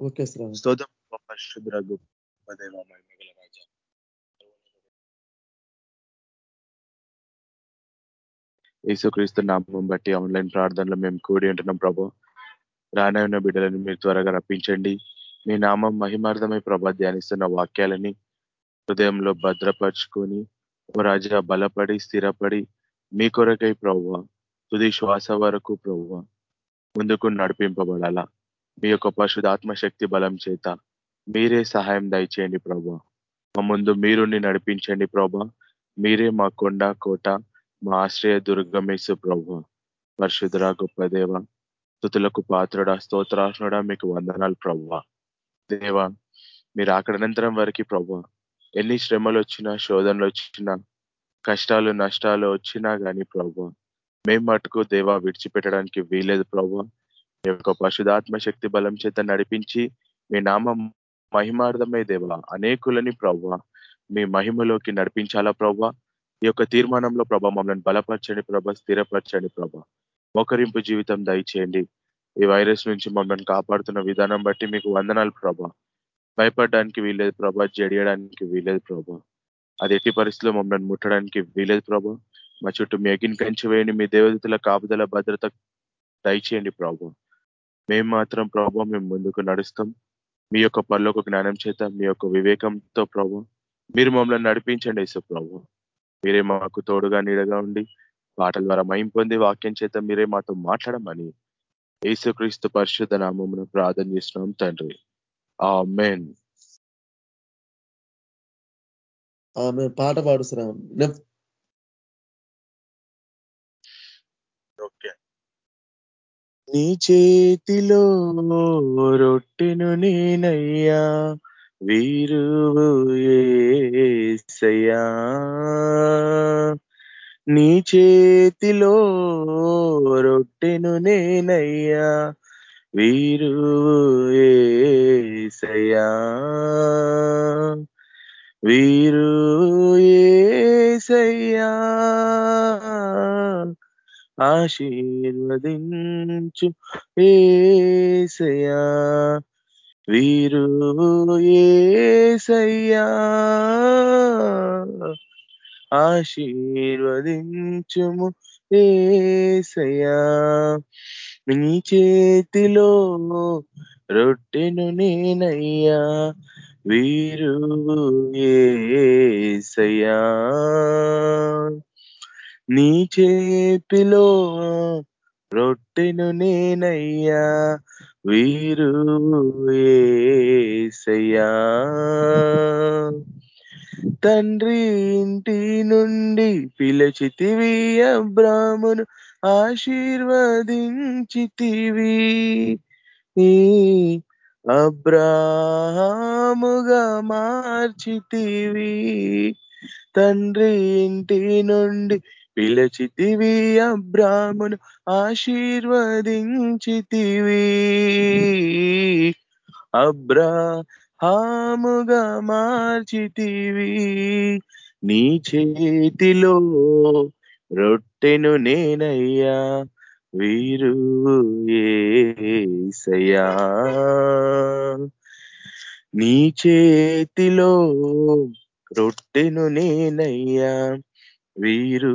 Okay Shravan స్తోత్రం పరిశుద్ర గొప్ప దేవ మహిమగల రాజా యేసుక్రీస్తు నామం బట్టి ఆన్లైన్ ప్రార్థనలో మేము కూడి ఉంటున్నాం ప్రభు. రానైన బిడ్డలను మీరు త్వరగా రప్పించండి. మీ నామం మహిమార్థమై ప్రభా ధ్యానిస్తున్న వాక్యాలని హృదయంలో భద్రపరుచుకొని ఓ రాజా బలపడి స్థిరపడి మీ కొరకై ప్రవ్వ తుది శ్వాస వరకు ప్రవ్వ ముందుకు నడిపింపబడాలా. మీ యొక్క పరిశుధాత్మ శక్తి బలం చేత మీరే సహాయం దయచేయండి ప్రభా. మా ముందు మీరుని నడిపించండి ప్రభా. మీరే మా కొండ కోట మా ఆశ్రయ దుర్గమేసు ప్రభు. పరిశుద్ధ గొప్ప దేవ స్థుతులకు పాత్రుడ స్తోత్రాష్నుడా మీకు వందనాలు ప్రభు. దేవ మీరు అక్కడనంతరం వరకు ప్రభు ఎన్ని శ్రమలు వచ్చినా శోధనలు వచ్చినా కష్టాలు నష్టాలు వచ్చినా కానీ ప్రభు మేము మటుకు దేవ విడిచిపెట్టడానికి వీలేదు ప్రభు. మీ యొక్క పశుధాత్మ శక్తి బలం చేత నడిపించి మీ నామం మహిమార్థమై దేవ. అనేకులని ప్రవ్వ మీ మహిమలోకి నడిపించాలా ప్రభా ఈ యొక్క తీర్మానంలో ప్రభా మమ్మల్ని బలపరచండి ప్రభ స్థిరపరచండి ప్రభ. మోకరింపు జీవితం దయచేయండి. ఈ వైరస్ నుంచి మమ్మల్ని కాపాడుతున్న విధానం బట్టి మీకు వందనాలు ప్రభ. భయపడడానికి వీలేదు ప్రభ జడియడానికి వీలేదు ప్రభ. అది ఎట్టి పరిస్థితిలో మమ్మల్ని ముట్టడానికి వీలేదు ప్రభ. మా చుట్టూ మీ అగ్ని కంచి వేయండి మీ దేవతల కాపుదల భద్రత దయచేయండి ప్రభు. మేము మాత్రం ప్రభావ మేము ముందుకు నడుస్తాం. మీ యొక్క పనులకు జ్ఞానం చేత మీ యొక్క వివేకంతో ప్రభు మీరు మమ్మల్ని నడిపించండి యేసు ప్రభు. మీరే మాకు తోడుగా నీడగా ఉండి పాటల ద్వారా మయం పొంది వాక్యం చేత మీరే మాతో మాట్లాడమని యేసుక్రీస్తు పరిశుద్ధ నామమును ప్రార్థన చేస్తున్నాం తండ్రి. ఆ మెయిన్ పాట పాడు శ్రావణ్ ఓకే నీ చేతిలో రొట్టెను నేనయ్యా వీరువు ఏసయ్యా. నీ చేతిలో రొట్టెను నేనయ్యా వీరువు ఏసయ్యా. వీరు ఏసయ్యా. ఆశీర్వదించు ఏసయ్యా. వీరు ఏసయ్యా. ఆశీర్వదించుము ఏసయ్యా. నీ చేతిలో రొట్టెను నేనయ్యా. వీరు ఏసయ్యా. నీ చేతిలో రొట్టెను నేనయ్యా వీరు ఏసయ్యా. తండ్రి ఇంటి నుండి పిలచితివి అబ్రామును ఆశీర్వదించితివి. అబ్రాముగా మార్చితివి. తండ్రి ఇంటి నుండి పిలచితివి అబ్రామును ఆశీర్వదించితివి. అబ్రా హాముగా మార్చితివి. నీ చేతిలో రొట్టెను నేనయ్యా వీరు ఏసయ్యా. నీ చేతిలో రొట్టెను నేనయ్యా వీరు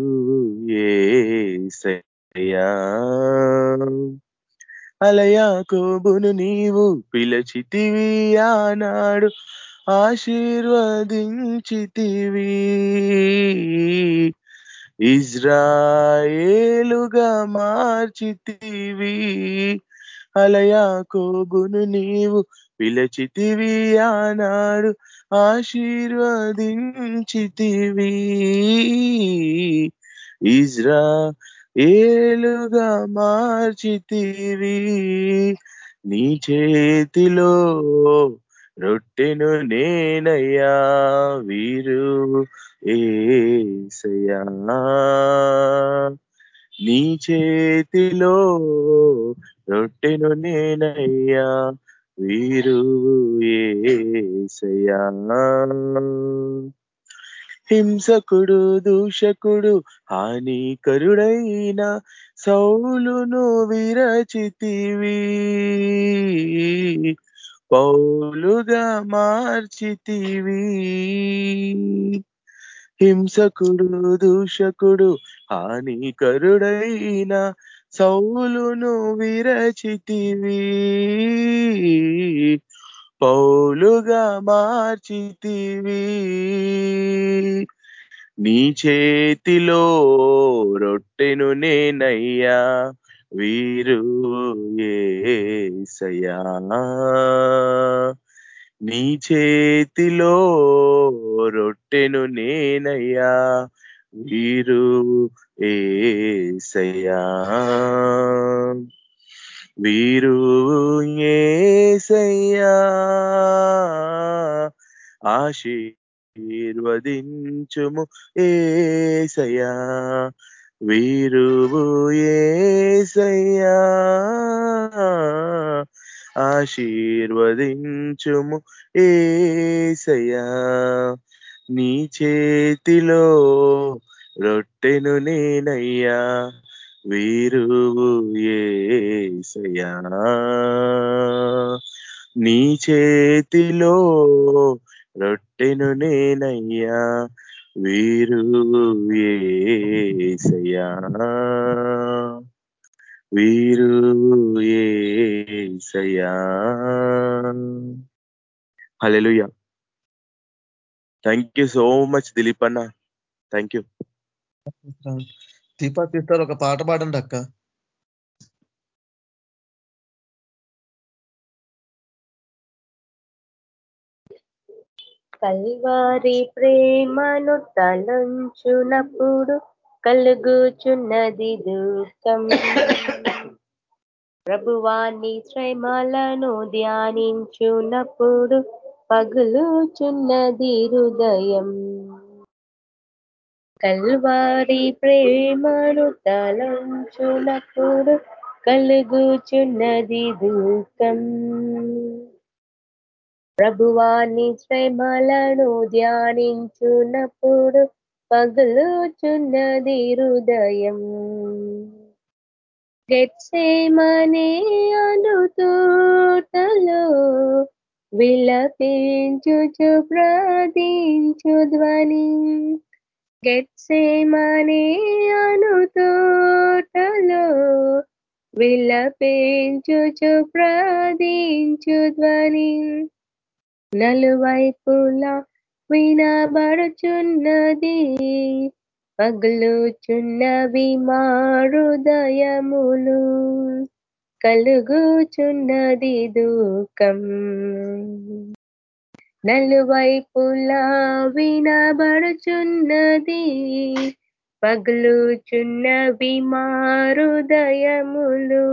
ఏసయ్యా. అలయాకోబును నీవు పిలచితివి ఆనాడు ఆశీర్వదించితివి. ఇజ్రాయేలుగా మార్చితివి. అలయాకోబును నీవు పిలచితివి ఆనాడు ఆశీర్వదించితివి. ఇజ్రా ఏలుగా మార్చితివి నీ చేతిలో రొట్టెను నేనయ్యా వీరు ఏసయా నీ చేతిలో రొట్టెను నేనయ్యా వీరు ఏసయ్యా. హింసకుడు దూషకుడు హానికరుడైన సౌలును విరచితివి. పౌలుగా మార్చితివి. హింసకుడు దూషకుడు హానికరుడైన సౌలును విరచితివి పౌలుగా మార్చితివి. నీ చేతిలో రొట్టెను నేనయ్యా వీరు ఏసయా నీ చేతిలో రొట్టెను నేనయ్యా వీరు ఏసయా వీరు ఏసయ్యా. ఆశీర్వదించుము ఏసయ్యా. వీరు ఏసయ్యా. ఆశీర్వదించుము ఏసయ్యా. నీ చేతిలో రొట్టెను నేనయ్యా వీరువు ఏసయ్యా. నీ చేతిలో రొట్టెను నేనయ్యా Veeru Esayya. Veeru Esayya. Hello thank you so much Dileep అన్న థ్యాంక్ యూ దీపా సిస్టర్ ఒక పాట పాడండి అక్క. కల్వారి ప్రేమను తలంచునప్పుడు కలుగుచున్నది దుఃఖం. ప్రభువాన్ని శ్రమలను ధ్యానించునప్పుడు పగులుచున్నది హృదయం. కల్వారి ప్రేమను తలంచునప్పుడు కలుగుచున్నది దుఃఖం. ప్రభువాని శ్రమలను ధ్యానించునప్పుడు పగులుచున్నది హృదయం. గెట్సేమనే అనుతూటలో విలపించుచు ప్రార్థించు ధ్వని. గెత్సేమనే అను తోటలో విలపించుచు ప్రార్థించు ధ్వని. నలువైపులా వినబడుచున్నది పగులుచున్నవి మారుదయములు. కలుగుచున్నది దూకం నలువైపులా వినబడుచున్నది. పగులుచున్నవి మారుదయములు.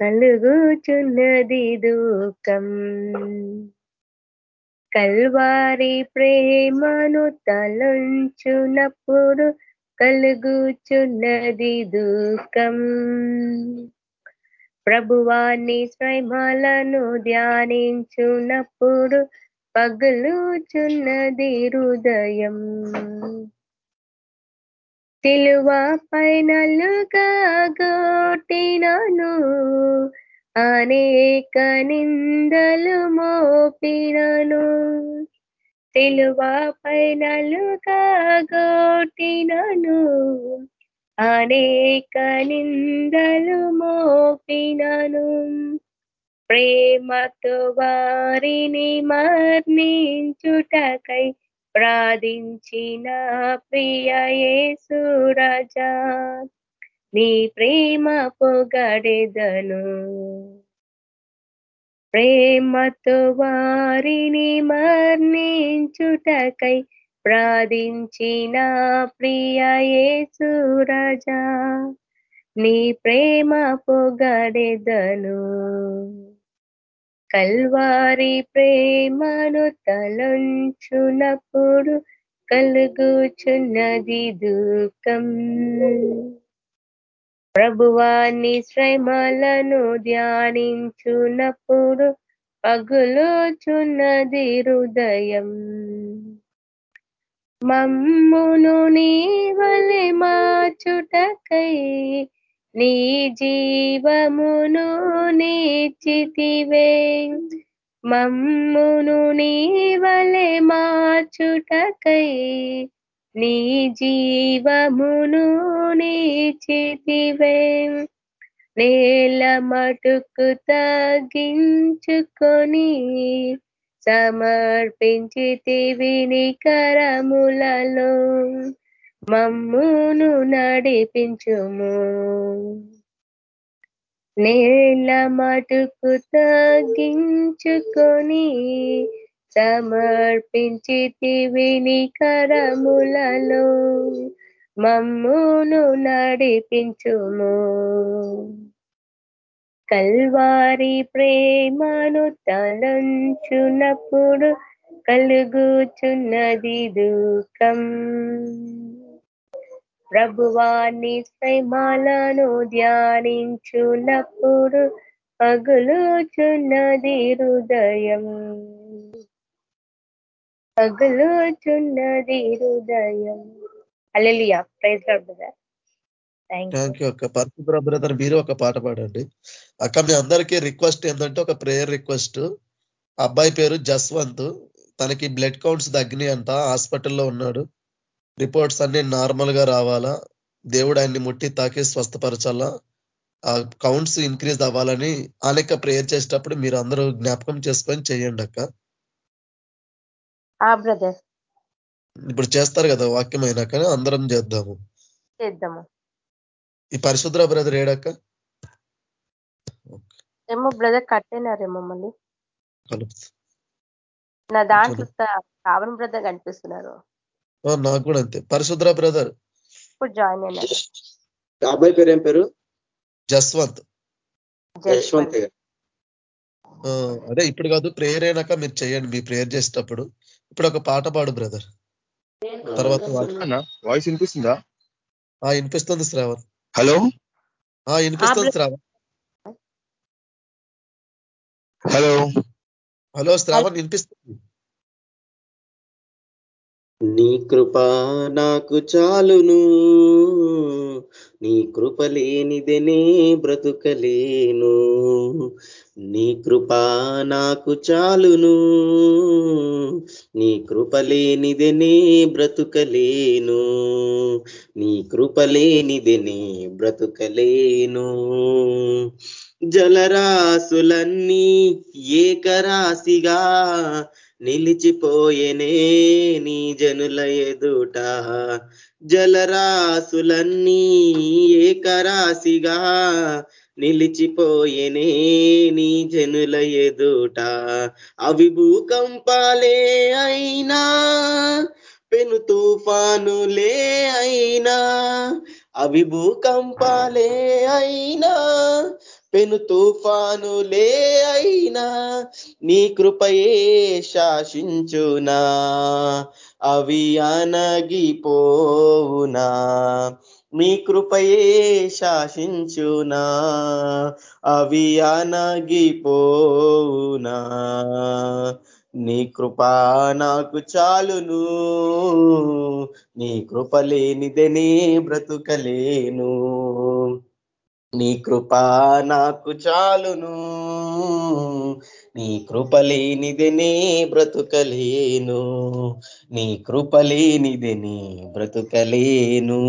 కలుగుచున్నది దూకం కల్వారి ప్రేమను తలంచునప్పుడు కలుగుచున్నది దూకం ప్రభువాన్ని శ్రమలను ధ్యానించునప్పుడు పగులుచున్నది హృదయం. సిలువ పైనలుగా గోటినను అనేక నిందలు మోపినను. సిలువ పైనలుగా గోటినను అనేక నిందలు మోపినను. ప్రేమతో వారిని మర్ణించుటకై ప్రార్థించిన ప్రియ యేసు నీ ప్రేమ పొగడెదను. ప్రేమతో వారిని మర్ణించుటకై ప్రార్థించిన ప్రియ యేసు నీ ప్రేమ పొగడెదను. కల్వారి ప్రేమను తలంచునప్పుడు కలుగుచున్నది దుఃఖం. ప్రభువాన్ని శ్రమలను ధ్యానించునప్పుడు పగులుచున్నది హృదయం. మమ్మును నీ వలె మార్చుటకై నీ జీవమును నీచితివే మమ్మును నీవలే మార్చుటకై నీ జీవమును నీచితివే నేల మటుకు తగ్గించుకొని సమర్పించితివి నికరములలో మమ్మును నడిపించుము. నేల మటుకు తగ్గించుకొని సమర్పించితివి నికరములలో మమ్మును నడిపించుము. కల్వారి ప్రేమను తలంచునప్పుడు కలుగుచున్నది దుఃఖం. ప్రభువాన్ని శ్రమాలను ధ్యానించునప్పుడు పగులుచున్నది హృదయం. పగులుచున్నది హృదయం. Alleluia. Praise brother thank you అక్క. పరశుద్ర బ్రదర్ మీరు ఒక పాట పాడండి. అక్క మీ అందరికీ రిక్వెస్ట్ ఏంటంటే ఒక ప్రేయర్ రిక్వెస్ట్ అబ్బాయి పేరు జస్వంత్. తనకి బ్లడ్ కౌంట్స్ తగ్గినాయి అంట హాస్పిటల్లో ఉన్నాడు. రిపోర్ట్స్ అన్ని నార్మల్గా రావాలా? దేవుడు ఆయన్ని ముట్టి తాకి స్వస్థపరచాలా? ఆ కౌంట్స్ ఇంక్రీజ్ అవ్వాలని అనేక ప్రేయర్ చేసేటప్పుడు మీరు అందరూ జ్ఞాపకం చేసుకొని చేయండి అక్క. బ్రదర్ ఇప్పుడు చేస్తారు కదా వాక్యం అయినాక అందరం చేద్దాము. చేద్దాము. ఈ పరిశుద్ర బ్రదర్ ఏడక్క? ఏమో బ్రదర్ కట్టేనారేమో మళ్ళీ. కలుపు నా దాంట్లో శ్రావణ్ బ్రదర్ కనిపిస్తున్నారు. నాకు కూడా అంతే. పరిశుద్ర బ్రదర్ ఇప్పుడు జాయిన్ అయినారు అబ్బాయి పేరు ఏం పేరు? జస్వంత్. ఆ, అదే ఇప్పుడు కాదు ప్రేయర్ అయినాక మీరు చేయండి మీ ప్రేయర్ చేసేటప్పుడు. ఇప్పుడు ఒక పాట పాడు బ్రదర్ తర్వాత వాయిస్ వినిపిస్తుందా? ఆ వినిపిస్తుంది శ్రావణ్. హలో ఆ వినిపిస్తుంది శ్రావణ్. హలో. హలో శ్రావణ్ వినిపిస్తుంది? నీ కృప నాకు చాలును. నీ కృప లేనిదే నే బ్రతుకలేను. నీ కృప నాకు చాలును. నీ కృప లేనిదే నే బ్రతుకలేను. నీ కృప లేనిదే నే బ్రతుకలేను. జలరాసులన్నీ ఏకరాశిగా నిలిచిపోయేనే నీ జనుల ఎదుట. జలరాసులన్నీ ఏకరాశిగా నిలిచిపోయేనే నీ జనుల ఎదుట. అవి భూకంపాలే అయినా పెను తుఫానులే అయినా అవి భూకంపాలే అయినా పెను తుఫానులే అయినా నీ కృపయే శాసించునా. అవి అనగిపోవునా నీ కృపయే శాసించునా. అవి అనగిపోవునా నీ కృప నాకు చాలును. నీ కృప లేనిదే నీ బ్రతుకలేను. నీ కృప నాకు చాలును. నీ కృప లేనిదినే బ్రతుకలేను. నీ కృప లేనిదినే బ్రతుకలేను.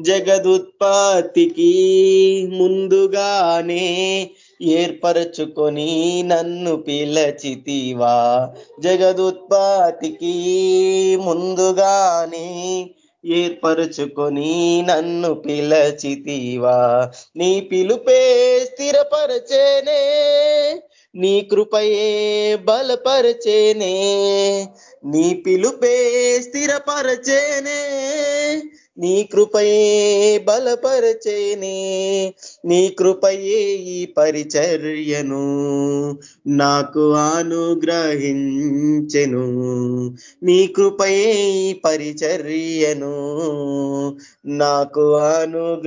జగదుత్పత్తికి ముందుగానే ఏర్పరచుకొని నన్ను పిలచితివా. జగదుత్పత్తికి ముందుగానే ఏర్పరచుకొని నన్ను పిలచితివా. నీ పిలుపే స్థిరపరచేనే నీ కృపయే బలపరచేనే నీ పిలుపే స్థిరపరచేనే నీ కృపయే బలపరచేనే నీ కృపయే ఈ పరిచర్యను నాకు అనుగ్రహించెను. నీ కృపయే ఈ పరిచర్యను నాకు అనుగ్రహించెను.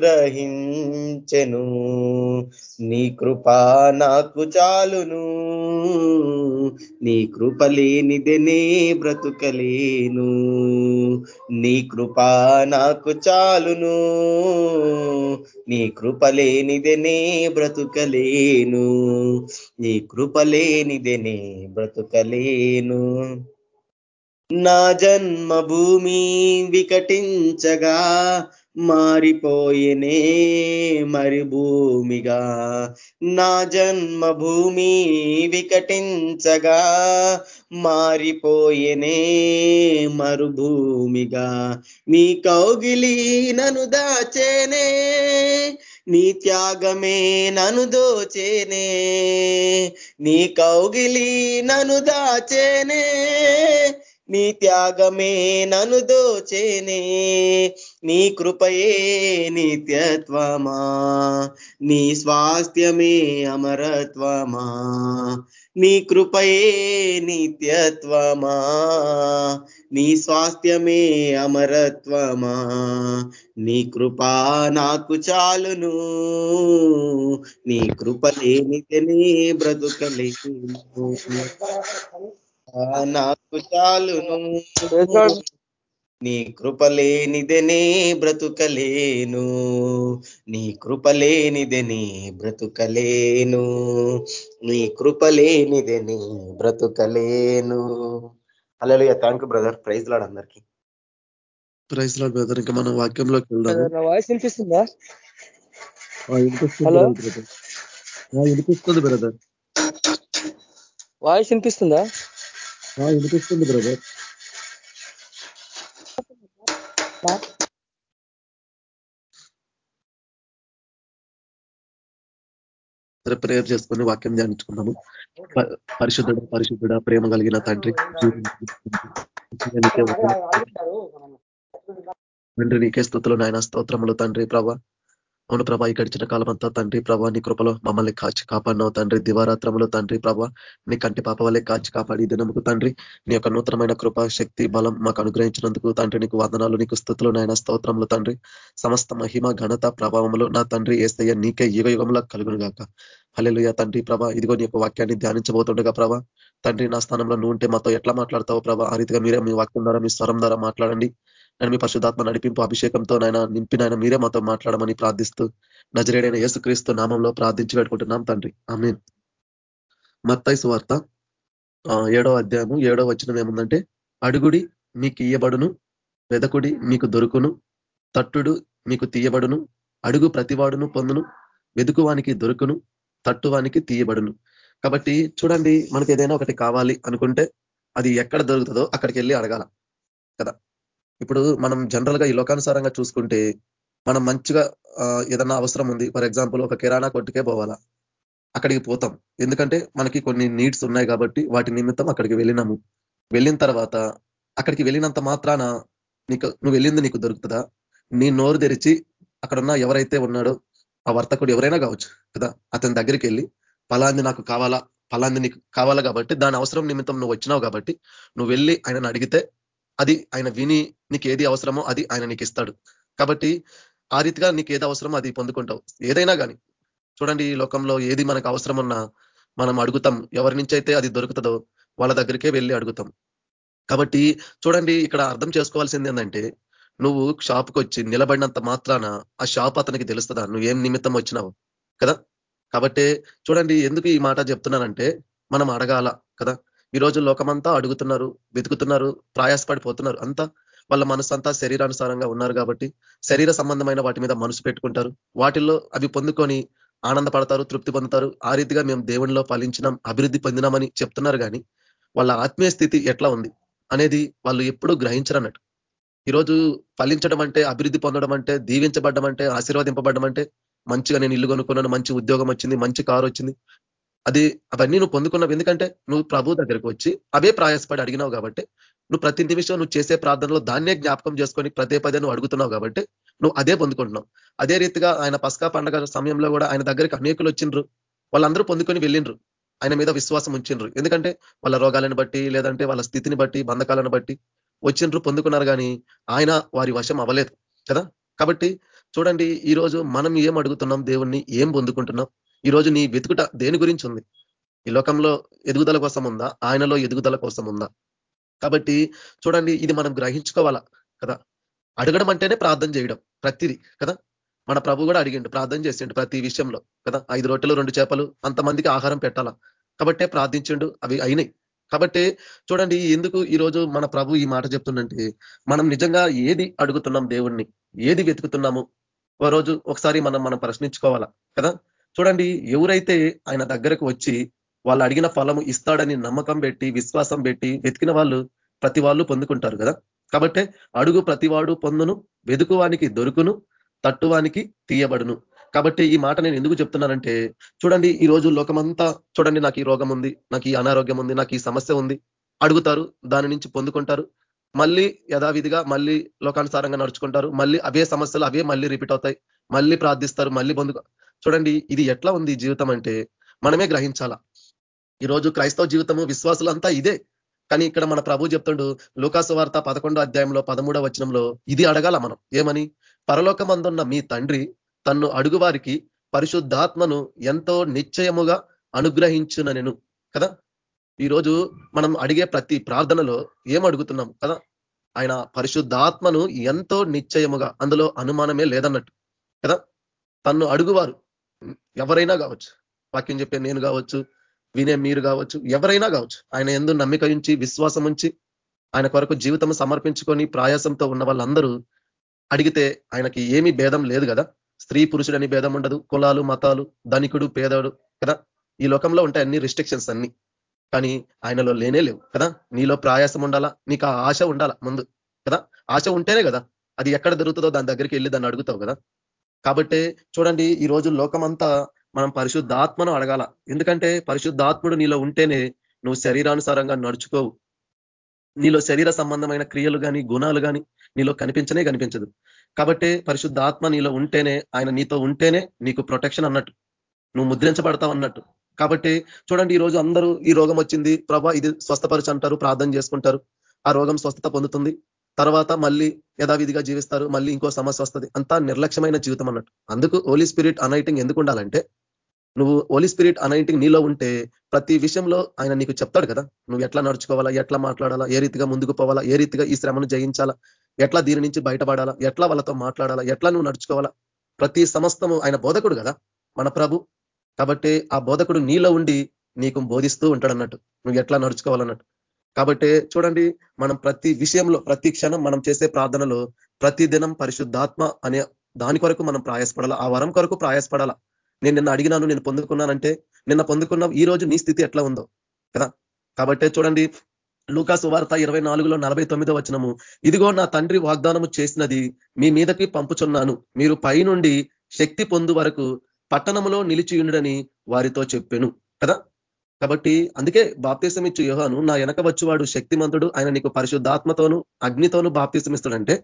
నీ కృప నాకు చాలును నీ కృప లేనిదనే బ్రతుకలేను. నీ కృప నాకు నాకు చాలును. నీ కృపలేనిదనే బ్రతుకలేను. నీ కృపలేనిదనే బ్రతుకలేను. నా జన్మభూమి వికటించగా మారిపోయేనే మరి భూమిగా నా జన్మభూమి వికటించగా మారిపోయేనే మరుభూమిగా. నీ కౌగిలి నను దాచేనే నీ త్యాగమే నను దోచేనే. నీ కౌగిలి నను దాచేనే నీ త్యాగమే నను దోచేనే. నీ కృపయే నిత్యత్వమా. నీ స్వాస్థ్యమే అమరత్వమా. నీ కృపయే నిత్యత్వమా. నీ స్వాస్థ్యమే అమరత్వమా. నీ కృపా నాకు చాలును. నీ కృప లేనితేనే బ్రతుకలేను. నాకు చాలును. నీ కృపలేనిదెనే బ్రతుకలేను. నీ కృపలేనిదెనే బ్రతుకలేను. నీ కృపలేనిదెనే బ్రతుకలేను. అలా thank you brother praise lord అందరికి. ప్రైజ్ లాడ్ బ్రదర్ ఇంకా మనం వాక్యంలోకి వెళ్దాము? నా వాయిస్ వినిపిస్తుందా? హలో? వినిపిస్తుంది బ్రదర్ వాయిస్ వినిపిస్తుందా? వినిపిస్తుంది బ్రదర్ ప్రేయర్ చేసుకుని వాక్యం ధ్యానించుకున్నాము పరిశుద్ధుడ పరిశుద్ధుడ ప్రేమ కలిగిన తండ్రి తండ్రి నీకే స్థుతులు నాయన స్తోత్రములు తండ్రి ప్రభా అవును ప్రభా ఈ గడిచిన కాలం అంతా తండ్రి ప్రభా నీ కృపలో మమ్మల్ని కాచి కాపాడినావు తండ్రి. దివారాత్రములో తండ్రి ప్రభా నీ కంటి పాప వల్లే కాచి కాపాడి దినముకు తండ్రి. నీ యొక్క నూతనమైన కృప శక్తి బలం మాకు అనుగ్రహించినందుకు తండ్రి నీకు వందనాలు నీకు స్థుతులు నాయన స్తోత్రములు తండ్రి. సమస్త మహిమ ఘనత ప్రభావములు నా తండ్రి ఏసయ్య నీకే యుగ యుగంలో కలుగును గాక. హలెలుయ తండ్రి ప్రభా ఇదిగో నీ యొక్క వాక్యాన్ని ధ్యానించబోతుండగా ప్రభా తండ్రి నా స్థానంలో నువ్వు ఉంటే మాతో ఎట్లా మాట్లాడతావు ప్రభా? ఆ రీతిగా మీరే మీ వాక్యం ద్వారా మీ స్వరం ద్వారా మాట్లాడండి. నేను మీ పరిశుధాత్మ నడిపింపు అభిషేకంతో నాయన నింపిన మీరే మాతో మాట్లాడమని ప్రార్థిస్తూ నజరేడైన యేసుక్రీస్తు నామంలో ప్రార్థించి పెట్టుకుంటున్నాం తండ్రి. ఆమె మత్తయి సువార్త ఆ, ఏడో అధ్యాయము ఏడో వచనం ఏముందంటే అడుగుడి మీకు ఇయ్యబడును వెదకుడి మీకు దొరుకును తట్టుడు మీకు తీయబడును అడుగు ప్రతివాడును పొందును వెదుకువానికి దొరుకును తట్టువానికి తీయబడును. కాబట్టి చూడండి మనకి ఏదైనా ఒకటి కావాలి అనుకుంటే అది ఎక్కడ దొరుకుతుందో అక్కడికి వెళ్ళి అడగాల కదా? ఇప్పుడు మనం జనరల్గా ఈ లోకానుసారంగా చూసుకుంటే మనం మంచిగా ఏదన్నా అవసరం ఉంది. ఫర్ ఎగ్జాంపుల్ ఒక కిరాణా కొట్టుకే పోవాలా? అక్కడికి పోతాం. ఎందుకంటే మనకి కొన్ని నీడ్స్ ఉన్నాయి కాబట్టి వాటి నిమిత్తం అక్కడికి వెళ్ళినాము. వెళ్ళిన తర్వాత అక్కడికి వెళ్ళినంత మాత్రాన నీకు నువ్వు వెళ్ళింది నీకు దొరుకుతుందా? నీ నోరు తెరిచి అక్కడున్న ఎవరైతే ఉన్నాడో ఆ వర్తకుడు ఎవరైనా కావచ్చు కదా? అతని దగ్గరికి వెళ్ళి ఫలాంది నాకు కావాలా? ఫలాంది నీకు కావాలా కాబట్టి దాని అవసరం నిమిత్తం నువ్వు వచ్చినావు కాబట్టి నువ్వు వెళ్ళి ఆయనను అడిగితే అది ఆయన విని నీకు ఏది అవసరమో అది ఆయన నీకు ఇస్తాడు కాబట్టి ఆ రీతిగా నీకు ఏది అవసరమో అది పొందుకుంటావు. ఏదైనా కానీ చూడండి ఈ లోకంలో ఏది మనకు అవసరం ఉన్నా మనం అడుగుతాం. ఎవరి నుంచి అయితే అది దొరుకుతుందో వాళ్ళ దగ్గరికే వెళ్ళి అడుగుతాం. కాబట్టి చూడండి ఇక్కడ అర్థం చేసుకోవాల్సింది ఏంటంటే నువ్వు షాప్కి వచ్చి నిలబడినంత మాత్రాన ఆ షాప్ అతనికి తెలుస్తుందా? నువ్వు ఏం నిమిత్తం వచ్చినావు? కదా? కాబట్టి చూడండి ఎందుకు ఈ మాట చెప్తున్నానంటే మనం అడగాల కదా? ఈ రోజు లోకమంతా అడుగుతున్నారు వెతుకుతున్నారు ప్రయాసపడిపోతున్నారు. అంతా వాళ్ళ మనసు అంతా శరీరానుసారంగా ఉన్నారు కాబట్టి శరీర సంబంధమైన వాటి మీద మనసు పెట్టుకుంటారు. వాటిల్లో అవి పొందుకొని ఆనందపడతారు తృప్తి పొందుతారు. ఆ రీతిగా మేము దేవునిలో ఫలించినాం అభివృద్ధి పొందినామని చెప్తున్నారు కానీ వాళ్ళ ఆత్మీయ స్థితి ఎట్లా ఉంది అనేది వాళ్ళు ఎప్పుడూ గ్రహించరన్నట్టు. ఈరోజు ఫలించడం అంటే అభివృద్ధి పొందడం అంటే దీవించబడ్డం అంటే ఆశీర్వదింపబడ్డం అంటే మంచిగా నేను ఇల్లు కొనుక్కున్నాను మంచి ఉద్యోగం వచ్చింది మంచి కారు వచ్చింది అది అవన్నీ నువ్వు పొందుకున్నావు. ఎందుకంటే నువ్వు ప్రభు దగ్గరకు వచ్చి అవే ప్రయాసపడి అడిగినావు కాబట్టి నువ్వు ప్రతి నిమిషం నువ్వు చేసే ప్రార్థనలో దాన్నే జ్ఞాపకం చేసుకొని ప్రతి పదే నువ్వు అడుగుతున్నావు కాబట్టి నువ్వు అదే పొందుకుంటున్నావు. అదే రీతిగా ఆయన పస్కా పండగ సమయంలో కూడా ఆయన దగ్గరికి అనేకులు వచ్చిండ్రు. వాళ్ళందరూ పొందుకొని వెళ్ళిండ్రు. ఆయన మీద విశ్వాసం ఉంచిండ్రు. ఎందుకంటే వాళ్ళ రోగాలను బట్టి లేదంటే వాళ్ళ స్థితిని బట్టి బంధకాలను బట్టి వచ్చిండ్రు పొందుకున్నారు కానీ ఆయన వారి వశం అవ్వలేదు కదా. కాబట్టి చూడండి ఈ రోజు మనం ఏం అడుగుతున్నాం? దేవుణ్ణి ఏం పొందుకుంటున్నాం? ఈ రోజు నీ వెతుకుట దేని గురించి ఉంది? ఈ లోకంలో ఎదుగుదల కోసం ఉందా? ఆయనలో ఎదుగుదల కోసం ఉందా? కాబట్టి చూడండి ఇది మనం గ్రహించుకోవాలా కదా? అడగడం అంటేనే ప్రార్థన చేయడం ప్రతిదీ కదా? మన ప్రభు కూడా అడిగిండు ప్రార్థన చేసిండు ప్రతి విషయంలో కదా? ఐదు రొట్టెలు రెండు చేపలు అంతమందికి ఆహారం పెట్టాలా? కాబట్టే ప్రార్థించిండు అవి అయినాయి. కాబట్టి చూడండి ఎందుకు ఈరోజు మన ప్రభు ఈ మాట చెప్తుందంటే మనం నిజంగా ఏది అడుగుతున్నాం దేవుణ్ణి? ఏది వెతుకుతున్నాము? ఓ రోజు ఒకసారి మనం మనం ప్రశ్నించుకోవాలా కదా? చూడండి ఎవరైతే ఆయన దగ్గరకు వచ్చి వాళ్ళు అడిగిన ఫలము ఇస్తాడని నమ్మకం పెట్టి విశ్వాసం పెట్టి వెతికిన వాళ్ళు ప్రతి వాళ్ళు పొందుకుంటారు కదా. కాబట్టి అడుగు ప్రతివాడు పొందును వెదుకువానికి దొరుకును తట్టువానికి తీయబడును. కాబట్టి ఈ మాట నేను ఎందుకు చెప్తున్నానంటే చూడండి ఈ రోజు లోకమంతా చూడండి నాకు ఈ రోగం ఉంది నాకు ఈ అనారోగ్యం ఉంది నాకు ఈ సమస్య ఉంది. అడుగుతారు దాని నుంచి పొందుకుంటారు. మళ్ళీ యథావిధిగా మళ్ళీ లోకానుసారంగా నడుచుకుంటారు. మళ్ళీ అవే సమస్యలు అవే మళ్ళీ రిపీట్ అవుతాయి. మళ్ళీ ప్రార్థిస్తారు మళ్ళీ పొందు చూడండి ఇది ఎట్లా ఉంది జీవితం అంటే మనమే గ్రహించాలా? ఈరోజు క్రైస్తవ జీవితము విశ్వాసులంతా ఇదే. కానీ ఇక్కడ మన ప్రభు చెప్తుండు లోకాసు వార్త పదకొండో అధ్యాయంలో పదమూడో వచనంలో ఇది అడగాల మనం. ఏమని? పరలోకమందున్న మీ తండ్రి తన్ను అడుగువారికి పరిశుద్ధాత్మను ఎంతో నిశ్చయముగా అనుగ్రహించున నేను కదా ఈరోజు మనం అడిగే ప్రతి ప్రార్థనలో ఏం అడుగుతున్నాం కదా? ఆయన పరిశుద్ధాత్మను ఎంతో నిశ్చయముగా అందులో అనుమానమే లేదన్నట్టు కదా? తన్ను అడుగువారు ఎవరైనా కావచ్చు. వాక్యం చెప్పే నేను కావచ్చు వినే మీరు కావచ్చు ఎవరైనా కావచ్చు. ఆయన ఎందు నమ్మిక ఉంచి విశ్వాసం ఉంచి ఆయన కొరకు జీవితం సమర్పించుకొని ప్రయాసంతో ఉన్న వాళ్ళందరూ అడిగితే ఆయనకి ఏమీ భేదం లేదు కదా. స్త్రీ పురుషుడని భేదం ఉండదు. కులాలు మతాలు ధనికుడు పేదడు కదా. ఈ లోకంలో ఉంటాయి అన్ని రిస్ట్రిక్షన్స్ అన్ని. కానీ ఆయనలో లేనే లేవు కదా. నీలో ప్రయాసం ఉండాలా? నీకు ఆ ఆశ ఉండాలా? ముందు కదా. ఆశ ఉంటేనే కదా. అది ఎక్కడ దొరుకుతుందో దాని దగ్గరికి వెళ్ళి దాన్ని అడుగుతావు కదా. కాబట్టి చూడండి ఈ రోజు లోకమంతా మనం పరిశుద్ధాత్మను అడగాల. ఎందుకంటే పరిశుద్ధాత్ముడు నీలో ఉంటేనే నువ్వు శరీరానుసారంగా నడుచుకోవు. నీలో శరీర సంబంధమైన క్రియలు కానీ గుణాలు కానీ నీలో కనిపించనే కనిపించదు. కాబట్టి పరిశుద్ధాత్మ నీలో ఉంటేనే ఆయన నీతో ఉంటేనే నీకు ప్రొటెక్షన్ అన్నట్టు. నువ్వు ముద్రించబడతావు అన్నట్టు. కాబట్టి చూడండి ఈ రోజు అందరూ ఈ రోగం వచ్చింది. ప్రభా ఇది స్వస్థపరచు అంటారు ప్రార్థన చేసుకుంటారు. ఆ రోగం స్వస్థత పొందుతుంది. తర్వాత మళ్ళీ యథావిధిగా జీవిస్తారు మళ్ళీ ఇంకో సమస్య వస్తుంది. అంతా నిర్లక్ష్యమైన జీవితం అన్నట్టు. అందుకు ఓలీ స్పిరిట్ అనైటింగ్ ఎందుకు ఉండాలంటే నువ్వు ఓలీ స్పిరిట్ అనైటింగ్ నీలో ఉంటే ప్రతి విషయంలో ఆయన నీకు చెప్తాడు కదా. నువ్వు ఎట్లా నడుచుకోవాలా ఎట్లా మాట్లాడాలా ఏ రీతిగా ముందుకు పోవాలా ఏ రీతిగా ఈ శ్రమను జయించాలా ఎట్లా దీని నుంచి బయటపడాలా ఎట్లా వాళ్ళతో మాట్లాడాలా ఎట్లా నువ్వు నడుచుకోవాలా. ప్రతి సమస్తము ఆయన బోధకుడు కదా మన ప్రభు. కాబట్టి ఆ బోధకుడు నీలో ఉండి నీకు బోధిస్తూ ఉంటాడు అన్నట్టు నువ్వు ఎట్లా నడుచుకోవాలన్నట్టు. కాబట్టి చూడండి మనం ప్రతి విషయంలో ప్రతి క్షణం మనం చేసే ప్రార్థనలో ప్రతి దినం పరిశుద్ధాత్మ అనే దాని కొరకు మనం ప్రయాసపడాలా? ఆ వరం కొరకు ప్రయాసపడాలా? నేను నిన్న అడిగినాను నేను పొందుకున్నానంటే నిన్న పొందుకున్న ఈ రోజు నీ స్థితి ఎట్లా ఉందో? కదా? కాబట్టి చూడండి లూకాసు వార్త ఇరవై నాలుగులో నలభై తొమ్మిదో వచనము ఇదిగో నా తండ్రి వాగ్దానము చేసినది మీ మీదకి పంపుచున్నాను. మీరు పైనుండి శక్తి పొందు వరకు పట్టణంలో నిలిచియుండని వారితో చెప్పాను. కదా? కాబట్టి అందుకే బాప్తీసం ఇచ్చు యోహాను నా వెనక వచ్చేవాడు శక్తిమంతుడు ఆయన నీకు పరిశుద్ధాత్మతోను అగ్నితోను బాప్తీసం ఇస్తాడంటే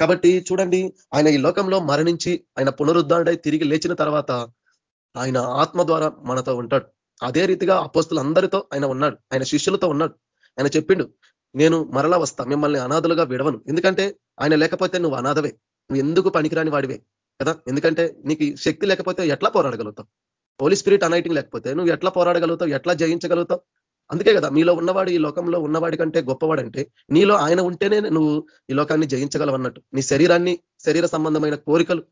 కాబట్టి చూడండి ఆయన ఈ లోకంలో మరణించి ఆయన పునరుద్ధారుడై తిరిగి లేచిన తర్వాత ఆయన ఆత్మ ద్వారా మనతో ఉంటాడు. అదే రీతిగా అపోస్తులు అందరితో ఆయన ఉన్నాడు ఆయన శిష్యులతో ఉన్నాడు. ఆయన చెప్పిండు నేను మరలా వస్తా మిమ్మల్ని అనాథలుగా విడవను. ఎందుకంటే ఆయన లేకపోతే నువ్వు అనాథవే. నువ్వు ఎందుకు పనికిరాని వాడివే కదా? ఎందుకంటే నీకు శక్తి లేకపోతే ఎట్లా పోరాడగలుగుతావు? హోలీ స్పిరిట్ అనైటింగ్ లేకపోతే నువ్వు ఎట్లా పోరాడగలుగుతావు? ఎట్లా జయించగలుగుతావు? అందుకే కదా మీలో ఉన్నవాడు ఈ లోకంలో ఉన్నవాడి కంటే గొప్పవాడంటే నీలో ఆయన ఉంటేనే నువ్వు ఈ లోకాన్ని జయించగలవన్నట్టు. నీ శరీరాన్ని శరీర సంబంధమైన కోరికలు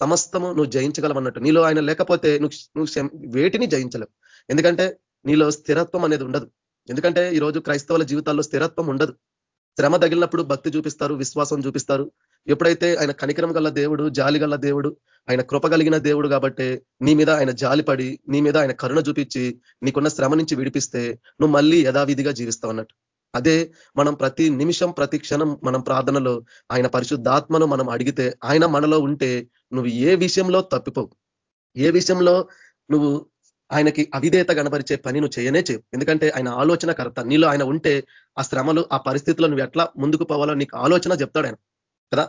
సమస్తము నువ్వు జయించగలవన్నట్టు. నీలో ఆయన లేకపోతే నువ్వు నువ్వు వేటిని జయించలేవు. ఎందుకంటే నీలో స్థిరత్వం అనేది ఉండదు. ఎందుకంటే ఈరోజు క్రైస్తవుల జీవితాల్లో స్థిరత్వం ఉండదు. శ్రమ తగిలినప్పుడు భక్తి చూపిస్తారు విశ్వాసం చూపిస్తారు. ఎప్పుడైతే ఆయన కనికరం గల దేవుడు జాలి గల దేవుడు ఆయన కృప కలిగిన దేవుడు కాబట్టి నీ మీద ఆయన జాలిపడి నీ మీద ఆయన కరుణ చూపించి నీకున్న శ్రమ నుంచి విడిపిస్తే నువ్వు మళ్ళీ యథావిధిగా జీవిస్తావు అన్నట్టు. అదే మనం ప్రతి నిమిషం ప్రతి క్షణం మనం ప్రార్థనలో ఆయన పరిశుద్ధాత్మను మనం అడిగితే ఆయన మనలో ఉంటే నువ్వు ఏ విషయంలో తప్పిపోవు. ఏ విషయంలో నువ్వు ఆయనకి అవిధేత కనబరిచే పని నువ్వు చేయనే చేయవు. ఎందుకంటే ఆయన ఆలోచన కర్త నీలో ఆయన ఉంటే ఆ శ్రమలు ఆ పరిస్థితుల్లో నువ్వు ఎట్లా ముందుకు పోవాలో నీకు ఆలోచన చెప్తాడు ఆయన. కదా?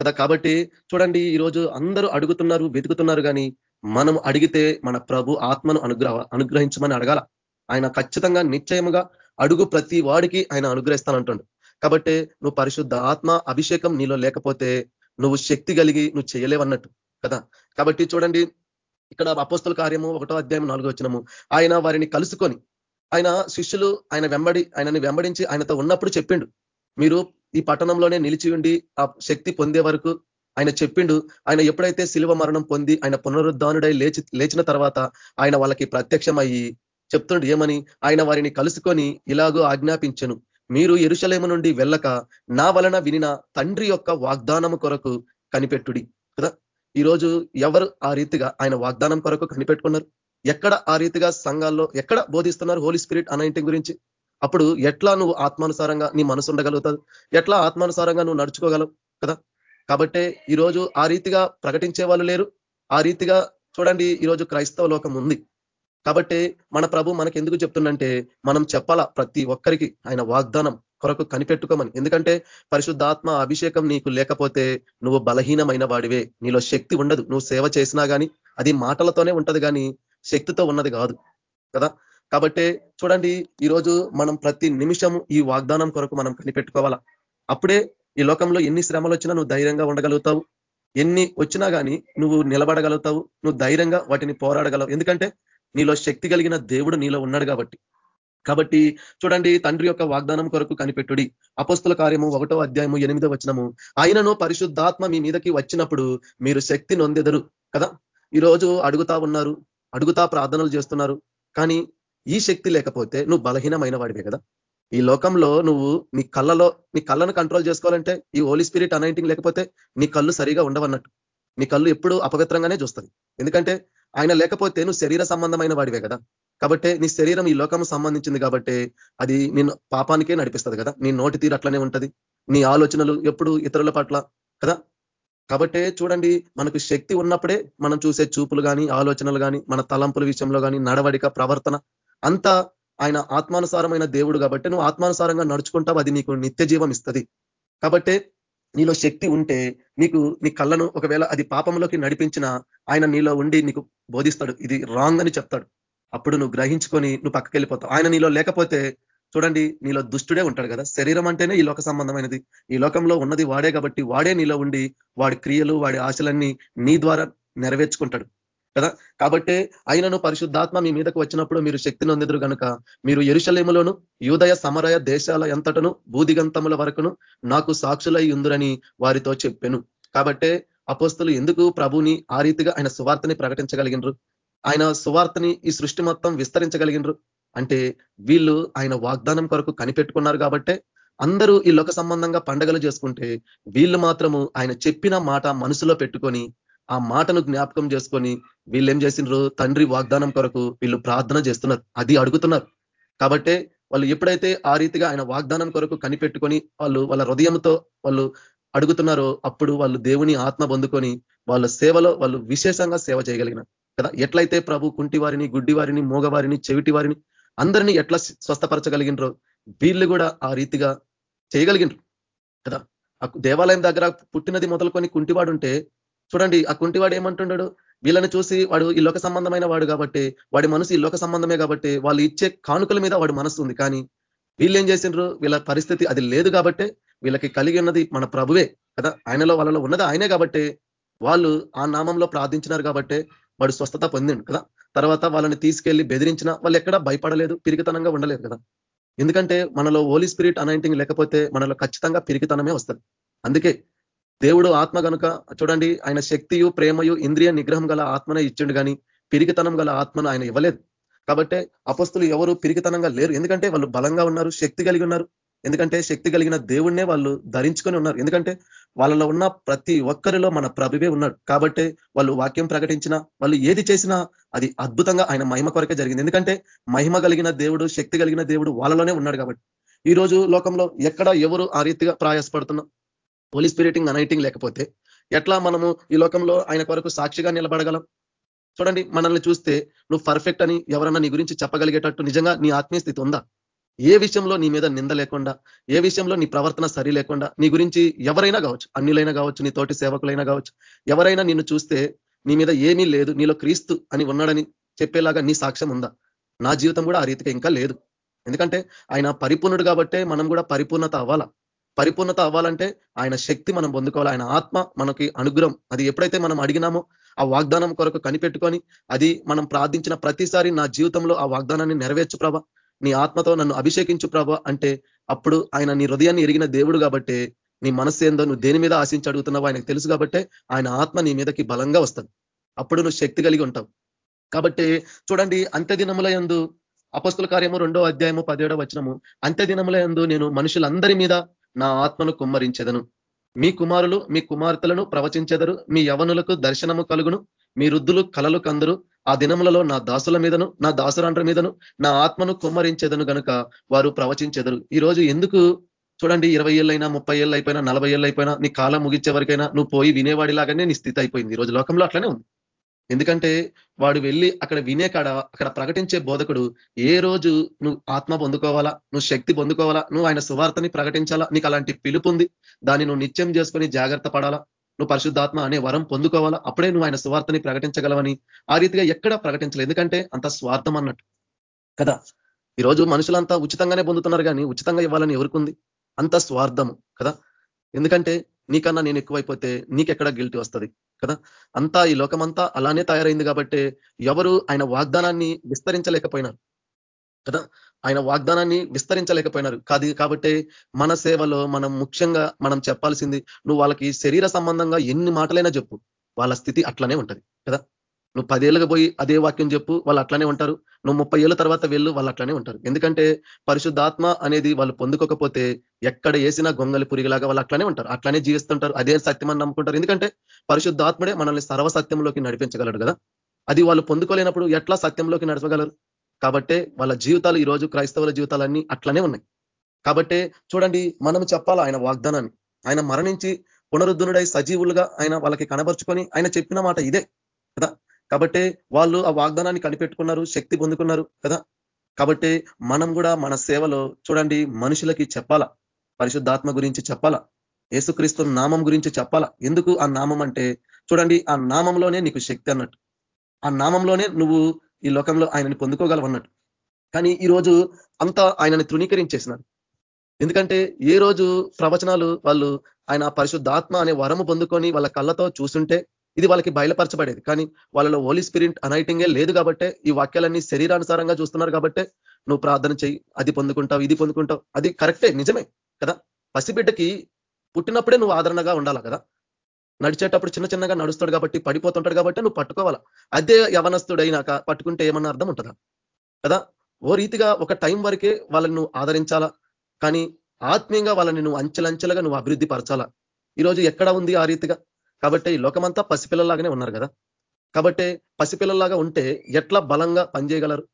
కదా? కాబట్టి చూడండి ఈరోజు అందరూ అడుగుతున్నారు వెతుకుతున్నారు కానీ మనం అడిగితే మన ప్రభు ఆత్మను అనుగ్రహ అనుగ్రహించమని అడగాల. ఆయన ఖచ్చితంగా నిశ్చయముగా అడుగు ప్రతి వాడికి ఆయన అనుగ్రహిస్తానంటుండు. కాబట్టి నువ్వు పరిశుద్ధ ఆత్మ అభిషేకం నీలో లేకపోతే నువ్వు శక్తి కలిగి నువ్వు చేయలేవన్నట్టు కదా? కాబట్టి చూడండి ఇక్కడ అపోస్తుల కార్యము ఒకటో అధ్యాయం నాలుగో వచ్చినము ఆయన వారిని కలుసుకొని ఆయన శిష్యులు ఆయన వెంబడి ఆయనని వెంబడించి ఆయనతో ఉన్నప్పుడు చెప్పిండు. మీరు ఈ పట్టణంలోనే నిలిచి ఉండి ఆ శక్తి పొందే వరకు ఆయన చెప్పిండు. ఆయన ఎప్పుడైతే శిలువ మరణం పొంది ఆయన పునరుద్ధానుడై లేచి లేచిన తర్వాత ఆయన వాళ్ళకి ప్రత్యక్షమయ్యి చెప్తుండు ఏమని? ఆయన వారిని కలుసుకొని ఇలాగో ఆజ్ఞాపించను. మీరు ఎరుశలేము నుండి వెళ్ళక నా వలన వినిన తండ్రి యొక్క వాగ్దానము కొరకు కనిపెట్టుడి. కదా? ఈరోజు ఎవరు ఆ రీతిగా ఆయన వాగ్దానం కొరకు కనిపెట్టుకున్నారు? ఎక్కడ ఆ రీతిగా సంఘాల్లో ఎక్కడ బోధిస్తున్నారు హోలీ స్పిరిట్ అనైంటింగ్ గురించి? అప్పుడు ఎట్లా నువ్వు ఆత్మానుసారంగా నీ మనసు ఉండగలుగుతావు? ఎట్లా ఆత్మానుసారంగా నువ్వు నడుచుకోగలవు కదా? కాబట్టే ఈరోజు ఆ రీతిగా ప్రకటించే వాళ్ళు లేరు. ఆ రీతిగా చూడండి ఈరోజు క్రైస్తవ లోకం ఉంది. కాబట్టి మన ప్రభు మనకి ఎందుకు చెప్తుందంటే మనం చెప్పాలా ప్రతి ఒక్కరికి ఆయన వాగ్దానం కొరకు కనిపెట్టుకోమని. ఎందుకంటే పరిశుద్ధాత్మ అభిషేకం నీకు లేకపోతే నువ్వు బలహీనమైన వాడివే. నీలో శక్తి ఉండదు. నువ్వు సేవ చేసినా కానీ అది మాటలతోనే ఉంటది కానీ శక్తితో ఉన్నది కాదు కదా? కాబట్టి చూడండి ఈరోజు మనం ప్రతి నిమిషం ఈ వాగ్దానం కొరకు మనం కనిపెట్టుకోవాలా? అప్పుడే ఈ లోకంలో ఎన్ని శ్రమలు వచ్చినా నువ్వు ధైర్యంగా ఉండగలుగుతావు. ఎన్ని వచ్చినా కానీ నువ్వు నిలబడగలుగుతావు. నువ్వు ధైర్యంగా వాటిని పోరాడగలవు. ఎందుకంటే నీలో శక్తి కలిగిన దేవుడు నీలో ఉన్నాడు కాబట్టి. కాబట్టి చూడండి తండ్రి యొక్క వాగ్దానం కొరకు కనిపెట్టుడి. అపస్తుల కార్యము ఒకటో అధ్యాయము ఎనిమిదో వచనము. ఆయనను పరిశుద్ధాత్మ మీ మీదకి వచ్చినప్పుడు మీరు శక్తి నొందెదరు. కదా? ఈరోజు అడుగుతా ఉన్నారు అడుగుతా ప్రార్థనలు చేస్తున్నారు. కానీ ఈ శక్తి లేకపోతే నువ్వు బలహీనమైన వాడివే కదా. ఈ లోకంలో నువ్వు నీ కళ్ళలో నీ కళ్ళను కంట్రోల్ చేసుకోవాలంటే ఈ హోలీ స్పిరిట్ అనైంటింగ్ లేకపోతే నీ కళ్ళు సరిగా ఉండవన్నట్టు. నీ కళ్ళు ఎప్పుడు అపవిత్రంగానే చూస్తుంది ఎందుకంటే ఆయన లేకపోతే నువ్వు శరీర సంబంధమైన వాడివే కదా. కాబట్టి నీ శరీరం ఈ లోకం సంబంధించింది కాబట్టి అది నేను పాపానికే నడిపిస్తుంది కదా. నీ నోటి తీరు అట్లనే ఉంటది. నీ ఆలోచనలు ఎప్పుడు ఇతరుల పట్ల కదా. కాబట్టి చూడండి మనకు శక్తి ఉన్నప్పుడే మనం చూసే చూపులు కానీ ఆలోచనలు కానీ మన తలంపుల విషయంలో కానీ నడవడిక ప్రవర్తన అంతా ఆయన ఆత్మానుసారమైన దేవుడు కాబట్టి నువ్వు ఆత్మానుసారంగా నడుచుకుంటావు అది నీకు నిత్య జీవం ఇస్తుంది. కాబట్టి నీలో శక్తి ఉంటే నీకు నీ కళ్ళను ఒకవేళ అది పాపంలోకి నడిపించిన ఆయన నీలో ఉండి నీకు బోధిస్తాడు. ఇది రాంగ్ అని చెప్తాడు. అప్పుడు నువ్వు గ్రహించుకొని నువ్వు పక్కకి వెళ్ళిపోతావు. ఆయన నీలో లేకపోతే చూడండి నీలో దుష్టుడే ఉంటాడు కదా. శరీరం అంటేనే ఈ లోక సంబంధమైనది. ఈ లోకంలో ఉన్నది వాడే కాబట్టి వాడే నీలో ఉండి వాడి క్రియలు వాడి ఆశలన్నీ నీ ద్వారా నెరవేర్చుకుంటాడు. కదా? కాబట్టి ఆయనను పరిశుద్ధాత్మ మీ మీదకు వచ్చినప్పుడు మీరు శక్తి నొందిదురు కనుక మీరు ఎరుశలేములోను యూదయ సమరయ దేశాల ఎంతటను బూదిగంతముల వరకును నాకు సాక్షులై ఉందిరని వారితో చెప్పాను. కాబట్టే అపోస్తులు ఎందుకు ప్రభుని ఆ రీతిగా ఆయన సువార్తని ప్రకటించగలిగినరు? ఆయన సువార్తని ఈ సృష్టి మొత్తం విస్తరించగలిగినరు? అంటే వీళ్ళు ఆయన వాగ్దానం కొరకు కనిపెట్టుకున్నారు కాబట్టే అందరూ ఈ లోక సంబంధంగా పండగలు చేసుకుంటే వీళ్ళు మాత్రము ఆయన చెప్పిన మాట మనసులో పెట్టుకొని ఆ మాటను జ్ఞాపకం చేసుకొని వీళ్ళు ఏం చేసినారు తండ్రి వాగ్దానం కొరకు వీళ్ళు ప్రార్థన చేస్తున్నారు. అది అడుగుతున్నారు. కాబట్టే వాళ్ళు ఎప్పుడైతే ఆ రీతిగా ఆయన వాగ్దానం కొరకు కనిపెట్టుకొని వాళ్ళు వాళ్ళ హృదయంతో వాళ్ళు అడుగుతున్నారో అప్పుడు వాళ్ళు దేవుని ఆత్మ పొందుకొని వాళ్ళ సేవలో వాళ్ళు విశేషంగా సేవ చేయగలిగినారు. కదా? ఎట్లయితే ప్రభు కుంటి వారిని గుడ్డి వారిని మూగవారిని చెవిటి వారిని అందరినీ ఎట్లా స్వస్థపరచగలిగినరో వీళ్ళు కూడా ఆ రీతిగా చేయగలిగినరు. కదా? దేవాలయం దగ్గర పుట్టినది మొదలుకొని కుంటివాడు ఉంటే చూడండి ఆ కుంటివాడు ఏమంటున్నాడు వీళ్ళని చూసి వాడు ఈ లోక సంబంధమైన వాడు కాబట్టి వాడి మనసు ఈ లోక సంబంధమే కాబట్టి వాళ్ళు ఇచ్చే కానుకల మీద వాడు మనసు ఉంది. కానీ వీళ్ళు ఏం చేసిండ్రు? వీళ్ళ పరిస్థితి అది లేదు కాబట్టే వీళ్ళకి కలిగి ఉన్నది మన ప్రభువే కదా? ఆయనలో వాళ్ళలో ఉన్నది ఆయనే కాబట్టి వాళ్ళు ఆ నామంలో ప్రార్థించినారు కాబట్టే వాడు స్వస్థత పొందిండు కదా? తర్వాత వాళ్ళని తీసుకెళ్ళి బెదిరించిన వాళ్ళు ఎక్కడా భయపడలేదు పిరికితనంగా ఉండలేదు కదా? ఎందుకంటే మనలో ఓలీ స్పిరిట్ అనైంటింగ్ లేకపోతే మనలో ఖచ్చితంగా పిరికితనమే వస్తుంది. అందుకే దేవుడు ఆత్మ కనుక చూడండి ఆయన శక్తియు ప్రేమయు ఇంద్రియ నిగ్రహం గల ఆత్మనే ఇచ్చిండు కానీ పిరికితనం గల ఆత్మను ఆయన ఇవ్వలేదు. కాబట్టి అపస్తులు ఎవరు పిరికితనంగా లేరు. ఎందుకంటే వాళ్ళు బలంగా ఉన్నారు శక్తి కలిగి ఉన్నారు. ఎందుకంటే శక్తి కలిగిన దేవుణ్ణే వాళ్ళు ధరించుకొని ఉన్నారు. ఎందుకంటే వాళ్ళలో ఉన్న ప్రతి ఒక్కరిలో మన ప్రభువే ఉన్నాడు. కాబట్టి వాళ్ళు వాక్యం ప్రకటించినా వాళ్ళు ఏది చేసినా అది అద్భుతంగా ఆయన మహిమ కొరకే జరిగింది. ఎందుకంటే మహిమ కలిగిన దేవుడు శక్తి కలిగిన దేవుడు వాళ్ళలోనే ఉన్నాడు కాబట్టి. ఈ రోజు లోకంలో ఎక్కడ ఎవరు ఆ రీతిగా ప్రయాసపడుతున్నాం పోలీస్ స్పిరిటింగ్ అనైటింగ్ లేకపోతే ఎట్లా మనము ఈ లోకంలో ఆయన కొరకు సాక్షిగా నిలబడగలం? చూడండి మనల్ని చూస్తే నువ్వు పర్ఫెక్ట్ అని ఎవరన్నా నీ గురించి చెప్పగలిగేటట్టు నిజంగా నీ ఆత్మీయ స్థితి ఉందా? ఏ విషయంలో నీ మీద నింద లేకుండా ఏ విషయంలో నీ ప్రవర్తన సరి లేకుండా నీ గురించి ఎవరైనా కావచ్చు అన్యులైనా కావచ్చు నీ తోటి సేవకులైనా కావచ్చు ఎవరైనా నిన్ను చూస్తే నీ మీద ఏమీ లేదు నీలో క్రీస్తు అని ఉన్నాడని చెప్పేలాగా నీ సాక్ష్యం ఉందా? నా జీవితం కూడా ఆ రీతిగా ఇంకా లేదు. ఎందుకంటే ఆయన పరిపూర్ణుడు కాబట్టే మనం కూడా పరిపూర్ణత అవ్వాలా? పరిపూర్ణత అవ్వాలంటే ఆయన శక్తి మనం పొందుకోవాలి. ఆయన ఆత్మ మనకి అనుగ్రహం. అది ఎప్పుడైతే మనం అడిగినామో ఆ వాగ్దానం కొరకు కనిపెట్టుకొని అది మనం ప్రార్థించిన ప్రతిసారి నా జీవితంలో ఆ వాగ్దానాన్ని నెరవేర్చు ప్రభ. నీ ఆత్మతో నన్ను అభిషేకించు ప్రభ అంటే అప్పుడు ఆయన నీ హృదయాన్ని ఎరిగిన దేవుడు కాబట్టి నీ మనస్సు ఏందో నువ్వు దేని మీద ఆశించి అడుగుతున్నావో ఆయనకు తెలుసు కాబట్టే ఆయన ఆత్మ నీ మీదకి బలంగా వస్తుంది అప్పుడు నువ్వు శక్తి కలిగి ఉంటావు. కాబట్టి చూడండి అంత్య దినముల ఎందు అపస్తుల కార్యము రెండో అధ్యాయము పదిహేడో వచనము అంత్య దినముల ఎందు నేను మనుషులందరి మీద నా ఆత్మను కుమ్మరించెదను. మీ కుమారులు మీ కుమార్తెలను ప్రవచించెదరు. మీ యవనులకు దర్శనము కలుగును. మీ వృద్ధులు కలలు కందరు. ఆ దినములలో నా దాసుల మీదను నా దాసురాండ్ర మీదను నా ఆత్మను కుమ్మరించేదను గనుక వారు ప్రవచించెదరు. ఈ రోజు ఎందుకు చూడండి ఇరవై ఏళ్ళైనా ముప్పై ఏళ్ళు అయిపోయినా నలభై ఏళ్ళు అయిపోయినా నీ కాలం ముగించే వరకైనా నువ్వు పోయి వినేవాడిలాగానే నీ స్థితి అయిపోయింది. ఈ రోజు లోకంలో అట్లనే ఉంది. ఎందుకంటే వాడు వెళ్ళి అక్కడ వినే కాడ అక్కడ ప్రకటించే బోధకుడు ఏ రోజు నువ్వు ఆత్మ పొందుకోవాలా నువ్వు శక్తి పొందుకోవాలా నువ్వు ఆయన సువార్తని ప్రకటించాలా నీకు అలాంటి పిలుపు ఉంది దాన్ని నువ్వు నిత్యం చేసుకొని జాగ్రత్త పడాలా నువ్వు పరిశుద్ధాత్మ అనే వరం పొందుకోవాలా అప్పుడే నువ్వు ఆయన సువార్తని ప్రకటించగలవని ఆ రీతిగా ఎక్కడా ప్రకటించలేదు. ఎందుకంటే అంత స్వార్థం అన్నట్టు. కదా? ఈరోజు మనుషులంతా ఉచితంగానే పొందుతున్నారు కానీ ఉచితంగా ఇవ్వాలని ఎవరికి అంత స్వార్థము. కదా? ఎందుకంటే నీకన్నా నేను ఎక్కువైపోతే నీకెక్కడ గిల్టీ వస్తుంది? కదా? అంతా ఈ లోకమంతా అలానే తయారైంది కాబట్టి ఎవరు ఆయన వాగ్దానాన్ని విస్తరించలేకపోయినారు. కదా? ఆయన వాగ్దానాన్ని విస్తరించలేకపోయినారు. కాదు కాబట్టి మన సేవలో మనం ముఖ్యంగా మనం చెప్పాల్సింది నువ్వు వాళ్ళకి శరీర సంబంధంగా ఎన్ని మాటలైనా చెప్పు. వాళ్ళ స్థితి అట్లనే ఉంటది. కదా? నువ్వు పదేళ్ళకి పోయి అదే వాక్యం చెప్పు వాళ్ళు అట్లనే ఉంటారు. నువ్వు ముప్పై ఏళ్ళ తర్వాత వెళ్ళు వాళ్ళు అట్లానే ఉంటారు. ఎందుకంటే పరిశుద్ధాత్మ అనేది వాళ్ళు పొందుకోకపోతే ఎక్కడ వేసినా గొంగలి పురిగిలాగా వాళ్ళు అట్లానే ఉంటారు. అట్లానే జీవిస్తుంటారు. అదే సత్యం అని నమ్ముకుంటారు. ఎందుకంటే పరిశుద్ధాత్మడే మనల్ని సర్వసత్యంలోకి నడిపించగలడు కదా. అది వాళ్ళు పొందుకోలేనప్పుడు ఎట్లా సత్యంలోకి నడపగలరు? కాబట్టే వాళ్ళ జీవితాలు ఈ రోజు క్రైస్తవుల జీవితాలన్నీ అట్లనే ఉన్నాయి. కాబట్టే చూడండి మనం చెప్పాలా ఆయన వాగ్దానాన్ని? ఆయన మరణించి పునరుద్ధునుడై సజీవులుగా ఆయన వాళ్ళకి కనబరుచుకొని ఆయన చెప్పిన మాట ఇదే కదా. కాబట్టి వాళ్ళు ఆ వాగ్దానాన్ని కనిపెట్టుకున్నారు శక్తి పొందుకున్నారు కదా? కాబట్టి మనం కూడా మన సేవలో చూడండి మనుషులకి చెప్పాలా? పరిశుద్ధాత్మ గురించి చెప్పాలా? యేసుక్రీస్తు నామం గురించి చెప్పాలా? ఎందుకు ఆ నామం అంటే చూడండి ఆ నామంలోనే నీకు శక్తి అన్నట్టు. ఆ నామంలోనే నువ్వు ఈ లోకంలో ఆయనని పొందుకోగలవన్నట్టు కానీ ఈరోజు అంతా ఆయనని తృణీకరించేసినారు. ఎందుకంటే ఏ రోజు ప్రవచనాలు వాళ్ళు ఆయన పరిశుద్ధాత్మ అనే వరము పొందుకొని వాళ్ళ కళ్ళతో చూస్తుంటే ఇది వాళ్ళకి బయలుపరచబడేది. కానీ వాళ్ళలో ఓలీ స్పిరిట్ అనైటింగే లేదు కాబట్టే ఈ వాక్యాలన్నీ శరీరానుసారంగా చూస్తున్నారు కాబట్టే నువ్వు ప్రార్థన చెయ్యి అది పొందుకుంటావు ఇది పొందుకుంటావు. అది కరెక్టే నిజమే కదా? పసిబిడ్డకి పుట్టినప్పుడే నువ్వు ఆదరణగా ఉండాలా కదా? నడిచేటప్పుడు చిన్న చిన్నగా నడుస్తాడు కాబట్టి పడిపోతుంటాడు కాబట్టి నువ్వు పట్టుకోవాలా? అదే యవనస్తుడైనాక పట్టుకుంటే ఏమన్నా అర్థం ఉంటుందా? కదా? ఓ రీతిగా ఒక టైం వరకే వాళ్ళని నువ్వు ఆదరించాలా? కానీ ఆత్మీయంగా వాళ్ళని నువ్వు అంచెలంచెలుగా నువ్వు అభివృద్ధి పరచాలా? ఈరోజు ఎక్కడ ఉంది ఆ రీతిగా? కాబట్టి ఈ లోకమంతా పసిపిల్లలాగానే ఉన్నారు కదా. కాబట్టి పసిపిల్లలాగా ఉంటే ఎట్లా బలంగా పనిచేయగలరు?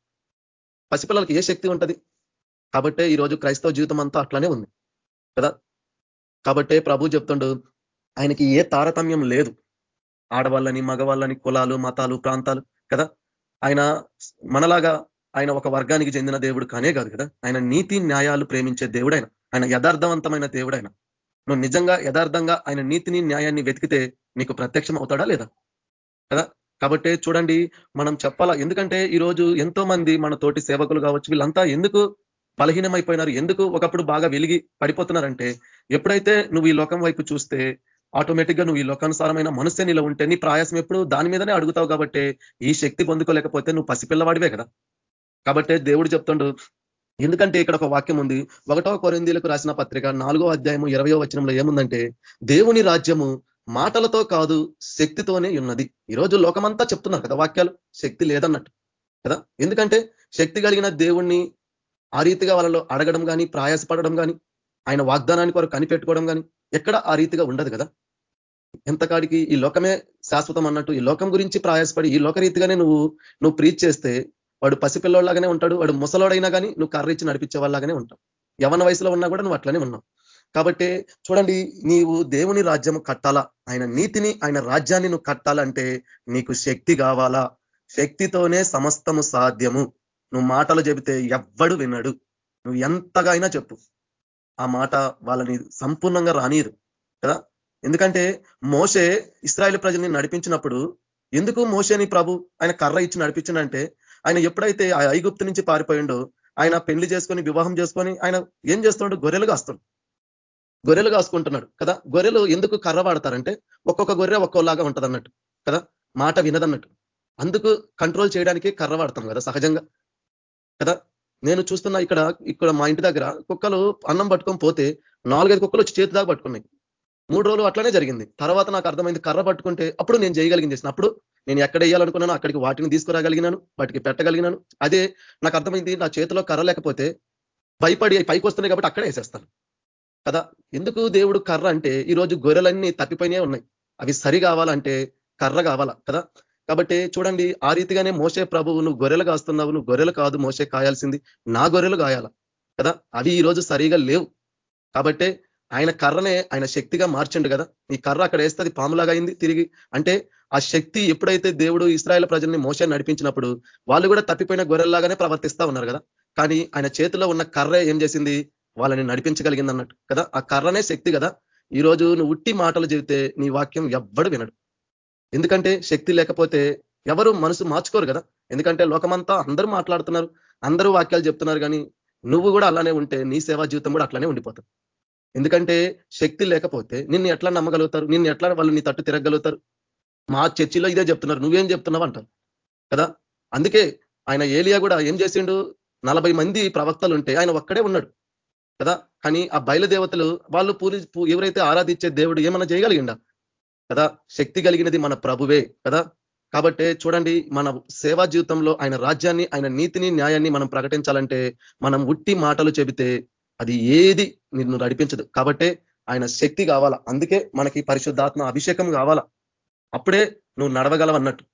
పసిపిల్లలకి ఏ శక్తి ఉంటది? కాబట్టి ఈరోజు క్రైస్తవ జీవితం అంతా అట్లానే ఉంది కదా. కాబట్టి ప్రభు చెప్తుండు ఆయనకి ఏ తారతమ్యం లేదు. ఆడవాళ్ళని మగవాళ్ళని కులాలు మతాలు ప్రాంతాలు కదా. ఆయన మనలాగా ఆయన ఒక వర్గానికి చెందిన దేవుడు కానే కాదు కదా. ఆయన నీతి న్యాయాలు ప్రేమించే దేవుడైన ఆయన యథార్థవంతమైన దేవుడైన. నువ్వు నిజంగా యథార్థంగా ఆయన నీతిని న్యాయాన్ని వెతికితే నీకు ప్రత్యక్షం అవుతాడా లేదా? కదా? కాబట్టి చూడండి మనం చెప్పాలా ఎందుకంటే ఈరోజు ఎంతో మంది మన తోటి సేవకులు కావచ్చు వీళ్ళంతా ఎందుకు బలహీనమైపోయినారు ఎందుకు ఒకప్పుడు బాగా వెలిగి పడిపోతున్నారంటే ఎప్పుడైతే నువ్వు ఈ లోకం వైపు చూస్తే ఆటోమేటిక్గా నువ్వు ఈ లోకానుసారమైన మనసే నీలో ఉంటే నీ ప్రయాసం ఎప్పుడు దాని మీదనే అడుగుతావు కాబట్టి ఈ శక్తి పొందుకోలేకపోతే నువ్వు పసిపిల్లవాడివే కదా? కాబట్టి దేవుడు చెప్తుండు ఎందుకంటే ఇక్కడ ఒక వాక్యం ఉంది. ఒకటో కొరిందీలకు రాసిన పత్రిక నాలుగో అధ్యాయము ఇరవయో వచనంలో ఏముందంటే దేవుని రాజ్యము మాటలతో కాదు శక్తితోనే ఉన్నది. ఈరోజు లోకమంతా చెప్తున్నారు కదా వాక్యాలు. శక్తి లేదన్నట్టు. కదా? ఎందుకంటే శక్తి కలిగిన దేవుణ్ణి ఆ రీతిగా వాళ్ళలో అడగడం కానీ ప్రయాసపడడం కానీ ఆయన వాగ్దానానికి వారు కనిపెట్టుకోవడం కానీ ఎక్కడ ఆ రీతిగా ఉండదు కదా? ఎంతకాడికి ఈ లోకమే శాశ్వతం అన్నట్టు ఈ లోకం గురించి ప్రయాసపడి ఈ లోక రీతిగానే నువ్వు నువ్వు ప్రీచ్ చేస్తే వాడు పసిపిల్లోళ్ళగానే ఉంటాడు వాడు ముసలోడైనా కానీ నువ్వు కర్ర ఇచ్చి నడిపించే వాళ్ళగానే ఉంటావు. యవన వయసులో ఉన్నా కూడా నువ్వు అట్లనే ఉన్నావు. కాబట్టి చూడండి నీవు దేవుని రాజ్యం కట్టాలా? ఆయన నీతిని ఆయన రాజ్యాన్ని నువ్వు కట్టాలంటే నీకు శక్తి కావాలా? శక్తితోనే సమస్తము సాధ్యము. నువ్వు మాటలు చెబితే ఎవ్వడు వినడు. నువ్వు ఎంతగా అయినా చెప్పు. ఆ మాట వాళ్ళని సంపూర్ణంగా రానీరు కదా? ఎందుకంటే మోసే ఇస్రాయేల్ ప్రజల్ని నడిపించినప్పుడు ఎందుకు మోసేని ప్రభు ఆయన కర్ర ఇచ్చి నడిపించిందంటే ఆయన ఎప్పుడైతే ఆ ఐగుప్తు నుంచి పారిపోయిండో ఆయన పెళ్ళి చేసుకొని వివాహం చేసుకొని ఆయన ఏం చేస్తున్నాడు? గొర్రెలు కాస్తాడు గొర్రెలు కాసుకుంటున్నాడు కదా? గొర్రెలు ఎందుకు కర్ర వాడతారంటే ఒక్కొక్క గొర్రె ఒక్కోలాగా ఉంటుంది అన్నట్టు కదా? మాట వినదన్నట్టు. అందుకు కంట్రోల్ చేయడానికి కర్ర వాడతాం కదా సహజంగా కదా? నేను చూస్తున్నా ఇక్కడ ఇక్కడ మా ఇంటి దగ్గర కుక్కలు అన్నం పట్టుకొని పోతే నాలుగైదు కుక్కలు వచ్చి చేతి దాకా పట్టుకున్నాయి. మూడు రోజులు అట్లనే జరిగింది. తర్వాత నాకు అర్థమైంది కర్ర పట్టుకుంటే అప్పుడు నేను చేయగలిగింది చేసిన. అప్పుడు నేను ఎక్కడ వేయాలనుకున్నాను అక్కడికి వాటిని తీసుకురాగలిగినాను వాటికి పెట్టగలిగినాను. అదే నాకు అర్థమైంది నా చేతిలో కర్ర లేకపోతే భయపడి పైకి వస్తున్నాయి కాబట్టి అక్కడే వేసేస్తాను. కదా? ఎందుకు దేవుడు కర్ర అంటే ఈరోజు గొర్రెలన్నీ తప్పిపోయినే ఉన్నాయి. అవి సరి కావాలంటే కర్ర కావాలా? కదా? కాబట్టి చూడండి ఆ రీతిగానే మోసే ప్రభువు నువ్వు గొర్రెలు కాస్తున్నావు నువ్వు గొర్రెలు కాదు మోసే కాయాల్సింది. నా గొర్రెలు కాయాల? కదా? అవి ఈ రోజు సరిగా లేవు. కాబట్టే ఆయన కర్రనే ఆయన శక్తిగా మార్చండు కదా. ఈ కర్ర అక్కడ వేస్తే అది పాములాగా అయింది తిరిగి. అంటే ఆ శక్తి ఎప్పుడైతే దేవుడు ఇస్రాయల్ ప్రజల్ని మోసాన్ని నడిపించినప్పుడు వాళ్ళు కూడా తప్పిపోయిన గొర్రెల్లాగానే ప్రవర్తిస్తా ఉన్నారు కదా. కానీ ఆయన చేతిలో ఉన్న కర్ర ఏం చేసింది? వాళ్ళని నడిపించగలిగింది అన్నట్టు కదా. ఆ కర్రనే శక్తి కదా. ఈ రోజు నువ్వు ఉట్టి మాటలు చెబితే నీ వాక్యం ఎవ్వడు వినడు. ఎందుకంటే శక్తి లేకపోతే ఎవరు మనసు మార్చుకోరు కదా. ఎందుకంటే లోకమంతా అందరూ మాట్లాడుతున్నారు అందరూ వాక్యాలు చెప్తున్నారు కానీ నువ్వు కూడా అలానే ఉంటే నీ సేవా జీవితం కూడా అట్లానే ఉండిపోతుంది. ఎందుకంటే శక్తి లేకపోతే నిన్ను ఎట్లా నమ్మగలుగుతారు? నిన్ను ఎట్లా వాళ్ళు నీ తట్టు తిరగలుగుతారు మా చర్చిలో ఇదే చెప్తున్నారు. నువ్వేం చెప్తున్నావు అంటారు. కదా? అందుకే ఆయన ఏలియా కూడా ఏం చేసిండు? నలభై మంది ప్రవక్తలు ఉంటే ఆయన ఒక్కడే ఉన్నాడు. కదా? కానీ ఆ బయలుదేవతలు వాళ్ళు పూరి ఎవరైతే ఆరాధించే దేవుడు ఏమన్నా చేయగలిగిండా? కదా? శక్తి కలిగినది మన ప్రభువే. కదా? కాబట్టి చూడండి మన సేవా జీవితంలో ఆయన రాజ్యాన్ని ఆయన నీతిని న్యాయాన్ని మనం ప్రకటించాలంటే మనం ఉట్టి మాటలు చెబితే అది ఏది నిన్ను నడిపించదు. కాబట్టే ఆయన శక్తి కావాలా. అందుకే మనకి పరిశుద్ధాత్మ అభిషేకం కావాలా. అప్పుడే నువ్వు నడవగలవన్నట్టు.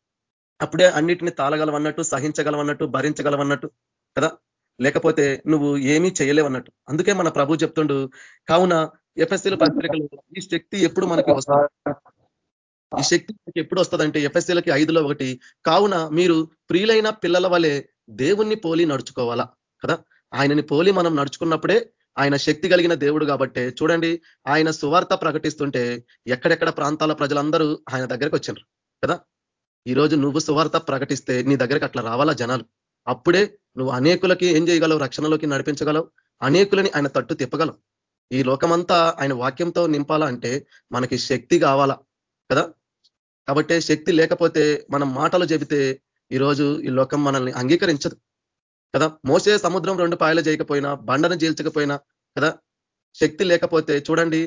అప్పుడే అన్నిటిని తాళగలవన్నట్టు సహించగలవన్నట్టు భరించగలవన్నట్టు కదా? లేకపోతే నువ్వు ఏమీ చేయలేవన్నట్టు. అందుకే మన ప్రభు చెప్తుండు కావున ఎఫ్ఎస్సీల పత్రికలు ఈ శక్తి ఎప్పుడు మనకి వస్తుంది? ఈ శక్తి ఎప్పుడు వస్తుందంటే ఎఫ్ఎస్సీలకి ఐదులో ఒకటి కావున మీరు ప్రియులైన పిల్లల వలె దేవుణ్ణి పోలి నడుచుకోవాలా. కదా? ఆయనని పోలి మనం నడుచుకున్నప్పుడే ఆయన శక్తి కలిగిన దేవుడు కాబట్టే చూడండి ఆయన సువార్త ప్రకటిస్తుంటే ఎక్కడెక్కడ ప్రాంతాల ప్రజలందరూ ఆయన దగ్గరికి వచ్చారు కదా? ఈరోజు నువ్వు సువార్త ప్రకటిస్తే నీ దగ్గరికి అట్లా రావాలా జనాలు? అప్పుడే నువ్వు అనేకులకి ఏం చేయగలవు? రక్షణలోకి నడిపించగలవు? అనేకులని ఆయన తట్టు తిప్పగలవు? ఈ లోకమంతా ఆయన వాక్యంతో నింపాలా అంటే మనకి శక్తి కావాలా కదా? కాబట్టి శక్తి లేకపోతే మనం మాటలు చెబితే ఈరోజు ఈ లోకం మనల్ని అంగీకరించదు. కదా? మోసే సముద్రం రెండు పాయలు చేయకపోయినా బండను చీల్చకపోయినా కదా? శక్తి లేకపోతే చూడండి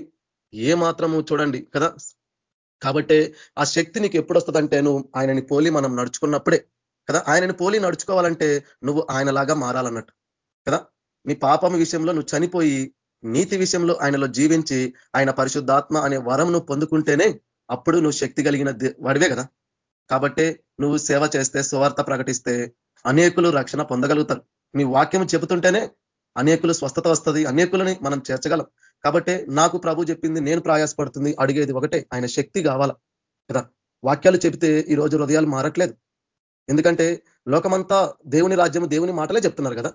ఏ మాత్రము చూడండి కదా? కాబట్టి ఆ శక్తి నీకు ఎప్పుడు వస్తుందంటే నువ్వు ఆయనని పోలి మనం నడుచుకున్నప్పుడే కదా? ఆయనని పోలి నడుచుకోవాలంటే నువ్వు ఆయనలాగా మారాలన్నట్టు కదా? నీ పాపం విషయంలో నువ్వు చనిపోయి నీతి విషయంలో ఆయనలో జీవించి ఆయన పరిశుద్ధాత్మ అనే వరం నువ్వు పొందుకుంటేనే అప్పుడు నువ్వు శక్తి కలిగిన వాడివే కదా? కాబట్టి నువ్వు సేవ చేస్తే సువార్త ప్రకటిస్తే అనేకులు రక్షణ పొందగలుగుతారు. నీ వాక్యం చెబుతుంటేనే అనేకులు స్వస్థత వస్తుంది అనేకులని మనం చేర్చగలం. కాబట్టి నాకు ప్రభు చెప్పింది నేను ప్రయాసపడుతుంది అడిగేది ఒకటే ఆయన శక్తి కావాల? కదా? వాక్యాలు చెబితే ఈ రోజు హృదయాలు మారట్లేదు. ఎందుకంటే లోకమంతా దేవుని రాజ్యము దేవుని మాటలే చెప్తున్నారు కదా?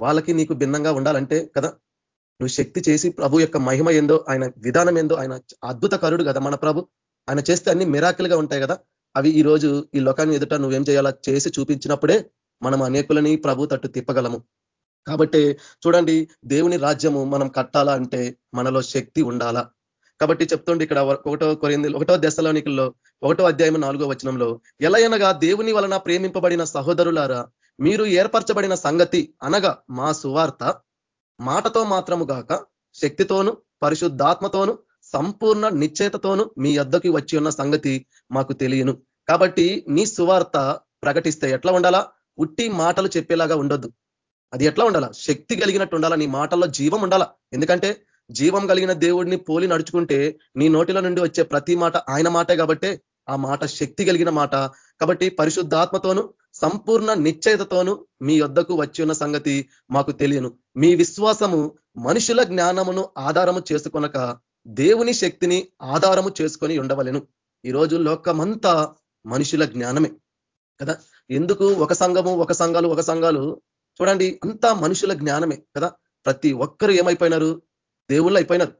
వాళ్ళకి నీకు భిన్నంగా ఉండాలంటే కదా? నువ్వు శక్తి చేసి ప్రభు యొక్క మహిమ ఏందో ఆయన విధానం ఏందో ఆయన అద్భుత కరుడు కదా మన ప్రభు. ఆయన చేస్తే అన్ని మిరాకిల్గా ఉంటాయి కదా? అవి ఈ రోజు ఈ లోకాన్ని ఎదుట నువ్వేం చేయాలా? చేసి చూపించినప్పుడే మనం అనేకులని ప్రభు తట్టు తిప్పగలము. కాబట్టి చూడండి దేవుని రాజ్యము మనం కట్టాలా అంటే మనలో శక్తి ఉండాలా? కాబట్టి చెప్తుండే ఇక్కడ ఒకటో కొరింది ఒకటో దశలోనికల్లో ఒకటో అధ్యాయం నాలుగో వచనంలో ఎలయనగా దేవుని వలన ప్రేమింపబడిన సహోదరులారా మీరు ఏర్పరచబడిన సంగతి అనగా మా సువార్త మాటతో మాత్రము గాక శక్తితోను పరిశుద్ధాత్మతోను సంపూర్ణ నిశ్చయతతోను మీ యొద్దకి వచ్చి ఉన్న సంగతి మాకు తెలియను. కాబట్టి నీ సువార్త ప్రకటిస్తే ఎట్లా ఉండాలా? ఉట్టి మాటలు చెప్పేలాగా ఉండొద్దు. అది ఎట్లా ఉండాలా? శక్తి కలిగినట్టు ఉండాలా? నీ మాటల్లో జీవం ఉండాలా? ఎందుకంటే జీవం కలిగిన దేవుడిని పోలి నడుచుకుంటే నీ నోటిలో నుండి వచ్చే ప్రతి మాట ఆయన మాటే కాబట్టి ఆ మాట శక్తి కలిగిన మాట. కాబట్టి పరిశుద్ధాత్మతోను సంపూర్ణ నిశ్చయతతోను మీ వద్దకు వచ్చి ఉన్న సంగతి మాకు తెలియను. మీ విశ్వాసము మనుషుల జ్ఞానమును ఆధారము చేసుకొనక దేవుని శక్తిని ఆధారము చేసుకొని ఉండవలెను. ఈరోజు లోకమంతా మనుషుల జ్ఞానమే కదా. ఎందుకు? ఒక సంఘము ఒక సంఘాలు ఒక సంఘాలు చూడండి అంతా మనుషుల జ్ఞానమే కదా. ప్రతి ఒక్కరు ఏమైపోయినారు? దేవుళ్ళు అయిపోయినారు.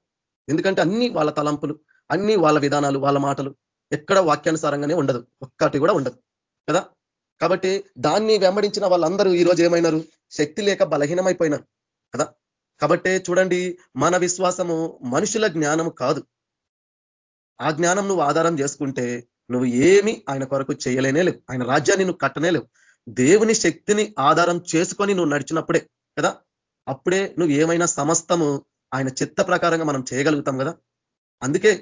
ఎందుకంటే అన్ని వాళ్ళ తలంపులు అన్ని వాళ్ళ విధానాలు వాళ్ళ మాటలు ఎక్కడ వాక్యానుసారంగానే ఉండదు. ఒక్కటి కూడా ఉండదు కదా. కాబట్టి దాన్ని వెంబడించిన వాళ్ళందరూ ఈరోజు ఏమైనారు? శక్తి లేక బలహీనమైపోయినారు కదా. కాబట్టే చూడండి మన విశ్వాసము మనుషుల జ్ఞానము కాదు. ఆ జ్ఞానం నువ్వు ఆధారం చేసుకుంటే నువ్వు ఏమి ఆయన కొరకు చేయలేనే లేవు. ఆయన రాజ్యాన్ని నువ్వు కట్టనే లేవు. దేవుని శక్తిని ఆధారం చేసుకొని నువ్వు నడిచినప్పుడే కదా? అప్పుడే నువ్వు ఏమైనా సమస్తము ఆయన చిత్త ప్రకారంగా మనం చేయగలుగుతాం కదా? అందుకే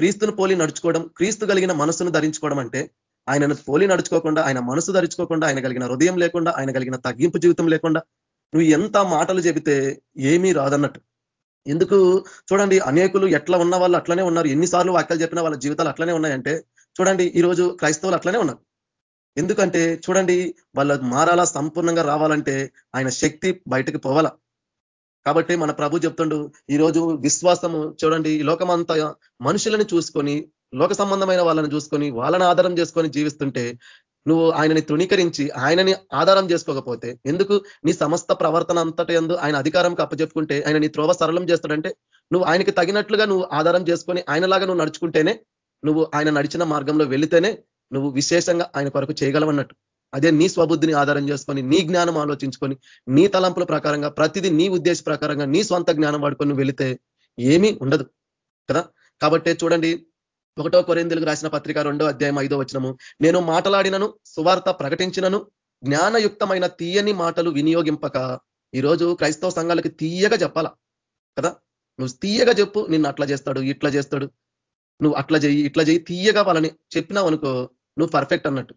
క్రీస్తును పోలి నడుచుకోవడం క్రీస్తు కలిగిన మనసును ధరించుకోవడం అంటే ఆయనను పోలి నడుచుకోకుండా ఆయన మనసు ధరించుకోకుండా ఆయన కలిగిన హృదయం లేకుండా ఆయన కలిగిన తగ్గింపు జీవితం లేకుండా నువ్వు ఎంత మాటలు చెబితే ఏమీ రాదన్నట్టు. ఎందుకు? చూడండి అనేకులు ఎట్లా ఉన్న వాళ్ళు అట్లనే ఉన్నారు. ఎన్నిసార్లు వాక్యాలు చెప్పినా వాళ్ళ జీవితాలు అట్లనే ఉన్నాయంటే చూడండి ఈరోజు క్రైస్తవులు అట్లనే ఉన్నారు. ఎందుకంటే చూడండి వాళ్ళ మారాలా సంపూర్ణంగా రావాలంటే ఆయన శక్తి బయటకు పోవాల. కాబట్టి మన ప్రభు చెప్తుండు ఈరోజు విశ్వాసము చూడండి ఈ లోకమంతా మనుషులను చూసుకొని లోక సంబంధమైన వాళ్ళని చూసుకొని వాళ్ళని ఆధారం చేసుకొని జీవిస్తుంటే నువ్వు ఆయనని తృణీకరించి ఆయనని ఆధారం చేసుకోకపోతే ఎందుకు నీ సమస్త ప్రవర్తన అంతటి ఎందు ఆయన అధికారంకి అప్పచెప్పుకుంటే ఆయన నీ త్రోవ సరళం చేస్తాడంటే నువ్వు ఆయనకి తగినట్లుగా నువ్వు ఆధారం చేసుకొని ఆయనలాగా నువ్వు నడుచుకుంటేనే నువ్వు ఆయన నడిచిన మార్గంలో వెళితేనే నువ్వు విశేషంగా ఆయన కొరకు చేయగలవన్నట్టు. అదే నీ స్వబుద్ధిని ఆధారం చేసుకొని నీ జ్ఞానం ఆలోచించుకొని నీ తలంపుల ప్రకారంగా ప్రతిదీ నీ ఉద్దేశ ప్రకారంగా నీ స్వంత జ్ఞానం వాడుకొని వెళితే ఏమీ ఉండదు. కదా? కాబట్టే చూడండి ఒకటో కొరిందులకు రాసిన పత్రిక రెండో అధ్యాయం ఐదో వచ్చినము నేను మాటలాడినను సువార్త ప్రకటించినను జ్ఞానయుక్తమైన తీయని మాటలు వినియోగింపక. ఈరోజు క్రైస్తవ సంఘాలకు తీయగా చెప్పాల? కదా? నువ్వు తీయగా చెప్పు నిన్ను అట్లా చేస్తాడు ఇట్లా చేస్తాడు. నువ్వు అట్లా చెయ్యి ఇట్లా చెయ్యి తీయగా వాళ్ళని చెప్పినావు అనుకో నువ్వు పర్ఫెక్ట్ అన్నట్టు.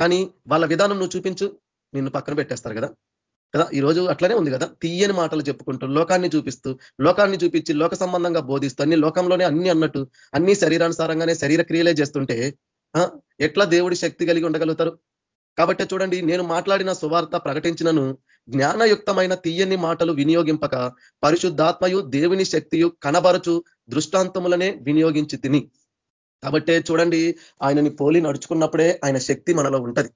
కానీ వాళ్ళ విధానం నువ్వు చూపించు నిన్ను పక్కన పెట్టేస్తారు కదా? కదా? ఈరోజు అట్లనే ఉంది కదా? తీయని మాటలు చెప్పుకుంటూ లోకాన్ని చూపిస్తూ లోకాన్ని చూపించి లోక సంబంధంగా బోధిస్తూ అన్ని లోకంలోనే అన్ని అన్నట్టు అన్ని శరీరానుసారంగానే శరీర క్రియలే చేస్తుంటే ఎట్లా దేవుడి శక్తి కలిగి ఉండగలుగుతారు? కాబట్టి చూడండి నేను మాట్లాడిన సువార్త ప్రకటించినను జ్ఞానయుక్తమైన తీయని మాటలు వినియోగింపక పరిశుద్ధాత్మయు దేవుని శక్తియు కనబరచు దృష్టాంతములనే వినియోగించి తిని. కాబట్టే చూడండి ఆయనని పోలి నడుచుకున్నప్పుడే ఆయన శక్తి మనలో ఉంటది.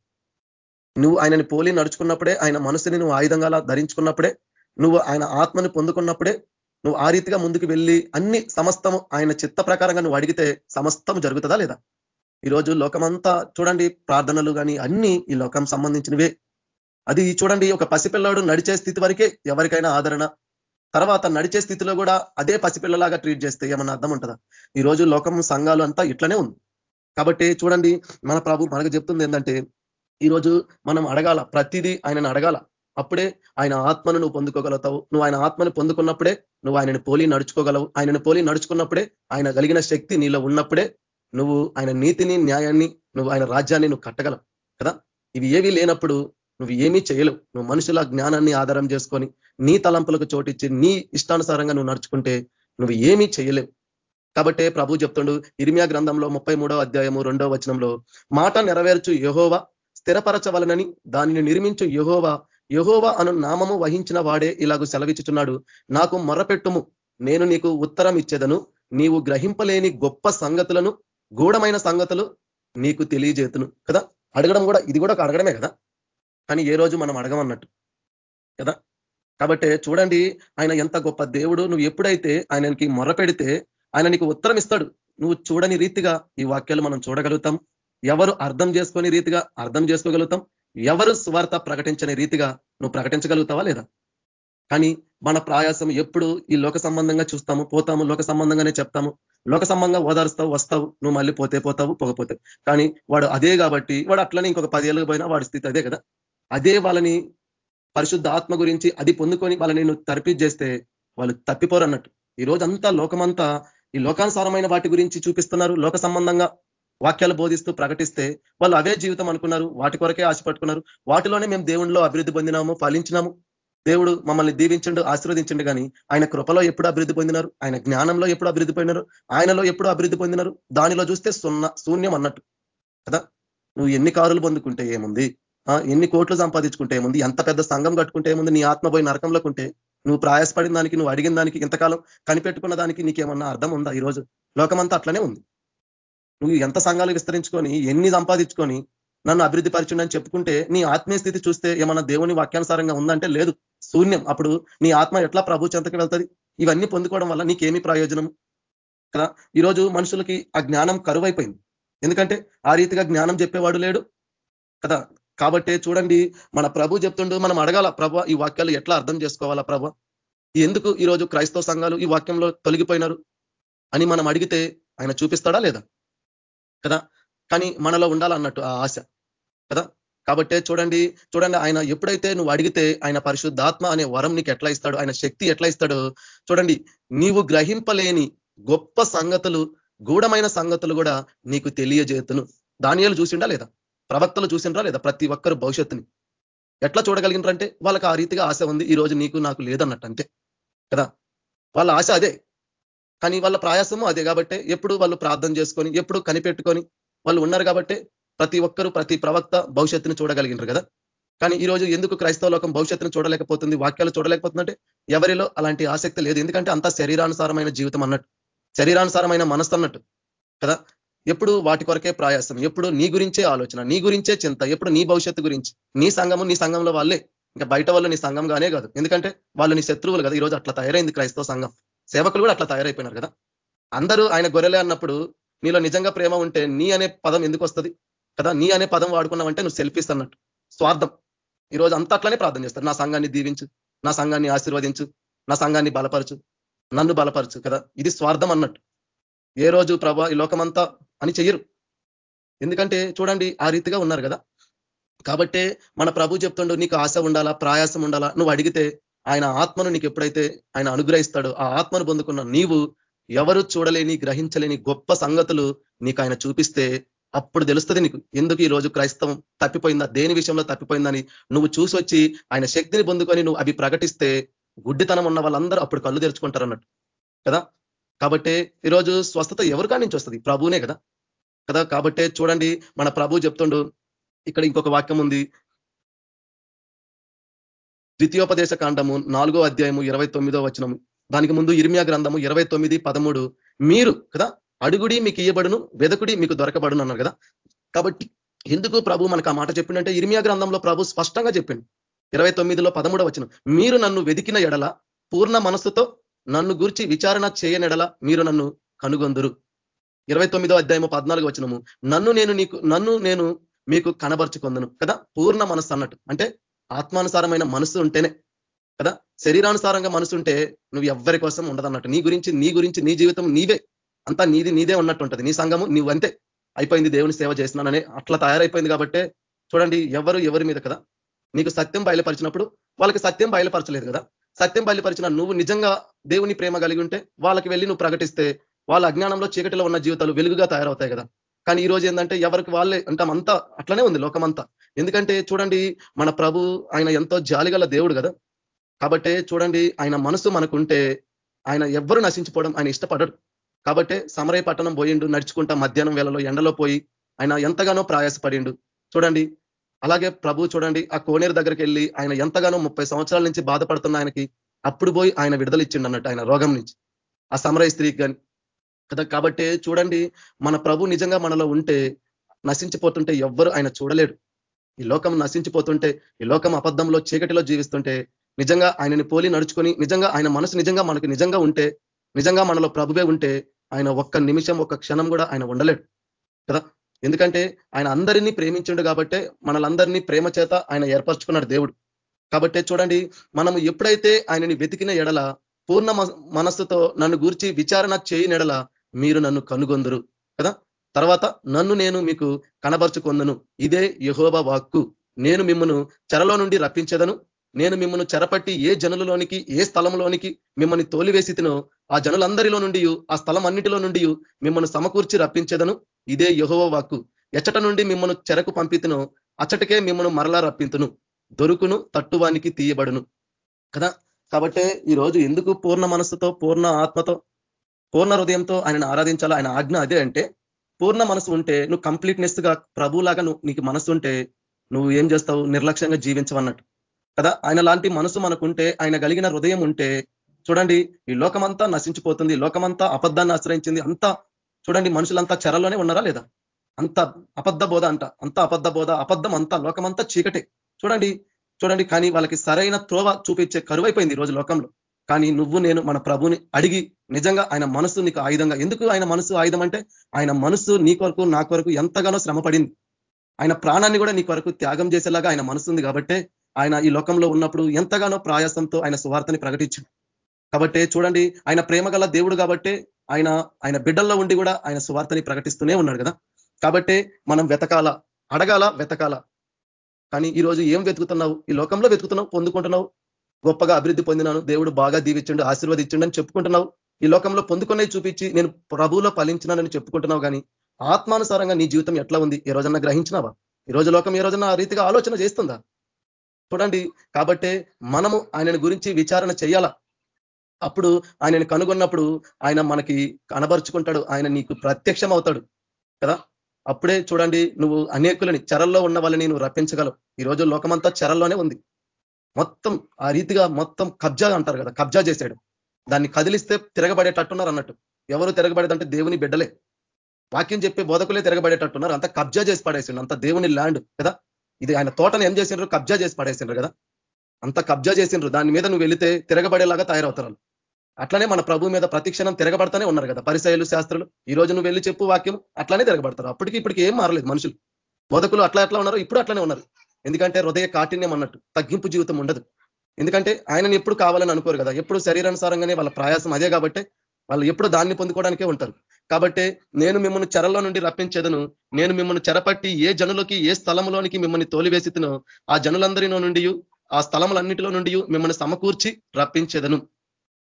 నువ్వు ఆయనని పోలి నడుచుకున్నప్పుడే ఆయన మనసుని నువ్వు ఆయుధంగా ధరించుకున్నప్పుడే నువ్వు ఆయన ఆత్మని పొందుకున్నప్పుడే నువ్వు ఆ రీతిగా ముందుకు వెళ్ళి అన్ని సమస్తము ఆయన చిత్త ప్రకారంగా నువ్వు అడిగితే సమస్తం జరుగుతుందా లేదా? ఈరోజు లోకమంతా చూడండి ప్రార్థనలు కానీ అన్ని ఈ లోకం సంబంధించినవే. అది చూడండి ఒక పసిపిల్లాడు నడిచే స్థితి వరకే ఎవరికైనా ఆదరణ. తర్వాత నడిచే స్థితిలో కూడా అదే పసిపిల్లలాగా ట్రీట్ చేస్తే ఏమన్నా అర్థం ఉంటుందా? ఈ రోజు లోకం సంఘాలు అంతా ఇట్లనే ఉంది. కాబట్టి చూడండి మన ప్రభు మనకు చెప్తుంది ఏంటంటే ఈరోజు మనం అడగాల ప్రతిదీ ఆయనను అడగాల. అప్పుడే ఆయన ఆత్మను నువ్వు పొందుకోగలుగుతావు. నువ్వు ఆయన ఆత్మను పొందుకున్నప్పుడే నువ్వు ఆయనను పోలి నడుచుకోగలవు. ఆయనను పోలి నడుచుకున్నప్పుడే ఆయన కలిగిన శక్తి నీలో ఉన్నప్పుడే నువ్వు ఆయన నీతిని న్యాయాన్ని నువ్వు ఆయన రాజ్యాన్ని నువ్వు కట్టగలవు. కదా? ఇవి ఏవి లేనప్పుడు నువ్వు ఏమీ చేయలేవు. నువ్వు మనుషుల జ్ఞానాన్ని ఆధారం చేసుకొని నీ తలంపులకు చోటిచ్చి నీ ఇష్టానుసారంగా నువ్వు నడుచుకుంటే నువ్వు ఏమీ చేయలేవు. కాబట్టి ప్రభు చెప్తుండు ఇరిమియా గ్రంథంలో ముప్పై అధ్యాయము రెండో వచనంలో మాట నెరవేర్చు యహోవా స్థిరపరచవలనని దానిని నిర్మించు యహోవా. యహోవా అను నామము వహించిన వాడే ఇలాగ సెలవిచ్చుచున్నాడు. నాకు మొరపెట్టుము. నేను నీకు ఉత్తరం ఇచ్చేదను నీవు గ్రహింపలేని గొప్ప సంగతులను గూఢమైన సంగతులు నీకు తెలియజేతును. కదా? అడగడం కూడా ఇది కూడా ఒక అడగడమే కదా? కానీ ఏ రోజు మనం అడగమన్నట్టు. కదా? కాబట్టి చూడండి ఆయన ఎంత గొప్ప దేవుడు. నువ్వు ఎప్పుడైతే ఆయనకి మొర్ర పెడితే ఆయన నీకు ఉత్తరం ఇస్తాడు నువ్వు చూడని రీతిగా ఈ వాక్యాలు మనం చూడగలుగుతాం. ఎవరు అర్థం చేసుకొని రీతిగా అర్థం చేసుకోగలుగుతాం? ఎవరు స్వార్థ ప్రకటించని రీతిగా నువ్వు ప్రకటించగలుగుతావా లేదా? కానీ మన ప్రయాసం ఎప్పుడు ఈ లోక సంబంధంగా చూస్తాము పోతాము లోక సంబంధంగానే చెప్తాము. లోక సంబంధంగా ఓదారుస్తావు వస్తావు నువ్వు మళ్ళీ పోతే పోతావు పోకపోతే కానీ వాడు అదే కాబట్టి వాడు అట్లనే ఇంకొక పదేళ్ళకి పోయినా వాడి స్థితి అదే కదా. అదే వాళ్ళని పరిశుద్ధ ఆత్మ గురించి అది పొందుకొని వాళ్ళని నువ్వు తరిపిచ్చేస్తే వాళ్ళు తప్పిపోరు అన్నట్టు ఈ రోజంతా లోకమంతా ఈ లోకానుసారమైన వాటి గురించి చూపిస్తున్నారు లోక సంబంధంగా వాక్యాలు బోధిస్తూ ప్రకటిస్తే వాళ్ళు అవే జీవితం అనుకున్నారు వాటి కొరకే ఆశపట్టుకున్నారు వాటిలోనే మేము దేవుణ్ణిలో అభివృద్ధి పొందినాము ఫలించినాము. దేవుడు మమ్మల్ని దీవించండు ఆశీర్వదించండు కానీ ఆయన కృపలో ఎప్పుడు అభివృద్ధి పొందినారు? ఆయన జ్ఞానంలో ఎప్పుడు అభివృద్ధి పొందినారు? ఆయనలో ఎప్పుడు అభివృద్ధి పొందినారు? దానిలో చూస్తే సున్న శూన్యం అన్నట్టు. కదా? నువ్వు ఎన్ని కారులు పొందుకుంటే ఏముంది? ఎన్ని కోట్లు సంపాదించుకుంటే ఏముంది? ఎంత పెద్ద సంఘం కట్టుకుంటే ఏముంది? నీ ఆత్మ పోయి నరకంలోకి ఉంటే నువ్వు ప్రయాసపడిన దానికి నువ్వు అడిగిన దానికి ఇంతకాలం కనిపెట్టుకున్న దానికి నీకేమన్నా అర్థం ఉందా? ఈరోజు లోకమంతా అట్లనే ఉంది. నువ్వు ఎంత సంఘాలు విస్తరించుకొని ఎన్ని సంపాదించుకొని నన్ను అభివృద్ధి పరిచిండని చెప్పుకుంటే నీ ఆత్మీయ స్థితి చూస్తే ఏమన్నా దేవుని వాక్యానుసారంగా ఉందంటే లేదు. శూన్యం. అప్పుడు నీ ఆత్మ ఎట్లా ప్రభు చెంతకి వెళ్తుంది? ఇవన్నీ పొందుకోవడం వల్ల నీకేమి ప్రయోజనం? కదా? ఈరోజు మనుషులకి ఆ జ్ఞానం కరువైపోయింది. ఎందుకంటే ఆ రీతిగా జ్ఞానం చెప్పేవాడు లేడు. కదా? కాబట్టి చూడండి మన ప్రభు చెప్తుండు మనం అడగాల ప్రభ ఈ వాక్యాలు ఎట్లా అర్థం చేసుకోవాలా ప్రభ? ఎందుకు ఈరోజు క్రైస్తవ సంఘాలు ఈ వాక్యంలో తొలగిపోయినారు? అని మనం అడిగితే ఆయన చూపిస్తాడా లేదా? కదా? కానీ మనలో ఉండాలన్నట్టు ఆ ఆశ కదా? కాబట్టే చూడండి చూడండి ఆయన ఎప్పుడైతే నువ్వు అడిగితే ఆయన పరిశుద్ధాత్మ అనే వరం నీకు ఎట్లా ఇస్తాడు ఆయన శక్తి ఎట్లా ఇస్తాడో చూడండి నీవు గ్రహింపలేని గొప్ప సంగతులు గూఢమైన సంగతులు కూడా నీకు తెలియజేతును. దానియాలు చూసిండా లేదా? ప్రవక్తలు చూసిండ్రా లేదా ప్రతి ఒక్కరు భవిష్యత్తుని? ఎట్లా చూడగలిగినారంటే వాళ్ళకి ఆ రీతిగా ఆశ ఉంది ఈ రోజు నీకు నాకు లేదన్నట్టు అంతే కదా? వాళ్ళ ఆశ అదే కానీ వాళ్ళ ప్రయాసము అదే కాబట్టి ఎప్పుడు వాళ్ళు ప్రార్థన చేసుకొని ఎప్పుడు కనిపెట్టుకొని వాళ్ళు ఉన్నారు కాబట్టి ప్రతి ఒక్కరు ప్రతి ప్రవక్త భవిష్యత్తుని చూడగలిగినారు కదా. కానీ ఈ రోజు ఎందుకు క్రైస్తవ లోకం భవిష్యత్తును చూడలేకపోతుంది వాక్యాలు చూడలేకపోతుందంటే ఎవరిలో అలాంటి ఆసక్తి లేదు. ఎందుకంటే అంతా శరీరానుసారమైన జీవితం అన్నట్టు శరీరానుసారమైన మనస్సు అన్నట్టు కదా. ఎప్పుడు వాటి కొరకే ప్రయాసం ఎప్పుడు నీ గురించే ఆలోచన నీ గురించే చింత ఎప్పుడు నీ భవిష్యత్తు గురించి నీ సంఘము నీ సంఘంలో వాళ్ళే. ఇంకా బయట వాళ్ళు నీ సంఘంగానే కాదు. ఎందుకంటే వాళ్ళు నీ శత్రువులు కదా. ఈరోజు అట్లా తయారైంది క్రైస్తవ సంఘం. సేవకులు కూడా అట్లా తయారైపోయినారు కదా. అందరూ ఆయన గొర్రెలే అన్నప్పుడు నీలో నిజంగా ప్రేమ ఉంటే నీ అనే పదం ఎందుకు వస్తుంది? కదా నీ అనే పదం వాడుకున్నావంటే నువ్వు సెల్ఫీస్ అన్నట్టు. స్వార్థం. ఈరోజు అంతా అట్లనే ప్రార్థన చేస్తారు. నా సంఘాన్ని దీవించు నా సంఘాన్ని ఆశీర్వదించు నా సంఘాన్ని బలపరచు నన్ను బలపరచు కదా. ఇది స్వార్థం అన్నట్టు. ఏ రోజు ప్రభా ఈ లోకమంతా అని చెయ్యరు. ఎందుకంటే చూడండి ఆ రీతిగా ఉన్నారు కదా. కాబట్టే మన ప్రభు చెప్తుండో నీకు ఆశ ఉండాలా ప్రయాసం ఉండాలా నువ్వు అడిగితే ఆయన ఆత్మను నీకు ఎప్పుడైతే ఆయన అనుగ్రహిస్తాడో ఆ ఆత్మను పొందుకున్న నీవు ఎవరు చూడలేని గ్రహించలేని గొప్ప సంగతులు నీకు ఆయన చూపిస్తే అప్పుడు తెలుస్తుంది నీకు. ఎందుకు ఈ రోజు క్రైస్తవం తప్పిపోయిందా? దేని విషయంలో తప్పిపోయిందని నువ్వు చూసొచ్చి ఆయన శక్తిని పొందుకొని నువ్వు అవి ప్రకటిస్తే గుడ్డితనం ఉన్న వాళ్ళందరూ అప్పుడు కళ్ళు తెరుచుకుంటారు అన్నట్టు. కదా? కాబట్టి ఈరోజు స్వస్థత ఎవరి కాడి నుంచి వస్తుంది? ప్రభునే కదా? కదా? కాబట్టి చూడండి మన ప్రభు చెప్తుండు ఇక్కడ ఇంకొక వాక్యం ఉంది. ద్వితీయోపదేశ కాండము నాలుగో అధ్యాయము ఇరవై తొమ్మిదో వచనము. దానికి ముందు ఇర్మియా గ్రంథము ఇరవై తొమ్మిది పదమూడు. మీరు కదా అడుగుడి మీకు ఇయ్యబడును వెదకుడి మీకు దొరకబడును అన్నారు కదా. కాబట్టి ఎందుకు ప్రభు మనకు ఆ మాట చెప్పిండంటే ఇర్మియా గ్రంథంలో ప్రభు స్పష్టంగా చెప్పిండు. ఇరవై తొమ్మిదిలో పదమూడవ వచనం. మీరు నన్ను వెదికిన ఎడల పూర్ణ మనస్సుతో నన్ను గురించి విచారణ చేయనెడల మీరు నన్ను కనుగొందురు. ఇరవై తొమ్మిదో అధ్యాయము పద్నాలుగు వచనము. నన్ను నేను నీకు నన్ను నేను మీకు కనబరుచుకుందను కదా పూర్ణ మనస్సు అన్నట్టు. అంటే ఆత్మానుసారమైన మనసు ఉంటేనే కదా? శరీరానుసారంగా మనసు ఉంటే నువ్వు ఎవ్వరి కోసం ఉండదన్నట్టు. నీ గురించి నీ గురించి నీ జీవితం నీవే. అంతా నీది నీదే ఉన్నట్టు ఉంటుంది నీ సంఘము నువ్వు అంతే అయిపోయింది దేవుని సేవ చేస్తున్నానని అట్లా తయారైపోయింది కాబట్టి చూడండి ఎవరు ఎవరి మీద కదా? నీకు సత్యం బయలుపరిచినప్పుడు వాళ్ళకి సత్యం బయలుపరచలేదు కదా? సత్యం బయలుపరిచిన నువ్వు నిజంగా దేవుని ప్రేమ కలిగి ఉంటే వాళ్ళకి వెళ్ళి నువ్వు ప్రకటిస్తే వాళ్ళ అజ్ఞానంలో చీకటిలో ఉన్న జీవితాలు వెలుగుగా తయారవుతాయి కదా? కానీ ఈ రోజు ఏంటంటే ఎవరికి వాళ్ళే అంటాం అంతా అట్లనే ఉంది లోకమంతా. ఎందుకంటే చూడండి మన ప్రభు ఆయన ఎంతో జాలిగల దేవుడు కదా. కాబట్టే చూడండి ఆయన మనసు మనకుంటే ఆయన ఎవ్వరు నశించిపోవడం ఆయన ఇష్టపడడు. కాబట్టే సమరయ పట్టణం పోయిండు నడుచుకుంటా మధ్యాహ్నం వేళలో ఎండలో పోయి ఆయన ఎంతగానో ప్రయాసపడిండు. చూడండి అలాగే ప్రభు చూడండి ఆ కోనేరు దగ్గరికి వెళ్ళి ఆయన ఎంతగానో ముప్పై సంవత్సరాల నుంచి బాధపడుతున్న ఆయనకి అప్పుడు పోయి ఆయన విడుదల ఇచ్చిండు అన్నట్టు ఆయన రోగం నుంచి. ఆ సమరయ స్త్రీకి కానీ కదా. కాబట్టి చూడండి మన ప్రభు నిజంగా మనలో ఉంటే నశించిపోతుంటే ఎవ్వరు ఆయన చూడలేడు. ఈ లోకం నశించిపోతుంటే ఈ లోకం అబద్ధంలో చీకటిలో జీవిస్తుంటే నిజంగా ఆయనని పోలి నడుచుకొని నిజంగా ఆయన మనసు నిజంగా మనకు నిజంగా ఉంటే నిజంగా మనలో ప్రభువే ఉంటే ఆయన ఒక్క నిమిషం ఒక్క క్షణం కూడా ఆయన ఉండలేడు. కదా? ఎందుకంటే ఆయన అందరినీ ప్రేమించిండు కాబట్టే మనలందరినీ ప్రేమ చేత ఆయన ఏర్పరచుకున్నాడు దేవుడు. కాబట్టి చూడండి మనము ఎప్పుడైతే ఆయనని వెతికిన ఎడల పూర్ణ మనస్సుతో నన్ను గూర్చి విచారణ చేయనెడల మీరు నన్ను కనుగొందరు. కదా? తర్వాత నన్ను నేను మీకు కనబరుచుకొందను. ఇదే యహోబ వాక్కు. నేను మిమ్మను చెరలో నుండి రప్పించదను. నేను మిమ్మల్ని చెరపట్టి ఏ జనులలోనికి ఏ స్థలంలోనికి మిమ్మల్ని తోలివేసి తినో ఆ జనులందరిలో నుండి ఆ స్థలం అన్నిటిలో నుండి మిమ్మల్ని సమకూర్చి రప్పించదను. ఇదే యహోవ వాక్కు. ఎచ్చట నుండి మిమ్మల్ని చెరకు పంపితును అచ్చటికే మిమ్మల్ని మరలా రప్పింతును. దొరుకును తట్టువానికి తీయబడును. కదా? కాబట్టి ఈరోజు ఎందుకు పూర్ణ మనస్సుతో పూర్ణ ఆత్మతో పూర్ణ హృదయంతో ఆయనను ఆరాధించాలా ఆయన ఆజ్ఞ అదే అంటే పూర్ణ మనసు ఉంటే నువ్వు కంప్లీట్నెస్గా ప్రభులాగా నువ్వు నీకు మనసు ఉంటే నువ్వు ఏం చేస్తావు? నిర్లక్ష్యంగా జీవించవన్నట్టు కదా? ఆయన లాంటి మనసు మనకుంటే ఆయన కలిగిన హృదయం ఉంటే చూడండి ఈ లోకమంతా నశించిపోతుంది లోకమంతా అబద్ధాన్ని ఆశ్రయించింది అంతా చూడండి మనుషులంతా చెరలోనే ఉన్నారా లేదా? అంత అబద్ధ బోధ అంట అంత అబద్ధ బోధ అబద్ధం అంతా లోకమంతా చీకటే. చూడండి చూడండి కానీ వాళ్ళకి సరైన త్రోవ చూపించే కరువైపోయింది ఈ రోజు లోకంలో. కానీ నువ్వు నేను మన ప్రభుని అడిగి నిజంగా ఆయన మనసు నీకు ఆయుధంగా. ఎందుకు ఆయన మనసు ఆయుధం అంటే ఆయన మనసు నీ కొరకు నా కొరకు ఎంతగానో శ్రమ పడింది. ఆయన ప్రాణాన్ని కూడా నీ కొరకు త్యాగం చేసేలాగా ఆయన మనసు ఉంది కాబట్టే ఆయన ఈ లోకంలో ఉన్నప్పుడు ఎంతగానో ప్రయాసంతో ఆయన సువార్తని ప్రకటించాడు. కాబట్టి చూడండి ఆయన ప్రేమ దేవుడు కాబట్టి ఆయన ఆయన బిడ్డల్లో ఉండి కూడా ఆయన సువార్తని ప్రకటిస్తూనే ఉన్నాడు కదా. కాబట్టి మనం వెతకాల అడగాల వెతకాల. కానీ ఈ రోజు ఏం వెతుకుతున్నావు? ఈ లోకంలో వెతుకుతున్నావు పొందుకుంటున్నావు? గొప్పగా అభివృద్ధి పొందినాను. దేవుడు బాగా దీవించండు ఆశీర్వదించండు అని చెప్పుకుంటున్నావు. ఈ లోకంలో పొందుకునేవి చూపించి నేను ప్రభువులో ఫలించినానని చెప్పుకుంటున్నావు కానీ ఆత్మానుసారంగా నీ జీవితం ఎట్లా ఉంది? ఏ రోజన్నా గ్రహించినావా? ఈ రోజు లోకం ఏ రోజున ఆ రీతిగా ఆలోచన చేస్తుందా? చూడండి. కాబట్టే మనము ఆయనను గురించి విచారణ చేయాలా? అప్పుడు ఆయనను కనుగొన్నప్పుడు ఆయన మనకి కనబరుచుకుంటాడు. ఆయన నీకు ప్రత్యక్షం అవుతాడు కదా? అప్పుడే చూడండి నువ్వు అనేకులని చెరల్లో ఉన్న వాళ్ళని నువ్వు రప్పించగలవు. ఈ రోజు లోకమంతా చెరల్లోనే ఉంది. మొత్తం ఆ రీతిగా మొత్తం కబ్జా అంటారు కదా కబ్జా చేశాడు. దాన్ని కదిలిస్తే తిరగబడేటట్టున్నారు అన్నట్టు. ఎవరు తిరగబడేదంటే దేవుని బిడ్డలే. వాక్యం చెప్పే బోధకులే తిరగబడేటట్టున్నారు. అంత కబ్జా చేసి పడేసిండు అంత దేవుని ల్యాండ్ కదా. ఇది ఆయన తోటను ఏం చేసిండ్రు? కబ్జా చేసి పడేసిండ్రు కదా. అంత కబ్జా చేసిండ్రు. దాని మీద నువ్వు వెళితే తిరగబడేలాగా తయారవుతారు అట్లనే మన ప్రభు మీద ప్రతిక్షణం తిరగబడతానే ఉన్నారు కదా. పరిసయలు శాస్త్రులు. ఈ రోజు నువ్వు వెళ్ళి చెప్పు వాక్యం. అట్లానే తిరగబడతారు. అప్పటికి ఇప్పటికి ఏం మారలేదు మనుషులు. బోధకులు అట్లా ఎట్లా ఉన్నారు? ఇప్పుడు అట్లనే ఉన్నారు. ఎందుకంటే హృదయ కాఠిన్యం అన్నట్టు తగ్గింపు జీవితం ఉండదు. ఎందుకంటే ఆయనని ఎప్పుడు కావాలని అనుకోరు కదా. ఎప్పుడు శరీరానుసారంగానే వాళ్ళ ప్రయాసం అదే కాబట్టి వాళ్ళు ఎప్పుడు దాన్ని పొందుకోవడానికే ఉంటారు. కాబట్టి నేను మిమ్మల్ని చెరలో నుండి రప్పించేదను నేను మిమ్మల్ని చెరపట్టి ఏ జనులకి ఏ స్థలంలోనికి మిమ్మల్ని తోలివేసితునో ఆ జనులందరిలో నుండి ఆ స్థలములన్నిటిలో నుండి మిమ్మల్ని సమకూర్చి రప్పించేదను.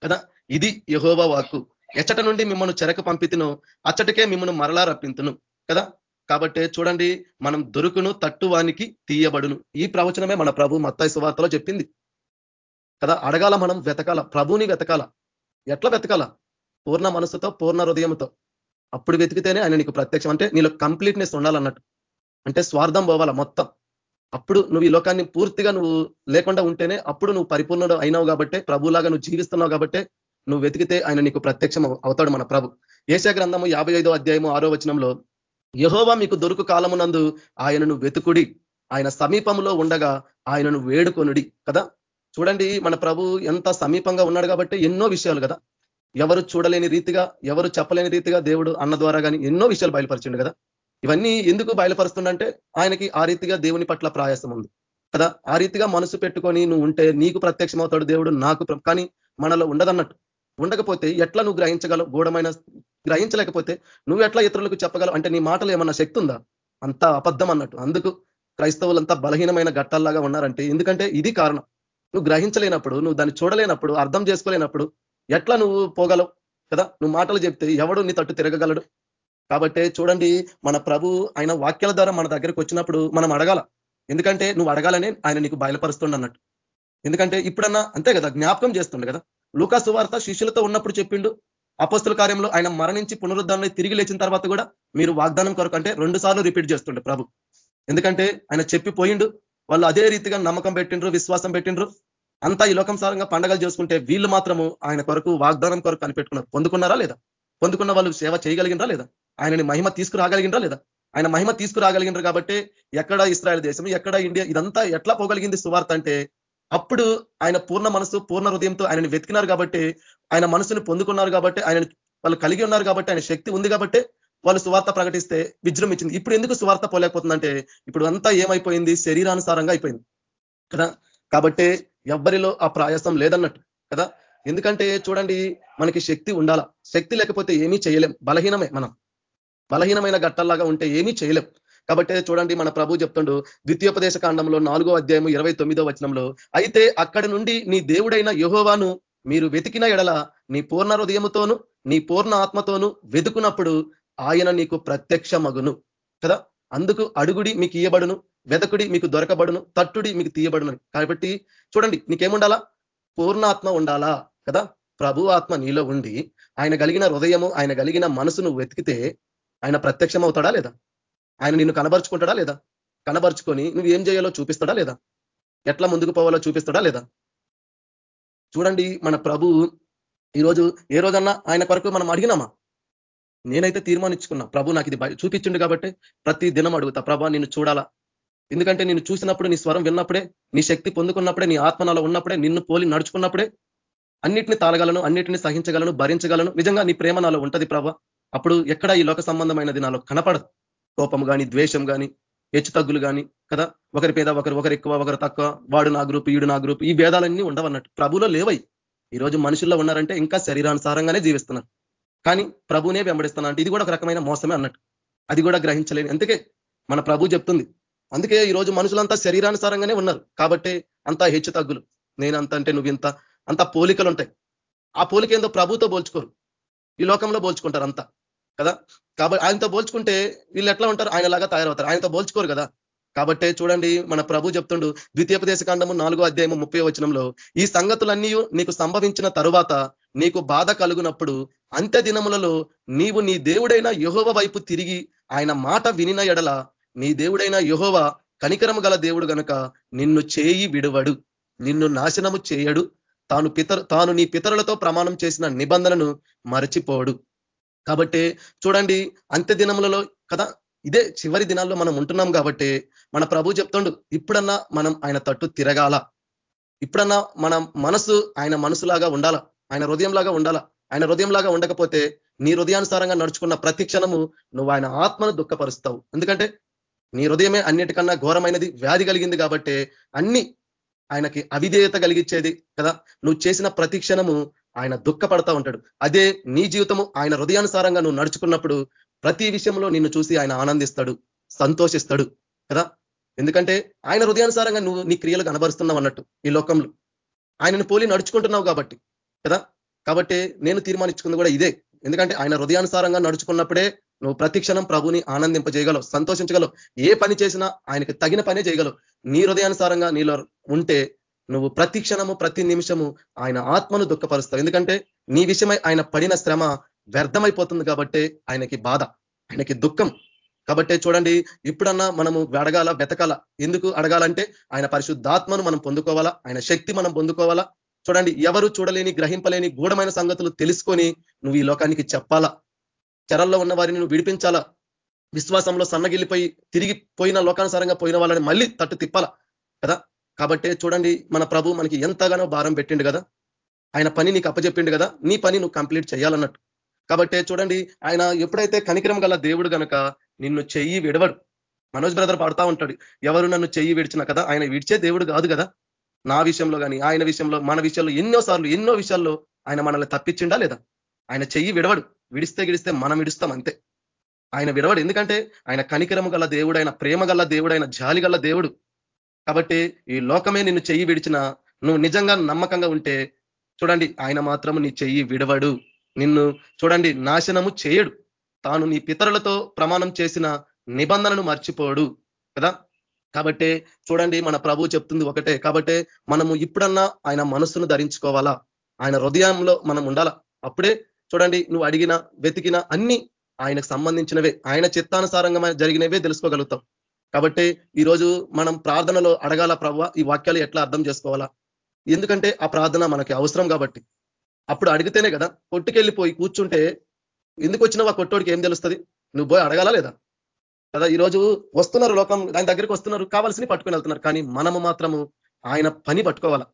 కదా? ఇది యహోవా వాక్కు. ఎచ్చట నుండి మిమ్మల్ని చెరకు పంపితును అచ్చటికే మిమ్మల్ని మరలా రప్పింతును. కదా? కాబట్టి చూడండి మనం దొరుకును తట్టువానికి తీయబడును. ఈ ప్రవచనమే మన ప్రభు మత్తాయి సువార్తలో చెప్పింది. కదా అడగాల మనం వెతకాల ప్రభుని వెతకాల. ఎట్లా వెతకాల? పూర్ణ మనసుతో పూర్ణ హృదయంతో అప్పుడు వెతికితేనే ఆయన నీకు ప్రత్యక్షం. అంటే నీలో కంప్లీట్నెస్ ఉండాలన్నట్టు. అంటే స్వార్థం పోవాలా మొత్తం. అప్పుడు నువ్వు ఈ లోకాన్ని పూర్తిగా నువ్వు లేకుండా ఉంటేనే అప్పుడు నువ్వు పరిపూర్ణుడు అయినావు కాబట్టి ప్రభులాగా నువ్వు జీవిస్తున్నావు కాబట్టి నువ్వు వెతికితే ఆయన నీకు ప్రత్యక్షం అవుతాడు మన ప్రభు. ఏషా గ్రంథము యాభై అధ్యాయము ఆరో వచనంలో యహోవా మీకు దొరుకు కాలమునందు ఆయనను వెతుకుడి. ఆయన సమీపంలో ఉండగా ఆయనను వేడుకొనుడి కదా? చూడండి మన ప్రభు ఎంత సమీపంగా ఉన్నాడు కాబట్టి ఎన్నో విషయాలు కదా? ఎవరు చూడలేని రీతిగా ఎవరు చెప్పలేని రీతిగా దేవుడు అన్న ద్వారా కానీ ఎన్నో విషయాలు బయలుపరిచిండు కదా? ఇవన్నీ ఎందుకు బయలుపరుస్తుండంటే ఆయనకి ఆ రీతిగా దేవుని పట్ల ప్రయాసం ఉంది కదా? ఆ రీతిగా మనసు పెట్టుకొని నువ్వు ఉంటే నీకు ప్రత్యక్షమవుతాడు దేవుడు నాకు కానీ మనలో ఉండదన్నట్టు. ఉండకపోతే ఎట్లా నువ్వు గ్రహించగలవు? గూఢమైన గ్రహించలేకపోతే నువ్వు ఎట్లా ఇతరులకు చెప్పగలవు? అంటే నీ మాటలు ఏమన్నా శక్తి ఉందా? అంత అబద్ధం అన్నట్టు. అందుకు క్రైస్తవులంతా బలహీనమైన ఘట్టాల్లాగా ఉన్నారంటే ఎందుకంటే ఇది కారణం. నువ్వు గ్రహించలేనప్పుడు నువ్వు దాన్ని చూడలేనప్పుడు అర్థం చేసుకోలేనప్పుడు ఎట్లా నువ్వు పోగలవు? కదా? నువ్వు మాటలు చెప్తే ఎవడు నీ తట్టు తిరగగలడు? కాబట్టి చూడండి మన ప్రభు ఆయన వాక్యాల ద్వారా మన దగ్గరికి వచ్చినప్పుడు మనం అడగాల. ఎందుకంటే నువ్వు అడగాలనే ఆయన నీకు బయలుపరుస్తుండ అన్నట్టు ఎందుకంటే ఇప్పుడన్నా అంతే కదా జ్ఞాపకం చేస్తుండే కదా. లూకాసు సువార్త శిష్యులతో ఉన్నప్పుడు చెప్పిండు. అపస్తుల కార్యంలో ఆయన మరణించి పునరుద్ధరణలో తిరిగి లేచిన తర్వాత కూడా మీరు వాగ్దానం కొరకు అంటే రెండు సార్లు రిపీట్ చేస్తుండే ప్రభు. ఎందుకంటే ఆయన చెప్పిపోయిండు. వాళ్ళు అదే రీతిగా నమ్మకం పెట్టిండ్రు విశ్వాసం పెట్టిండ్రు. అంతా ఈ లోకం సారంగా పండగలు చేసుకుంటే వీళ్ళు మాత్రము ఆయన కొరకు వాగ్దానం కొరకు కనిపెట్టుకున్నారు. పొందుకున్నారా లేదా? పొందుకున్న వాళ్ళు సేవ చేయగలిగినరా లేదా? ఆయనని మహిమ తీసుకురాగలిగినరా లేదా? ఆయన మహిమ తీసుకురాగలిగినారు కాబట్టి ఎక్కడ ఇస్రాయల్ దేశం ఎక్కడ ఇండియా ఇదంతా ఎట్లా పోగలిగింది సువార్త అంటే అప్పుడు ఆయన పూర్ణ మనసు పూర్ణ హృదయంతో ఆయనని వెతికినారు కాబట్టి ఆయన మనసుని పొందుకున్నారు కాబట్టి ఆయన వాళ్ళు కలిగి ఉన్నారు కాబట్టి ఆయన శక్తి ఉంది కాబట్టి వాళ్ళు సువార్త ప్రకటిస్తే విజృంభించింది. ఇప్పుడు ఎందుకు సువార్త పోలేకపోతుందంటే ఇప్పుడు అంతా ఏమైపోయింది? శరీరానుసారంగా అయిపోయింది. కదా? కాబట్టి ఎవ్వరిలో ఆ ప్రయాసం లేదన్నట్టు. కదా? ఎందుకంటే చూడండి మనకి శక్తి ఉండాల. శక్తి లేకపోతే ఏమీ చేయలేం. బలహీనమే మనం. బలహీనమైన ఘట్టల్లాగా ఉంటే ఏమీ చేయలేం. కాబట్టి చూడండి మన ప్రభు చెప్తుండు ద్వితీయోపదేశ కాండంలో నాలుగో అధ్యాయము ఇరవై తొమ్మిదో వచనంలో అయితే అక్కడ నుండి నీ దేవుడైన యహోవాను మీరు వెతికిన ఎడల నీ పూర్ణ హృదయముతోను నీ పూర్ణ ఆత్మతోను వెతుకున్నప్పుడు ఆయన నీకు ప్రత్యక్ష మగును కదా? అందుకు అడుగుడి మీకు ఇయ్యబడును వెదకుడి మీకు దొరకబడును తట్టుడి మీకు తీయబడును. కాబట్టి చూడండి నీకేముండాలా? పూర్ణాత్మ ఉండాలా? కదా? ప్రభు ఆత్మ నీలో ఉండి ఆయన కలిగిన హృదయము ఆయన కలిగిన మనసును వెతికితే ఆయన ప్రత్యక్షం అవుతాడా లేదా? ఆయన నిన్ను కనబరుచుకుంటాడా లేదా? కనబరుచుకొని నువ్వు ఏం చేయాలో చూపిస్తాడా లేదా? ఎట్లా ముందుకు పోవాలో చూపిస్తాడా లేదా? చూడండి మన ప్రభు ఈరోజు ఏ రోజన్నా ఆయన కొరకు మనం అడిగినామా? నేనైతే తీర్మానించుకున్నా. ప్రభు నాకు ఇది చూపించిండు కాబట్టి ప్రతి దినం అడుగుతా. ప్రభా నిన్ను చూడాలా? ఎందుకంటే నేను చూసినప్పుడు నీ స్వరం విన్నప్పుడే నీ శక్తి పొందుకున్నప్పుడే నీ ఆత్మనాలో ఉన్నప్పుడే నిన్ను పోలి నడుచుకున్నప్పుడే అన్నిటిని తాళగలను అన్నిటిని సహించగలను భరించగలను. నిజంగా నీ ప్రేమ నాలో ఉంటది ప్రభ. అప్పుడు ఎక్కడ ఈ లోక సంబంధమైనది నాలో కనపడదు. కోపం కానీ ద్వేషం కానీ హెచ్చు తగ్గులు కానీ కదా? ఒకరి పేద ఒకరు ఒకరు ఎక్కువ ఒకరు తక్కువ వాడు నా గ్రూప్ ఈడు నా గ్రూప్ ఈ భేదాలన్నీ ఉండవన్నట్టు. ప్రభులో లేవై. ఈరోజు మనుషుల్లో ఉన్నారంటే ఇంకా శరీరానుసారంగానే జీవిస్తున్నారు. కానీ ప్రభునే వెంబడిస్తున్నా అంటే ఇది కూడా ఒక రకమైన మోసమే అన్నట్టు. అది కూడా గ్రహించలేని. అందుకే మన ప్రభు చెప్తుంది. అందుకే ఈరోజు మనుషులంతా శరీరానుసారంగానే ఉన్నారు. కాబట్టి అంతా హెచ్చు తగ్గులు నేనంత అంటే నువ్వు ఇంత అంత పోలికలు ఉంటాయి ఆ పోలిక ఏందో ప్రభుతో పోల్చుకోరు. ఈ లోకంలో పోల్చుకుంటారు అంతా. కదా? కాబట్టి ఆయనతో పోల్చుకుంటే వీళ్ళు ఎట్లా ఉంటారు? ఆయనలాగా తయారవుతారు. ఆయనతో పోల్చుకోరు కదా? కాబట్టి చూడండి మన ప్రభు చెప్తుండు ద్వితీయోపదేశ కాండము నాలుగో అధ్యాయము ముప్పై వచనంలో ఈ సంగతులన్నీ నీకు సంభవించిన తరువాత నీకు బాధ కలుగునప్పుడు అంత్య దినములలో నీవు నీ దేవుడైన యహోవ వైపు తిరిగి ఆయన మాట వినిన ఎడల నీ దేవుడైన యహోవ కనికరము గల దేవుడు గనుక నిన్ను చేయి విడువడు. నిన్ను నాశనము చేయడు. తాను పితరు తాను నీ పితరులతో ప్రమాణం చేసిన నిబంధనను మరచిపోడు. కాబట్టి చూడండి అంత్య దినములలో కదా ఇదే చివరి దినాల్లో మనం ఉంటున్నాం కాబట్టి మన ప్రభు చెప్తుండు ఇప్పుడన్నా మనం ఆయన తట్టు తిరగాల. ఇప్పుడన్నా మన మనసు ఆయన మనసులాగా ఉండాల. ఆయన హృదయంలాగా ఉండాల. ఆయన హృదయంలాగా ఉండకపోతే నీ హృదయానుసారంగా నడుచుకున్న ప్రతి క్షణము నువ్వు ఆయన ఆత్మను దుఃఖపరుస్తావు. ఎందుకంటే నీ హృదయమే అన్నిటికన్నా ఘోరమైనది వ్యాధి కలిగింది కాబట్టి అన్ని ఆయనకి అవిధేయత కలిగించేది కదా. నువ్వు చేసిన ప్రతి క్షణము ఆయన దుఃఖపడతా ఉంటాడు. అదే నీ జీవితము ఆయన హృదయానుసారంగా నువ్వు నడుచుకున్నప్పుడు ప్రతి విషయంలో నిన్ను చూసి ఆయన ఆనందిస్తాడు సంతోషిస్తాడు కదా? ఎందుకంటే ఆయన హృదయానుసారంగా నువ్వు నీ క్రియలు కనబరుస్తున్నావు అన్నట్టు ఈ లోకంలో. ఆయనను పోలి నడుచుకుంటున్నావు కాబట్టి కదా? కాబట్టి నేను తీర్మానించుకుంది కూడా ఇదే. ఎందుకంటే ఆయన హృదయానుసారంగా నడుచుకున్నప్పుడే నువ్వు ప్రతిక్షణం ప్రభుని ఆనందింపజేయగలవు సంతోషించగలవు. ఏ పని చేసినా ఆయనకు తగిన పనే చేయగలవు. నీ హృదయానుసారంగా నీలో ఉంటే నువ్వు ప్రతి క్షణము ప్రతి నిమిషము ఆయన ఆత్మను దుఃఖపరుస్తావు. ఎందుకంటే నీ విషయమై ఆయన పడిన శ్రమ వ్యర్థమైపోతుంది కాబట్టి ఆయనకి బాధ ఆయనకి దుఃఖం. కాబట్టి చూడండి ఇప్పుడన్నా మనము అడగాల వెతకాల. ఎందుకు అడగాలంటే ఆయన పరిశుద్ధాత్మను మనం పొందుకోవాలా? ఆయన శక్తి మనం పొందుకోవాలా? చూడండి ఎవరు చూడలేని గ్రహింపలేని గూఢమైన సంగతులు తెలుసుకొని నువ్వు ఈ లోకానికి చెప్పాలా? చెరల్లో ఉన్న వారిని నువ్వు విడిపించాలా? విశ్వాసంలో సన్నగిల్లిపోయి తిరిగి పోయిన లోకానుసారంగా పోయిన వాళ్ళని మళ్ళీ తట్టు తిప్పాలా? కదా? కాబట్టి చూడండి మన ప్రభు మనకి ఎంతగానో భారం పెట్టిండు కదా. ఆయన పని నీకు అప్పచెప్పిండు కదా. నీ పని నువ్వు కంప్లీట్ చేయాలన్నట్టు. కాబట్టి చూడండి ఆయన ఎప్పుడైతే కనికరం గల దేవుడు కనుక నిన్ను చెయ్యి విడవడు. మనోజ్ బ్రదర్ పాడుతూ ఉంటాడు ఎవరు నన్ను చెయ్యి విడిచిన కదా ఆయన విడిచే దేవుడు కాదు కదా. నా విషయంలో కానీ ఆయన విషయంలో మన విషయంలో ఎన్నో సార్లు ఎన్నో విషయాల్లో ఆయన మనల్ని తప్పించిండా లేదా? ఆయన చెయ్యి విడవడు. విడిస్తే గిడిస్తే మనం విడుస్తాం అంతే. ఆయన విడవడు. ఎందుకంటే ఆయన కనికరము గల దేవుడు ఆయన ప్రేమ గల దేవుడు ఆయన జాలి గల దేవుడు. కాబట్టి ఈ లోకమే నిన్ను చెయ్యి విడిచిన నువ్వు నిజంగా నమ్మకంగా ఉంటే చూడండి ఆయన మాత్రం నీ చెయ్యి విడవడు. నిన్ను చూడండి నాశనము చేయడు. తాను నీ పితరులతో ప్రమాణం చేసిన నిబంధనను మర్చిపోడు కదా? కాబట్టి చూడండి మన ప్రభు చెప్తుంది ఒకటే. కాబట్టి మనము ఇప్పుడన్నా ఆయన మనస్సును ధరించుకోవాలా? ఆయన హృదయంలో మనం ఉండాలా? అప్పుడే చూడండి నువ్వు అడిగిన వెతికిన అన్ని ఆయనకు సంబంధించినవే. ఆయన చిత్తానుసారంగా జరిగినవే తెలుసుకోగలుగుతాం. కాబట్టి ఈరోజు మనం ప్రార్థనలో అడగాల ప్రభావ ఈ వాక్యాలు ఎట్లా అర్థం చేసుకోవాలా? ఎందుకంటే ఆ ప్రార్థన మనకి అవసరం కాబట్టి. అప్పుడు అడిగితేనే కదా కొట్టుకెళ్ళిపోయి కూర్చుంటే ఎందుకు వచ్చినావు ఆ కొట్టోడికి? ఏం తెలుస్తుంది? నువ్వు పోయి అడగాలా లేదా? కదా ఈరోజు వస్తున్నారు లోకం ఆయన దగ్గరికి వస్తున్నారు కావాల్సినవి పట్టుకొని వెళ్తున్నారు కానీ మనము మాత్రము ఆయన పని పట్టుకోవాలా?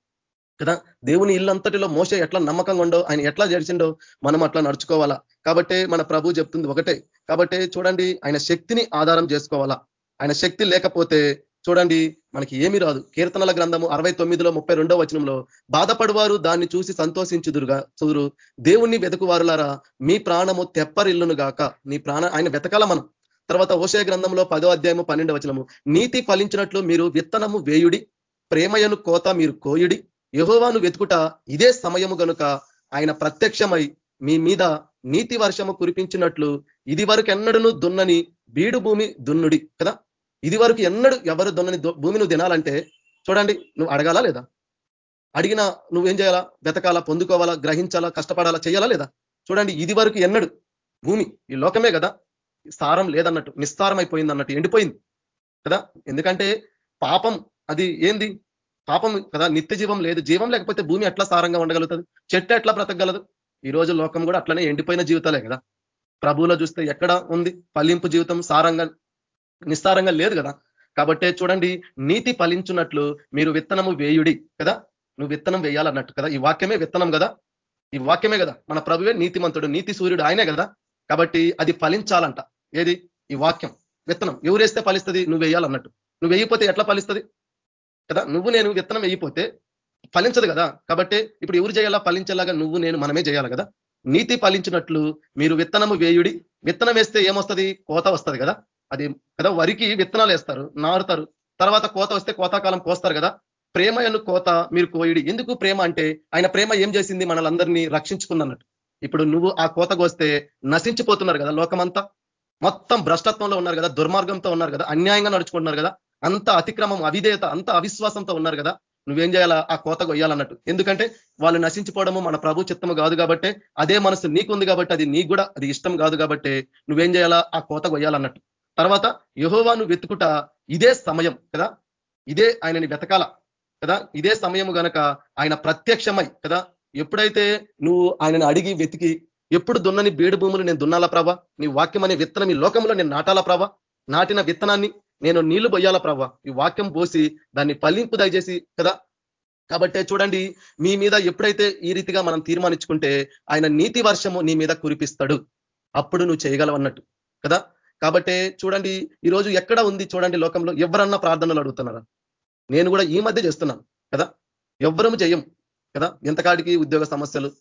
కదా దేవుని ఇల్లంతటిలో మోస ఎట్లా నమ్మకంగా ఉండో ఆయన ఎట్లా జరిచిండో మనం అట్లా నడుచుకోవాలా? కాబట్టి మన ప్రభు చెప్తుంది ఒకటే. కాబట్టి చూడండి ఆయన శక్తిని ఆధారం చేసుకోవాలా? ఆయన శక్తి లేకపోతే చూడండి మనకి ఏమి రాదు. కీర్తనల గ్రంథము అరవై తొమ్మిదిలో ముప్పై రెండో వచనంలో బాధపడువారు దాన్ని చూసి సంతోషించుదురుగా చూరు దేవుణ్ణి వెతుకువారులారా మీ ప్రాణము తెప్పరిల్లును గాక. నీ ప్రాణ ఆయన వెతకాల మనం. తర్వాత ఓషయ గ్రంథంలో పదో అధ్యాయము పన్నెండు వచనము నీతి ఫలించినట్లు మీరు విత్తనము వేయుడి ప్రేమయను కోత మీరు కోయుడి. యహోవాను వెతుకుట ఇదే సమయము గనుక ఆయన ప్రత్యక్షమై మీ మీద నీతి వర్షము కురిపించినట్లు ఇది వరకు ఎన్నడను దున్నని బీడు భూమి దున్నుడి. కదా? ఇది వరకు ఎన్నడు ఎవరు దొన్నని భూమి నువ్వు తినాలంటే చూడండి నువ్వు అడగాలా లేదా? అడిగినా నువ్వేం చేయాలా? వెతకాలా? పొందుకోవాలా? గ్రహించాలా? కష్టపడాలా? చేయాలా లేదా? చూడండి ఇది వరకు ఎన్నడు భూమి ఈ లోకమే కదా? సారం లేదన్నట్టు నిస్సారం అయిపోయింది అన్నట్టు ఎండిపోయింది కదా? ఎందుకంటే పాపం అది ఏంది? పాపం కదా? నిత్య జీవం లేదు. జీవం లేకపోతే భూమి ఎట్లా సారంగా ఉండగలుగుతుంది? చెట్టు ఎట్లా బ్రతకగలదు? ఈ రోజు లోకం కూడా అట్లనే ఎండిపోయిన జీవితాలే కదా? ప్రభువులో చూస్తే ఎక్కడ ఉంది? ఫలింపు జీవితం సారంగా నిస్సారంగా లేదు కదా. కాబట్టే చూడండి నీతి ఫలించున్నట్లు మీరు విత్తనము వేయుడి కదా. నువ్వు విత్తనం వేయాలన్నట్టు కదా. ఈ వాక్యమే విత్తనం కదా. ఈ వాక్యమే కదా. మన ప్రభువే నీతిమంతుడు నీతి సూర్యుడు ఆయనే కదా. కాబట్టి అది ఫలించాలంట. ఏది? ఈ వాక్యం. విత్తనం. ఎవరేస్తే ఫలిస్తుంది? నువ్వు వేయాలన్నట్టు. నువ్వు వేయిపోతే ఎట్లా ఫలిస్తుంది? కదా. నువ్వు నేను విత్తనం వేయిపోతే ఫలించదు కదా. కాబట్టి ఇప్పుడు ఎవరు చేయాలా? ఫలించేలాగా నువ్వు నేను మనమే చేయాలి కదా. నీతి ఫలించినట్లు మీరు విత్తనము వేయుడి. విత్తనం వేస్తే ఏమొస్తుంది? కోత వస్తుంది కదా. అది కదా వరికి విత్తనాలు వేస్తారు నారుతారు. తర్వాత కోత వస్తే కోతాకాలం కోస్తారు కదా. ప్రేమ అను కోత మీరు కోయుడి. ఎందుకు ప్రేమ అంటే ఆయన ప్రేమ ఏం చేసింది మనలందరినీ రక్షించుకుందన్నట్టు. ఇప్పుడు నువ్వు ఆ కోత కోస్తే నశించిపోతున్నారు కదా లోకమంతా. మొత్తం భ్రష్టత్వంలో ఉన్నారు కదా దుర్మార్గంతో ఉన్నారు కదా అన్యాయంగా నడుచుకుంటున్నారు కదా. అంత అతిక్రమం అవిధేయత అంత అవిశ్వాసంతో ఉన్నారు కదా. నువ్వేం చేయాలా? ఆ కోత కొయ్యాలన్నట్టు. ఎందుకంటే వాళ్ళు నశించిపోవడము మన ప్రభు చిత్తము కాదు కాబట్టి అదే మనసు నీకుంది కాబట్టి అది నీకు కూడా అది ఇష్టం కాదు కాబట్టి నువ్వేం చేయాలా? ఆ కోత కొయ్యాలన్నట్టు. తర్వాత యహోవాను వెతుకుట ఇదే సమయం కదా? ఇదే ఆయనని వెతకాల కదా? ఇదే సమయము గనక ఆయన ప్రత్యక్షమై కదా? ఎప్పుడైతే నువ్వు ఆయనని అడిగి వెతికి ఎప్పుడు దున్నని బీడు భూములు నేను దున్నాలా ప్రభా? నీ వాక్యం అనే విత్తనం ఈ లోకంలో నేను నాటాలా ప్రభా? నాటిన విత్తనాన్ని నేను నీళ్ళు బొయ్యాలా ప్రభా? ఈ వాక్యం పోసి దాన్ని పల్లింపు దయచేసి కదా? కాబట్టి చూడండి మీ మీద ఎప్పుడైతే ఈ రీతిగా మనం తీర్మానించుకుంటే ఆయన నీతి వర్షము నీ మీద కురిపిస్తాడు. అప్పుడు నువ్వు చేయగలవన్నట్టు కదా? కాబట్టి చూడండి ఈరోజు ఎక్కడ ఉంది చూడండి లోకంలో ఎవరన్నా ప్రార్థనలు అడుగుతున్నారా? నేను కూడా ఈ మధ్య చేస్తున్నాను కదా? ఎవ్వరము చేయం కదా? ఎంతకాడికి ఉద్యోగ సమస్యలు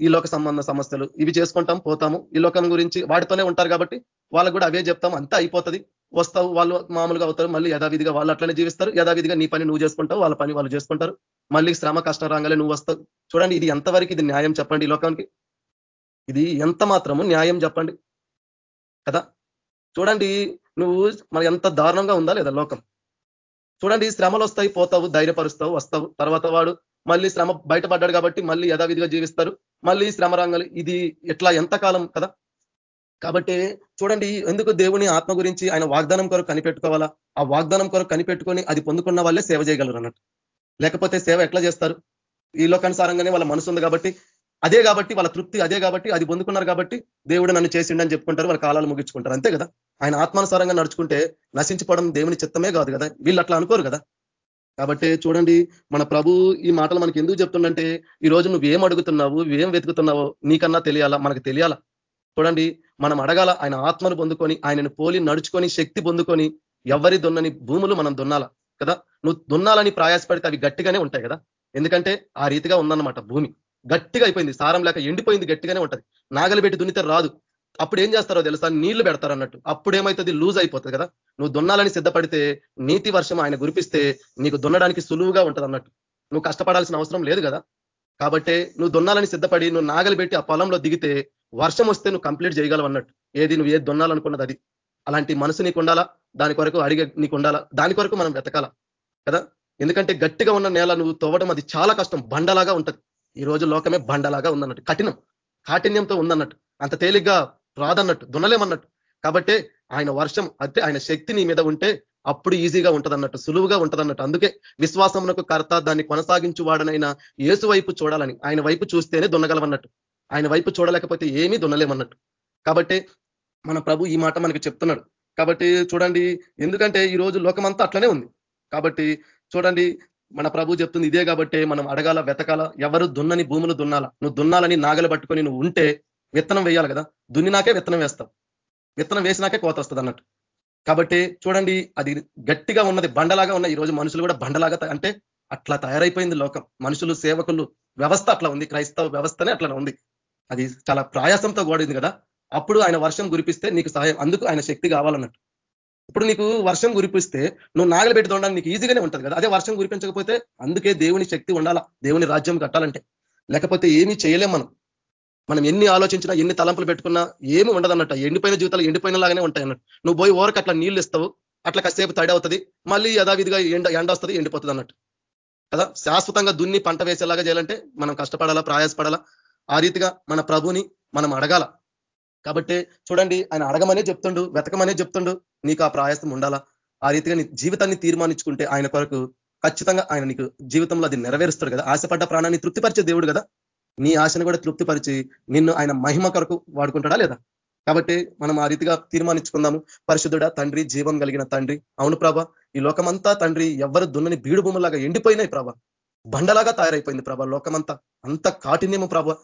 ఈ లోక సంబంధ సమస్యలు ఇవి చేసుకుంటాం పోతాము. ఈ లోకం గురించి వాటితోనే ఉంటారు కాబట్టి వాళ్ళకు కూడా అవే చెప్తాం అంతా అయిపోతుంది. వస్తావు వాళ్ళు మామూలుగా అవుతారు మళ్ళీ యథావిధిగా వాళ్ళు అట్లనే జీవిస్తారు. యథావిధిగా నీ పని నువ్వు చేసుకుంటావు వాళ్ళ పని వాళ్ళు చేసుకుంటారు. మళ్ళీ శ్రమ కష్ట రాగానే నువ్వు వస్తావు. చూడండి ఇది ఎంతవరకు ఇది న్యాయం చెప్పండి ఈ లోకానికి? ఇది ఎంత మాత్రము న్యాయం చెప్పండి కదా? చూడండి నువ్వు మనకి ఎంత దారుణంగా ఉందా లేదా లోకం? చూడండి శ్రమలు వస్తాయి పోతావు ధైర్యపరుస్తావు వస్తావు. తర్వాత వాడు మళ్ళీ శ్రమ బయటపడ్డాడు కాబట్టి మళ్ళీ యథావిధిగా జీవిస్తారు. మళ్ళీ శ్రమ రంగాలు ఇది ఎట్లా ఎంతకాలం కదా? కాబట్టి చూడండి ఎందుకు దేవుని ఆత్మ గురించి ఆయన వాగ్దానం కొరకు కనిపెట్టుకోవాలా? ఆ వాగ్దానం కొరకు కనిపెట్టుకొని అది పొందుకున్న వాళ్ళే సేవ చేయగలరు అన్నట్టు లేకపోతే సేవ ఎట్లా చేస్తారు? ఈ లోకానుసారంగానే వాళ్ళ మనసు ఉంది కాబట్టి అదే కాబట్టి వాళ్ళ తృప్తి అదే కాబట్టి అది పొందుకున్నారు కాబట్టి దేవుడు నన్ను చేసిండని చెప్పుకుంటారు వాళ్ళ కాలాలు ముగించుకుంటారు. అంతే కదా? ఆయన ఆత్మానుసారంగా నడుచుకుంటే నశించిపోవడం దేవుని చిత్తమే కాదు కదా? వీళ్ళు అట్లా అనుకోరు కదా? కాబట్టి చూడండి మన ప్రభు ఈ మాటలు మనకి ఎందుకు చెప్తుండంటే ఈ రోజు నువ్వు ఏం అడుగుతున్నావు ఏం వెతుకుతున్నావో నీకన్నా తెలియాలా? మనకు తెలియాలా? చూడండి మనం అడగాల ఆయన ఆత్మను పొందుకొని ఆయనను పోలి నడుచుకొని శక్తి పొందుకొని ఎవరి దున్నని భూములు మనం దున్నాల? కదా? నువ్వు దున్నాలని ప్రయాసపడితే అవి గట్టిగానే ఉంటాయి కదా? ఎందుకంటే ఆ రీతిగా ఉందన్నమాట భూమి. గట్టిగా అయిపోయింది. సారం లేక ఎండిపోయింది గట్టిగానే ఉంటది. నాగలి పెట్టి దున్నితే రాదు. అప్పుడు ఏం చేస్తారో తెలుసా? నీళ్ళు పెడతారు అన్నట్టు. అప్పుడు ఏమైతుంది లూజ్ అయిపోతుంది కదా. నువ్వు దున్నాలని సిద్ధపడితే నీతి వర్షం ఆయన గురిపిస్తే నీకు దున్నడానికి సులువుగా ఉంటుంది అన్నట్టు. నువ్వు కష్టపడాల్సిన అవసరం లేదు కదా. కాబట్టి నువ్వు దున్నాలని సిద్ధపడి నువ్వు నాగలి పెట్టి ఆ పొలంలో దిగితే వర్షం వస్తే నువ్వు కంప్లీట్ చేయగలవు అన్నట్టు. ఏది నువ్వు ఏది దున్నాలనుకున్నది అది. అలాంటి మనసు నీకు ఉండాలా దాని కొరకు అడిగే నీకు ఉండాలా దాని కొరకు మనం వెతకాల? కదా? ఎందుకంటే గట్టిగా ఉన్న నేల నువ్వు తవ్వడం అది చాలా కష్టం. బండలాగా ఉంటుంది. ఈ రోజు లోకమే బండలాగా ఉందన్నట్టు. కఠినం. కాఠిన్యంతో ఉందన్నట్టు. అంత తేలిగ్గా రాదన్నట్టు దున్నలేమన్నట్టు. కాబట్టి ఆయన వర్షం అంటే ఆయన శక్తి నీ మీద ఉంటే అప్పుడు ఈజీగా ఉంటదన్నట్టు సులువుగా ఉంటదన్నట్టు. అందుకే విశ్వాసమునకు కర్త దాన్ని కొనసాగించు వాడనైనా ఏసు వైపు చూడాలని. ఆయన వైపు చూస్తేనే దున్నగలమన్నట్టు. ఆయన వైపు చూడలేకపోతే ఏమీ దున్నలేమన్నట్టు. కాబట్టి మన ప్రభు ఈ మాట మనకి చెప్తున్నాడు. కాబట్టి చూడండి ఎందుకంటే ఈ రోజు లోకమంతా అట్లనే ఉంది. కాబట్టి చూడండి మన ప్రభు చెప్తుంది ఇదే కాబట్టి మనం అడగాల వెతకాల ఎవరు దున్నని భూములు దున్నాల. నువ్వు దున్నాలని నాగలు పట్టుకొని నువ్వు ఉంటే విత్తనం వేయాలి కదా. దున్నినాకే విత్తనం వేస్తావు విత్తనం వేసినాకే కోత వస్తుంది అన్నట్టు. కాబట్టి చూడండి అది గట్టిగా ఉన్నది బండలాగా ఉన్న ఈరోజు మనుషులు కూడా బండలాగా అంటే అట్లా తయారైపోయింది లోకం. మనుషులు సేవకులు వ్యవస్థ అట్లా ఉంది. క్రైస్తవ వ్యవస్థనే అట్లా ఉంది. అది చాలా ప్రయాసంతో కూడింది కదా. అప్పుడు ఆయన వర్షం గురిపిస్తే నీకు సహాయం అందుకు ఆయన శక్తి కావాలన్నట్టు. ఇప్పుడు నీకు వర్షం కురిపిస్తే నువ్వు నాగలు పెట్టి ఉండాలి నీకు ఈజీగానే ఉంటుంది కదా. అదే వర్షం కురిపించకపోతే అందుకే దేవుని శక్తి ఉండాలా? దేవుని రాజ్యం కట్టాలంటే. లేకపోతే ఏమీ చేయలేం మనం. మనం ఎన్ని ఆలోచించినా ఎన్ని తలంపులు పెట్టుకున్నా ఏమి ఉండదన్నట్టు. ఎండిపోయిన జీవితాలు ఎండిపోయిన లాగానే ఉంటాయి అన్నట్టు నువ్వు పోయి ఓరకు అట్లా నీళ్ళు ఇస్తావు అట్లా కాసేపు తడి అవుతుంది మళ్ళీ యథావిధిగా ఎండ ఎండ వస్తుంది ఎండిపోతుంది అన్నట్టు. కదా? శాశ్వతంగా దున్ని పంట వేసేలాగా చేయాలంటే మనం కష్టపడాలా ప్రయాసపడాలా? ఆ రీతిగా మన ప్రభుని మనం అడగాల? కాబట్టి చూడండి ఆయన అడగమనే చెప్తుండు వెతకమనే చెప్తుండు నీకు ఆ ప్రయాసం ఉండాలా? ఆ రీతిగా నీ జీవితాన్ని తీర్మానించుకుంటే ఆయన కొరకు ఖచ్చితంగా ఆయన నీకు జీవితంలో అది నెరవేరుస్తాడు కదా. ఆశపడ్డ ప్రాణాన్ని తృప్తిపరిచే దేవుడు కదా? నీ ఆశను కూడా తృప్తిపరిచి నిన్ను ఆయన మహిమ కొరకు వాడుకుంటాడా లేదా? కాబట్టి మనం ఆ రీతిగా తీర్మానించుకుందాము. పరిశుద్ధుడ తండ్రి జీవం కలిగిన తండ్రి. అవును ప్రభ ఈ లోకమంతా తండ్రి ఎవరు దున్నని బీడు భూములాగా ఎండిపోయినాయి ప్రభ. బండలాగా తయారైపోయింది ప్రభ లోకమంతా. అంత కాఠిన్యము ప్రభ.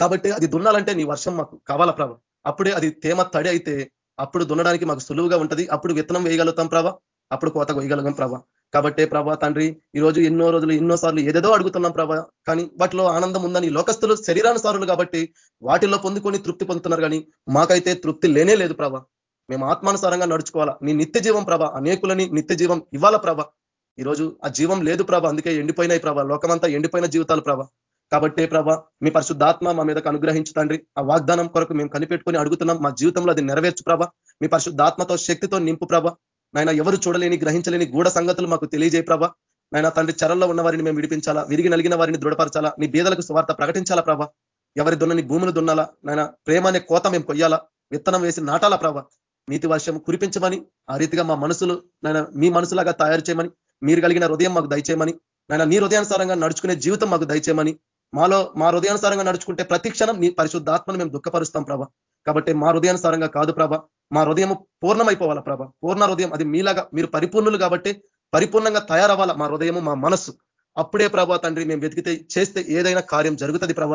కాబట్టి అది దున్నాలంటే నీ వర్షం మాకు కావాలా ప్రభ? అప్పుడే అది తేమ తడి అయితే అప్పుడు దున్నడానికి మాకు సులువుగా ఉంటుంది. అప్పుడు విత్తనం వేయగలుగుతాం ప్రభ? అప్పుడు కోత వేయగలుగుతాం ప్రభ. కాబట్టే ప్రభా తండ్రి ఈ రోజు ఎన్నో రోజులు ఎన్నో సార్లు ఏదేదో అడుగుతున్నాం ప్రభా. కానీ వాటిలో ఆనందం ఉందని లోకస్తులు శరీరానుసారులు కాబట్టి వాటిల్లో పొందుకొని తృప్తి పొందుతున్నారు కానీ మాకైతే తృప్తి లేనే లేదు ప్రభా. మేము ఆత్మానుసారంగా నడుచుకోవాలా. నీ నిత్య జీవం ప్రభ. అనేకులని నిత్య జీవం ఇవ్వాలా ప్రభ. ఈరోజు ఆ జీవం లేదు ప్రభ. అందుకే ఎండిపోయినాయి ప్రభ. లోకమంతా ఎండిపోయిన జీవితాలు ప్రభ. కాబట్టి ప్రభ మీ పరిశుద్ధాత్మ మా మీదకు అనుగ్రహించు తండ్రి. ఆ వాగ్దానం కొరకు మేము కనిపెట్టుకొని అడుగుతున్నాం. మా జీవితంలో అది నెరవేర్చు ప్రభ. మీ పరిశుద్ధాత్మతో శక్తితో నింపు ప్రభ. నాయన ఎవరు చూడలేని గ్రహించలేని గూఢ సంగతులు మాకు తెలియజేయ ప్రభ. నాయన తండ్రి చరంలో ఉన్న వారిని మేము విడిపించాలా? విరిగి నలిగిన వారిని దృఢపరచాలా? నీ బీదలకు స్వార్థ ప్రకటించాలా ప్రభ? ఎవరి దున్నని భూములు దున్నాలా? నాయన ప్రేమ అనే కోత మేము కొయ్యాలా? విత్తనం వేసి నాటాలా ప్రభ? నీతి వర్షం కురిపించమని ఆ రీతిగా మా మనసులు నాయన మీ మనసులాగా తయారు చేయమని మీరు కలిగిన హృదయం మాకు దయచేయమని నాయన నీ హృదయానుసారంగా నడుచుకునే జీవితం మాకు దయచేయమని మాలో మా హృదయానుసారంగా నడుచుకుంటే ప్రతి క్షణం నీ పరిశుద్ధాత్మను మేము దుఃఖపరుస్తాం ప్రభ. కాబట్టి మా హృదయానుసారంగా కాదు ప్రభ. మా హృదయం పూర్ణమైపోవాలా ప్రభ. పూర్ణ హృదయం అది మీలాగా మీరు పరిపూర్ణులు కాబట్టి పరిపూర్ణంగా తయారవ్వాలా మా హృదయము మా మనస్సు. అప్పుడే ప్రభా తండ్రి మేము వెతికితే చేస్తే ఏదైనా కార్యం జరుగుతుంది ప్రభ.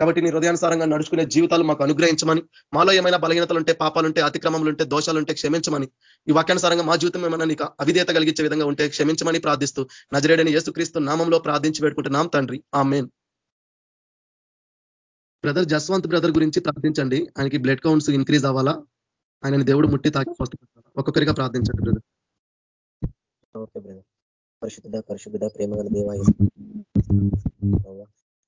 కాబట్టి నీ హృదయానుసారంగా నడుచుకునే జీవితాలు మాకు అనుగ్రహించమని మాలో ఏమైనా బలహీనతలు ఉంటే పాపాలుంటే అతిక్రమములు ఉంటే దోషాలుంటే క్షమించమని ఈ వాక్యానుసారంగా మా జీవితం ఏమైనా నీకు అవిధేత కలిగించే విధంగా ఉంటే క్షమించమని ప్రార్థిస్తూ నజరేడని యేసుక్రీస్తు నామంలో ప్రార్థించి పెట్టుకుంటున్నాం తండ్రి. ఆ మెయిన్ బ్రదర్ జస్వంత్ బ్రదర్ గురించి ప్రార్థించండి. ఆయనకి బ్లడ్ కౌంట్స్ ఇంక్రీజ్ అవ్వాలా? ఆయన దేవుడు ముట్టి తాకి ఒక్కొక్కరిగా ప్రార్థించండి బ్రదర్. Okay brother. పరిశుద్ధ పరిశుద్ధ ప్రేమ గల దేవ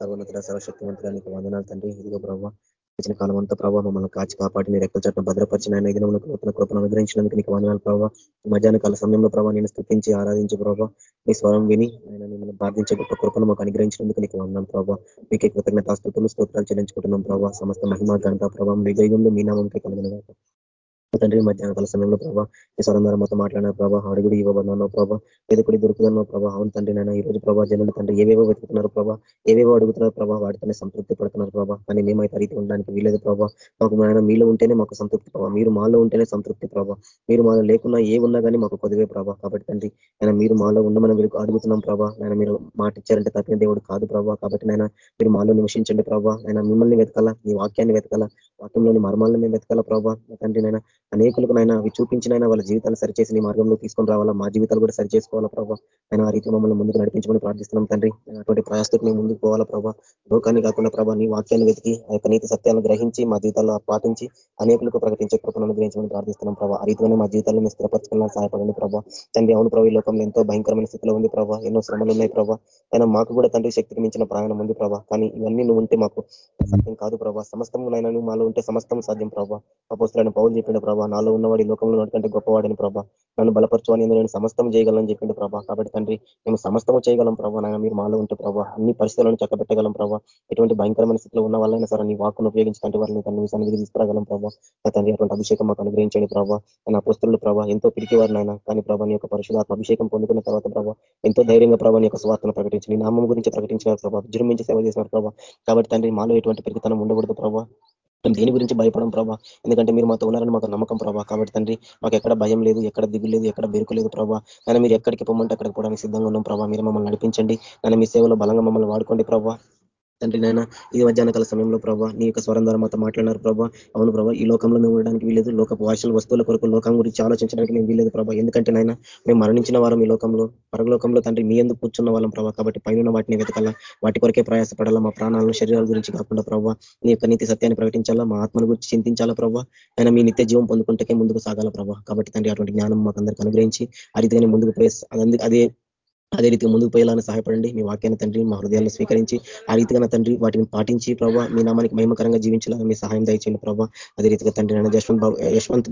సర్వోన్నతుల సర్వశక్తివంతుడానికి వందనాలు తండ్రి. ఇదిగో ప్రభావ ఇచ్చిన కాలం అంతా ప్రభావ మమ్మల్ని కాచి కాపాడి నీ రెక్కల చట్టం భద్రపరిచిన ఆయన ఐదు నూతన కృపను అనుగ్రహించినందుకు నీకు వందనాలు ప్రభావ. మధ్యాహ్న కాల సమయంలో ప్రభావ నేను స్థుతించి ఆరాధించి ప్రభావ మీ స్వరం విని ఆయన మిమ్మల్ని ప్రార్థించే గొప్ప కృపను మాకు అనుగ్రహించినందుకు నీకు వందనాలు ప్రభావ. మీకే కృతజ్ఞత స్థుతులు స్తోత్రాలు చెల్లించుకుంటున్నాం ప్రభావ. సమస్త మహిమ గంట ప్రభావం విజయంలో మీ నామంకే కలిగిన తండ్రి మధ్యాహ్న కాల సమయంలో ప్రభావ ఈ మొత్తం మాట్లాడిన ప్రభావ అడుగుడు ఇవ్వబడినాను ప్రభావ ఎదుకుడి దొరుకుతున్నావు ప్రభావ అవును తండ్రి నైనా ఈ రోజు ప్రభావ జనులు తండ్రి ఏవేవో వెతుకుతున్నారు ప్రభావ ఏవేవో అడుగుతున్నారు ప్రభావ వాటితోనే సంతృప్తి పడుతున్నారు ప్రభావ కానీ మేమైతే రీతి ఉండడానికి వీలేదు ప్రభావ మాకు ఆయన మీలో ఉంటేనే మాకు సంతృప్తి ప్రభావ మీరు మాలో ఉంటేనే సంతృప్తి ప్రభావ మీరు మాలో లేకున్నా ఏ ఉన్నా కానీ మాకు కొద్దివే ప్రభావ కాబట్టి తండ్రి ఆయన మీరు మాలో ఉండమని మీరు అడుగుతున్నాం ప్రభావ ఆయన మీరు మాట ఇచ్చారంటే తప్పిన దేవుడు కాదు ప్రభావ కాబట్టి నేను మీరు మాలో నివసించండి ప్రభావ ఆయన మిమ్మల్ని వెతకాల? మీ వాక్యాన్ని వెతకాల? వాక్యంలోని మర్మాలను మేము వెతకాల ప్రభావ తండ్రి నైనా అనేకులకు నైనా అవి చూపించినైనా వాళ్ళ జీవితాలు సరిచేసి నీ మార్గంలో తీసుకొని రావాలా? మా జీవితాలు కూడా సరి చేసుకోవాలా ప్రభావ ఆయన ఆ రీతి మమ్మల్ని ముందుకు నడిపించమని ప్రార్థిస్తున్నాం తండ్రి. అటువంటి ప్రయాసకు మేము ముందుకు పోవాలా ప్రభావ లోకాన్ని కాకుండా ప్రభావ నీ వాక్యాన్ని వెతికి ఆ యొక్క నీతి సత్యాలను గ్రహించి మా జీవితాల్లో పాటించి అనేకులకు ప్రకటించే కృపను అనుగ్రహించమని ప్రార్థిస్తున్నాం ప్రభావ ఆ రీతిలోనే మా జీవితాలను మేము స్థిరపరచుకోవాలని సహాయపడండి ప్రభావ తండ్రి అవును ప్రభావ ఈ లోకంలో ఎంతో భయంకరమైన స్థితిలో ఉంది ప్రభావ ఎన్నో శ్రమలు ఉన్నాయి ప్రభావ అయినా మాకు కూడా తండ్రి శక్తికి మించిన ప్రయాణం ఉంది ప్రభావ కానీ ఇవన్నీ నువ్వు ఉంటే మాకు సత్యం కాదు ప్రభావ సమస్తం నైనా మాలో ఉంటే సమస్తం సాధ్యం ప్రభావ అపోస్తులైన పౌలు చెప్పిన ప్రభావ నాలో ఉన్నవాడి లోకంలో నడుకంటే గొప్పవాడిని ప్రభా. నన్ను బలపరచువని నేను సమస్తం చేయగలను చెప్పిండు ప్రభా. కాబట్టి తండ్రి మేము సమస్తము చేయగలం ప్రభా నాయన మీరు మాలో ఉంటే ప్రభా. అన్ని పరిస్థితులను చక్కబెట్టగలం ప్రభావ ఎటువంటి భయంకరమైన స్థితిలో ఉన్న వాళ్ళైనా సరే నీ వాక్కును ఉపయోగించుకుంటే వారిని తన సన్నిధి తీసుకురాగలం ప్రభా. తండ్రి అటువంటి అభిషేకం మాకు అనుగ్రహించండి ప్రభావ నా పుస్తులు ప్రభావ ఎంతో పిరికివారు నాయన. కానీ ప్రభా నీ యొక్క పరిశుధాత్మ అభిషేకం పొందుకున్న తర్వాత ప్రభావ ఎంతో ధైర్యంగా ప్రభా నీ యొక్క స్వార్థను ప్రకటించి నీ నామం గురించి ప్రకటించినారు ప్రభావ విజృంభించి సేవ చేసినారు ప్రభావ కాబట్టి తండ్రి మాలో ఎటువంటి పిరికితనం ఉండకూడదు మేము దేని గురించి భయపడం ప్రభా? ఎందుకంటే మీరు మాతో ఉన్నారని మాకు నమ్మకం ప్రభా. కాబట్టి తండ్రి మాకు ఎక్కడ భయం లేదు ఎక్కడ దిగు లేదు ఎక్కడ బెరుకు లేదు ప్రభావ కానీ మీరు ఎక్కడికి పొమ్మంటే అక్కడికి పోవడానికి సిద్ధంగా ఉన్నాం ప్రభావ మీరు మమ్మల్ని నడిపించండి. నేను మీ సేవలో బలంగా మమ్మల్ని వాడుకోండి ప్రభావ తండ్రి నాయన ఈ మధ్యాహ్న కాల సమయంలో ప్రభావ నీ యొక్క స్వరం ద్వారా మాతో మాట్లాడినారు ప్రభావ అవును ప్రభావ ఈ లోకంలో మేము ఉండడానికి వీలేదు లోక భాషల వస్తువుల కొరకు లోకం గురించి ఆలోచించడానికి మేము వీలేదు ప్రభావ ఎందుకంటే నాయన మేము మరణించిన వారం ఈ లోకంలో పరలోకంలో తండ్రి మీ ఎందుకు కూర్చున్న వాళ్ళం ప్రభావ కాబట్టి పైన వాటిని వెతకాల? వాటి కొరకే ప్రయాసపడాలా? మా ప్రాణాలను శరీరాల గురించి కాకుండా ప్రభావ నీ యొక్క నీతి సత్యాన్ని ప్రకటించాలా? మా ఆత్మను గురించి చింతించాలా ప్రభావ ఆయన మీ నిత్య జీవం పొందుకుంటే ముందుకు సాగాల ప్రభావ కాబట్టి తండ్రి అటువంటి జ్ఞానం మాకు అందరికీ అనుగ్రహించి ఆ రీతిగానే ముందుకు ప్రేస్ అదే అదే రీతిగా ముందుకు పోయేలాగా సహాయపడండి. మీ వాక్యాన్ని తండ్రి మా హృదయాలను స్వీకరించి ఆ రీతిగా తండ్రి వాటిని పాటించి ప్రభావ మీ నామానికి మహిమకరంగా జీవించాలని మీ సహాయం దయచేయండి ప్రభావ అదే రీతిగా తండ్రి నేను యశ్వంత్ బాబు యశ్వంత్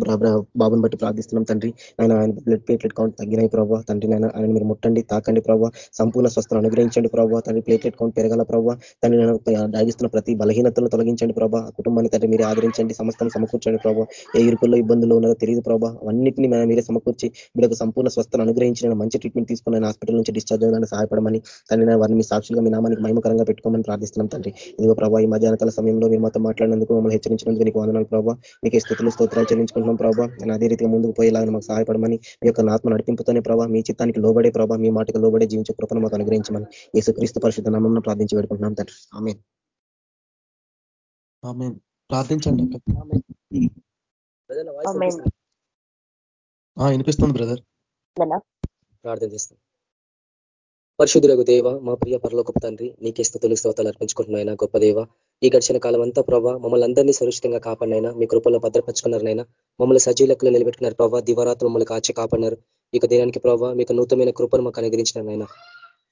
బాబుని బట్టి ప్రార్థిస్తున్నాం తండ్రి. ఆయన ఆయన బ్లడ్ ప్లేట్లెట్ కౌంట్ తగ్గినాయి ప్రభావ తండ్రి నేను ఆయన మీరు ముట్టండి తాకండి ప్రభావ సంపూర్ణ స్వస్థను అనుగ్రహించండి ప్రభావ తండ్రి ప్లేట్లెట్ కౌంట్ పెరగాల ప్రభావ తండ్రి నేను దాగిస్తున్న ప్రతి బలహీనతలను తొలగించండి ప్రభావ కుటుంబాన్ని తండ్రి మీరు ఆదరించండి సమస్తం సమకూర్చండి ప్రభావ ఏ ఇరుకుల్లో ఇబ్బందులు ఉన్నారో తెలియదు ప్రభావ అన్నింటినీ మీరే సమకూర్చి మీరు సంపూర్ణ స్వస్థను అనుగ్రహించిన మంచి ట్రీట్మెంట్ తీసుకున్న హాస్పిటల్ నుంచి డిశ్చార్జ్ అవ్వడానికి సహాయపడమని తండ్రి వారిని మీ సాక్షులుగా మీ నామానికి మహిమకరంగా పెట్టుకోమని ప్రార్థిస్తున్నాం తండ్రి. ఇదిగో ప్రభావ ఈ మధ్యాహ్నకాల సమయంలో మీరు మాతో మాట్లాడినందుకు మమ్మల్ని హెచ్చరించినందుకు నీకు వందనాలు ప్రభావ మీకు స్థితులు స్తోత్రాలు చెల్లించుకుంటున్నాం ప్రభావ నేను అదే రీతిగా ముందుకు పోయేలాగా మాకు సహాయపడమని మీ యొక్క ఆత్మ నడిపింపుతోనే ప్రభావ మీ చిత్తానికి లోబడే ప్రభావ మీ మాటకు లోబడే జీవించే కృపను మాకు అనుగ్రహించమని యేసుక్రీస్తు పరిశుద్ధ నామం ప్రార్థించి పెట్టుకుంటున్నాం తండ్రి. ఆమె ప్రార్థించండి వినిపిస్తుంది బ్రదర్. ప్రార్థన చేస్తాం. పరిశుద్ధులకు దేవ మా ప్రియ పరలోకపు తండ్రి నీకే స్థుతులు స్తోతాలు అర్పించుకుంటున్నాయినా గొప్ప దేవ. ఈ గడిచిన కాలం అంతా ప్రభావ మమ్మల్ని అందరినీ సురక్షితంగా కాపాడినైనా మీ కృపల్లో భద్రపరుచుకున్నారనైనా మమ్మల్ని సజీలకులు నిలబెట్టుకున్నారు ప్రభావ దివరాత్రి మమ్మల్ని కాచి కాపాడినారు. ఇక దినానికి ప్రభావ మీకు నూతనమైన కృపను మాకు అనుగ్రహించినారనైనా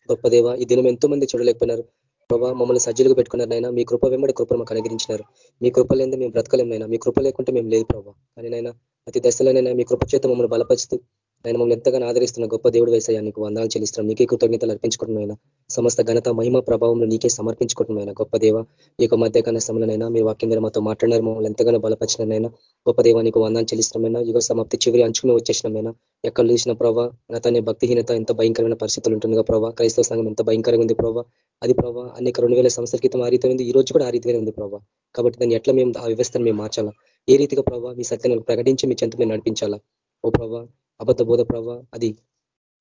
గొప్ప దేవ ఈ దినం ఎంతో మంది చూడలేకపోయినారు. ప్రభావ మమ్మల్ని సజ్జలుగా పెట్టుకున్నారనైనా మీ కృప వెంబడి కృపను మాకు అనుగ్రహించినారు. మీ కృప లేదు మేము బ్రతకలేమైనా మీ కృప లేకుంటే మేము లేదు ప్రభావ కానీ నైనా అతి దశలోనైనా మీ కృప చేత మమ్మల్ని బలపరుస్తూ ఆయన మమ్మల్ని ఎంతగానో ఆదరిస్తున్న గొప్ప దేవుడు వేసాయా నీకు వందాలు చెల్లిస్తున్నాం. నీకే కృతజ్ఞతలు అర్పించుకుంటున్నాయినా సమస్త ఘనత మహిమ ప్రభావంలో నీకే సమర్పించుకుంటున్నాయినా గొప్ప దేవ ఈ యొక్క మధ్యకాల సమయంలోనైనా మీ వాక్యం మీద మాతో మాట్లాడారు మమ్మల్ని ఎంతగానో బలపరిచినైనా గొప్ప దేవ నీకు వందాలు చెల్లిస్తున్నామైనా యుగ సమాప్తి చివరి అంచుకుని వచ్చేసినమైనా ఎక్కడ చూసిన ప్రభావ గతాన్ని భక్తిహీనత ఎంత భయంకరమైన పరిస్థితులు ఉంటుందిగా ప్రభావ క్రైస్తవ సంఘం ఎంత భయంకరంగా ఉంది ప్రభావ అది ప్రభావ అనేక రెండు వేల సంవత్సరాల క్రితం ఆ రీతి ఉంది. ఈ రోజు కూడా ఆ రీతిగానే ఉంది ప్రభావ కాబట్టి దాన్ని ఎట్లా మేము ఆ వ్యవస్థను మేము మార్చాలా? ఏ రీతిగా ప్రభావ మీ సత్యాన్ని ప్రకటించి మీ చెంత మేము నడిపించాలా? ఓ ప్రభావ అబద్ధ బోధ ప్రభావ అది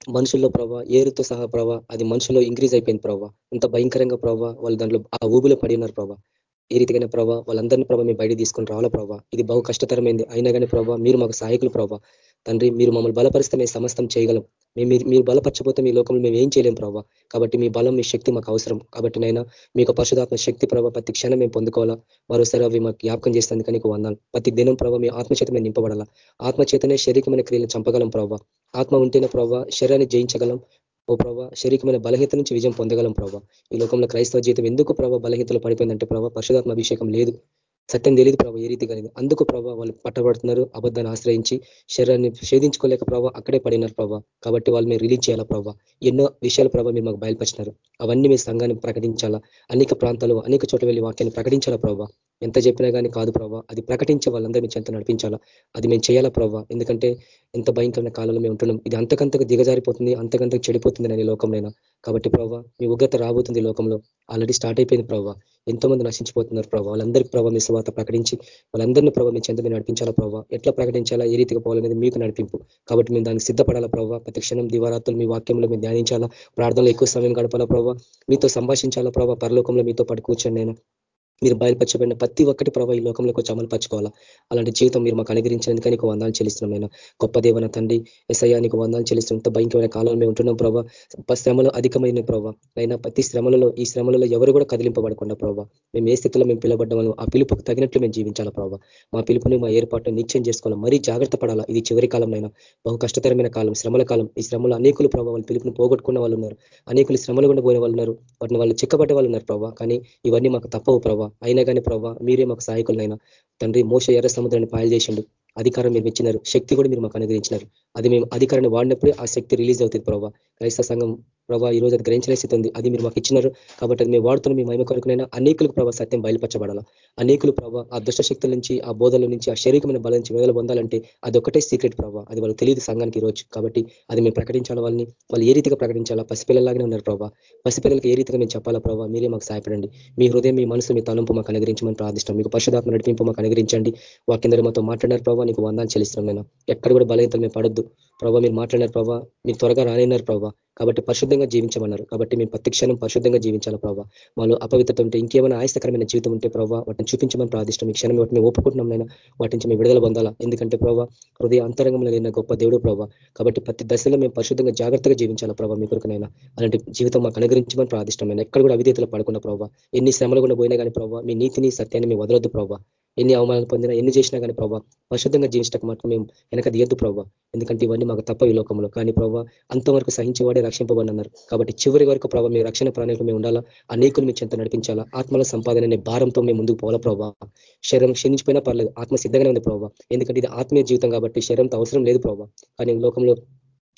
మనుషుల్లో ప్రభావ ఏరుతో సహా ప్రభావ అది మనుషుల్లో ఇంక్రీజ్ అయిపోయింది ప్రభావ ఇంత భయంకరంగా ప్రభావ వాళ్ళు దాంట్లో ఆ ఊబిలో పడి ఉన్నారు ప్రభావ ఏ రీతిగానే ప్రభావ వాళ్ళందరినీ ప్రభావ మేము బయట తీసుకొని రావాలా ప్రభా. ఇది బహు కష్టతరమైంది. అయినా కానీ ప్రభావ మీరు మాకు సహాయకులు ప్రభావ తండ్రి మీరు మమ్మల్ని బలపరిస్తే మేము సమస్తం చేయగలం. మేము మీరు బలపరచపోతే మీ లోకంలో మేము ఏం చేయలేం ప్రభావ కాబట్టి మీ బలం మీ శక్తి మాకు అవసరం. కాబట్టి నైనా మీకు పరిశుధాత్మ శక్తి ప్రభావ ప్రతి క్షణం మేము పొందుకోవాలా. మరోసారి అవి మాకు జ్ఞాపకం చేస్తుంది నీకు వందాలు ప్రతి దినం ప్రభావ మీ ఆత్మచేత మేము నింపబడాలా. ఆత్మచేతనే శరీరమైన క్రియలు చంపగలం ప్రభావ ఆత్మ ఉంటేనే ప్రభావ శరీరాన్ని జయించగలం. ఓ ప్రభావ శరీరమైన బలహీత నుంచి విజయం పొందగలం ప్రభావ ఈ లోకంలో క్రైస్తవ జీవితం ఎందుకు ప్రభావ బలహీతలు పడిపోయిందంటే ప్రభావ పరిశుధాత్మ అభిషేకం లేదు. సత్యం తెలియదు ప్రభావ ఏ రీతిగా అందుకు ప్రభావ వాళ్ళు పట్టబడుతున్నారు అబద్ధాన్ని ఆశ్రయించి శరీరాన్ని షేధించుకోలేక ప్రభావ అక్కడే పడినారు ప్రభావ కాబట్టి వాళ్ళు మీరు రిలీజ్ చేయాలా ప్రభావ ఎన్నో విషయాల ప్రభావ మీరు మాకు బయలుపరిచినారు. అవన్నీ మీ సంఘాన్ని ప్రకటించాలా? అనేక ప్రాంతాలు అనేక చోట్ల వెళ్ళి వాక్యాన్ని ప్రకటించాలా ప్రభావ ఎంత చెప్పినా కానీ కాదు ప్రభావ అది ప్రకటించే వాళ్ళందరూ మీ చెంత నడిపించాలా? అది మేము చేయాలా ప్రభావ ఎందుకంటే ఎంత భయంకరమైన కాలంలో మేము ఉంటున్నాం. ఇది అంతకంతకు దిగజారిపోతుంది అంతకంతకు చెడిపోతుంది నేను లోకంలో కాబట్టి ప్రభావ మీ ఉగ్రత రాబోతుంది లోకంలో. ఆల్రెడీ స్టార్ట్ అయిపోయింది ప్రభావ ఎంతో మంది నశించిపోతున్నారు ప్రభావ వాళ్ళందరికీ ప్రభావ మీ స్వాత ప్రకటించి వాళ్ళందరినీ ప్రభావ మీ చెంత మీరు నడిపించాలా ప్రభావ ఎట్లా ప్రకటించాలా? ఏ రీతిగా పోవాలనేది మీకు నడిపింపు. కాబట్టి మేము దానికి సిద్ధపడాలా ప్రభావ ప్రతి క్షణం దివారాత్రులు మీ వాక్యంలో మేము ధ్యానించాలా? ప్రార్థనలో ఎక్కువ సమయం గడపాలా ప్రభావ మీతో సంభాషించాలా ప్రభావ పరలోకంలో మీతో పడి కూర్చొని నేను మీరు బయలుపరచబడిన ప్రతి ఒక్కటి ప్రభావ ఈ లోకంలోకి వచ్చి అమలు పరచుకోవాలా? అలాంటి జీవితం మీరు మాకు అనుగ్రహించినందుకే నీకు వందాలు చెల్లిస్తున్నాం గొప్ప దేవన తండ్రి ఎస్ఐయా నీకు వందాలు చెల్లిస్తున్న. ఇంత భయంకరమైన కాలంలో మేము ఉంటున్నాం ప్రభావ శ్రమలు అధికమైన ప్రభావ అయినా ప్రతి శ్రమలలో ఈ శ్రమలలో ఎవరు కూడా కదిలింపబడకుండా ప్రభావ మేము ఏ స్థితిలో మేము పిలబడ్డమో ఆ పిలుపుకు తగినట్లు మేము జీవించాలా ప్రభావ మా పిలుపుని మా ఏర్పాటును నిశ్చయం చేసుకోవాలి. మరీ జాగ్రత్త పడాలా. ఇది చివరి కాలంలో బహు కష్టతరమైన కాలం శ్రమల కాలం. ఈ శ్రమలు అనేకులు ప్రభావాలు పిలుపుని పోగొట్టుకున్న వాళ్ళు ఉన్నారు. అనేకులు శ్రమలు కూడా పోయిన వాళ్ళు ఉన్నారు. వాటిని వాళ్ళు చిక్కబడ్డ వాళ్ళు ఉన్నారు ప్రభావ కానీ ఇవన్నీ మాకు తప్పవు ప్రభావ అయినా కానీ ప్రభావ మీరే మాకు సహాయకులైనా తండ్రి మోస ఎర్ర సముద్రాన్ని పాయలు చేసిండు. అధికారం మీరు ఇచ్చినారు శక్తి కూడా మీరు మాకు అనుగ్రహించినారు. అది మేము అధికారాన్ని వాడినప్పుడే ఆ శక్తి రిలీజ్ అవుతుంది ప్రభావ క్రైస్తవ సంఘం ప్రభావ ఈ రోజు అది గ్రహించిన స్థితి ఉంది అది మీరు మాకు ఇచ్చినారు కాబట్టి అది మేము వాడుతున్న మీ మహిమ కొరకునైనా అనేకులకు ప్రభావ సత్యం బయలుపరచబడాలా. అనేకులు ప్రభావ ఆ దుష్ట శక్తుల నుంచి ఆ బోధల నుంచి ఆ శరీరమైన బలం నుంచి విడుదల పొందాలంటే అది ఒకటే సీక్రెట్ ప్రభావ అది వాళ్ళు తెలియదు సంఘానికి ఈరోజు రోజు కాబట్టి అది మేము ప్రకటించాలి వాళ్ళని? వాళ్ళు ఏ రీతిగా ప్రకటించాలా? పసిపిల్లలాగానే ఉన్నారు ప్రభావ పసిపిల్లలకి ఏ రీతిగా మేము చెప్పాలా ప్రభావ మీరే మాకు సహాయపడండి. మీ హృదయం మీ మనసు మీ తలంపు మాకు అనుగ్రహించమని ప్రార్థిస్తాం. మీకు పరిశుధాత్మ నడిపింపు మాకు అనుగ్రహించండి. వాకిందరూ మాతో మాట్లాడారు ప్రభావ నీకు వందాలు చెల్లిస్తున్నాం నేను ఎక్కడ కూడా బలహీతలు మేము పడొద్దు. errado ప్రభావ మీరు మాట్లాడారు ప్రభావ మీరు త్వరగా రానిన్నారు ప్రభావ కాబట్టి పరిశుద్ధంగా జీవించమన్నారు. కాబట్టి మేము ప్రతి క్షణం పరిశుద్ధంగా జీవించాలి ప్రభావ మాలో అపవిత్రత ఉంటే ఇంకేమైనా ఆయాస్తకరమైన జీవితం ఉంటే ప్రభావ వాటిని చూపించమని ప్రార్థిష్టం ఈ క్షణం వాటిని ఒప్పుకుంటున్నాం నైనా వాటి నుంచి మేము విడుదల పొందాలా? ఎందుకంటే ప్రభావ హృదయ అంతరంగంలో లేని గొప్ప దేవుడు ప్రభావ కాబట్టి ప్రతి దశలో మేము పరిశుద్ధంగా జాగ్రత్తగా జీవించాలా ప్రభావ మీ కొరకునైనా అలాంటి జీవితం మాకు అనుగ్రహించమని ప్రార్థిష్టమైన ఎక్కడ కూడా అవిధేతలు పడకుండా ప్రభావ ఎన్ని శ్రమలు కూడా పోయినా కానీ ప్రభావ మీ నీతిని సత్యాన్ని మేము వదలొద్దు ప్రభావ ఎన్ని అవమానాలు పొందినా ఎన్ని చేసినా కానీ ప్రభావ పరిశుద్ధంగా జీవించటకు మాత్రం మేము వెనక దియద్దు ప్రభావ ఎందుకంటే ఇవన్నీ మాకు తప్ప ఈ లోకంలో. కానీ ప్రభావ అంతవరకు సహించేవాడే రక్షింపబడినన్నారు కాబట్టి చివరి వరకు ప్రభావ మీ రక్షణ ప్రాణాలకు మేము ఉండాలా? అనేకులు మీ చెంత నడిపించాలా? ఆత్మల సంపాదన అనే భారంతో మేము ముందుకు పోవాలా ప్రభావ శరీరం క్షీణించిపోయినా పర్లేదు. ఆత్మ సిద్ధంగానే ఉంది ప్రభావ ఎందుకంటే ఇది ఆత్మీయ జీవితం కాబట్టి శరీరంతో అవసరం లేదు ప్రభావ కానీ లోకంలో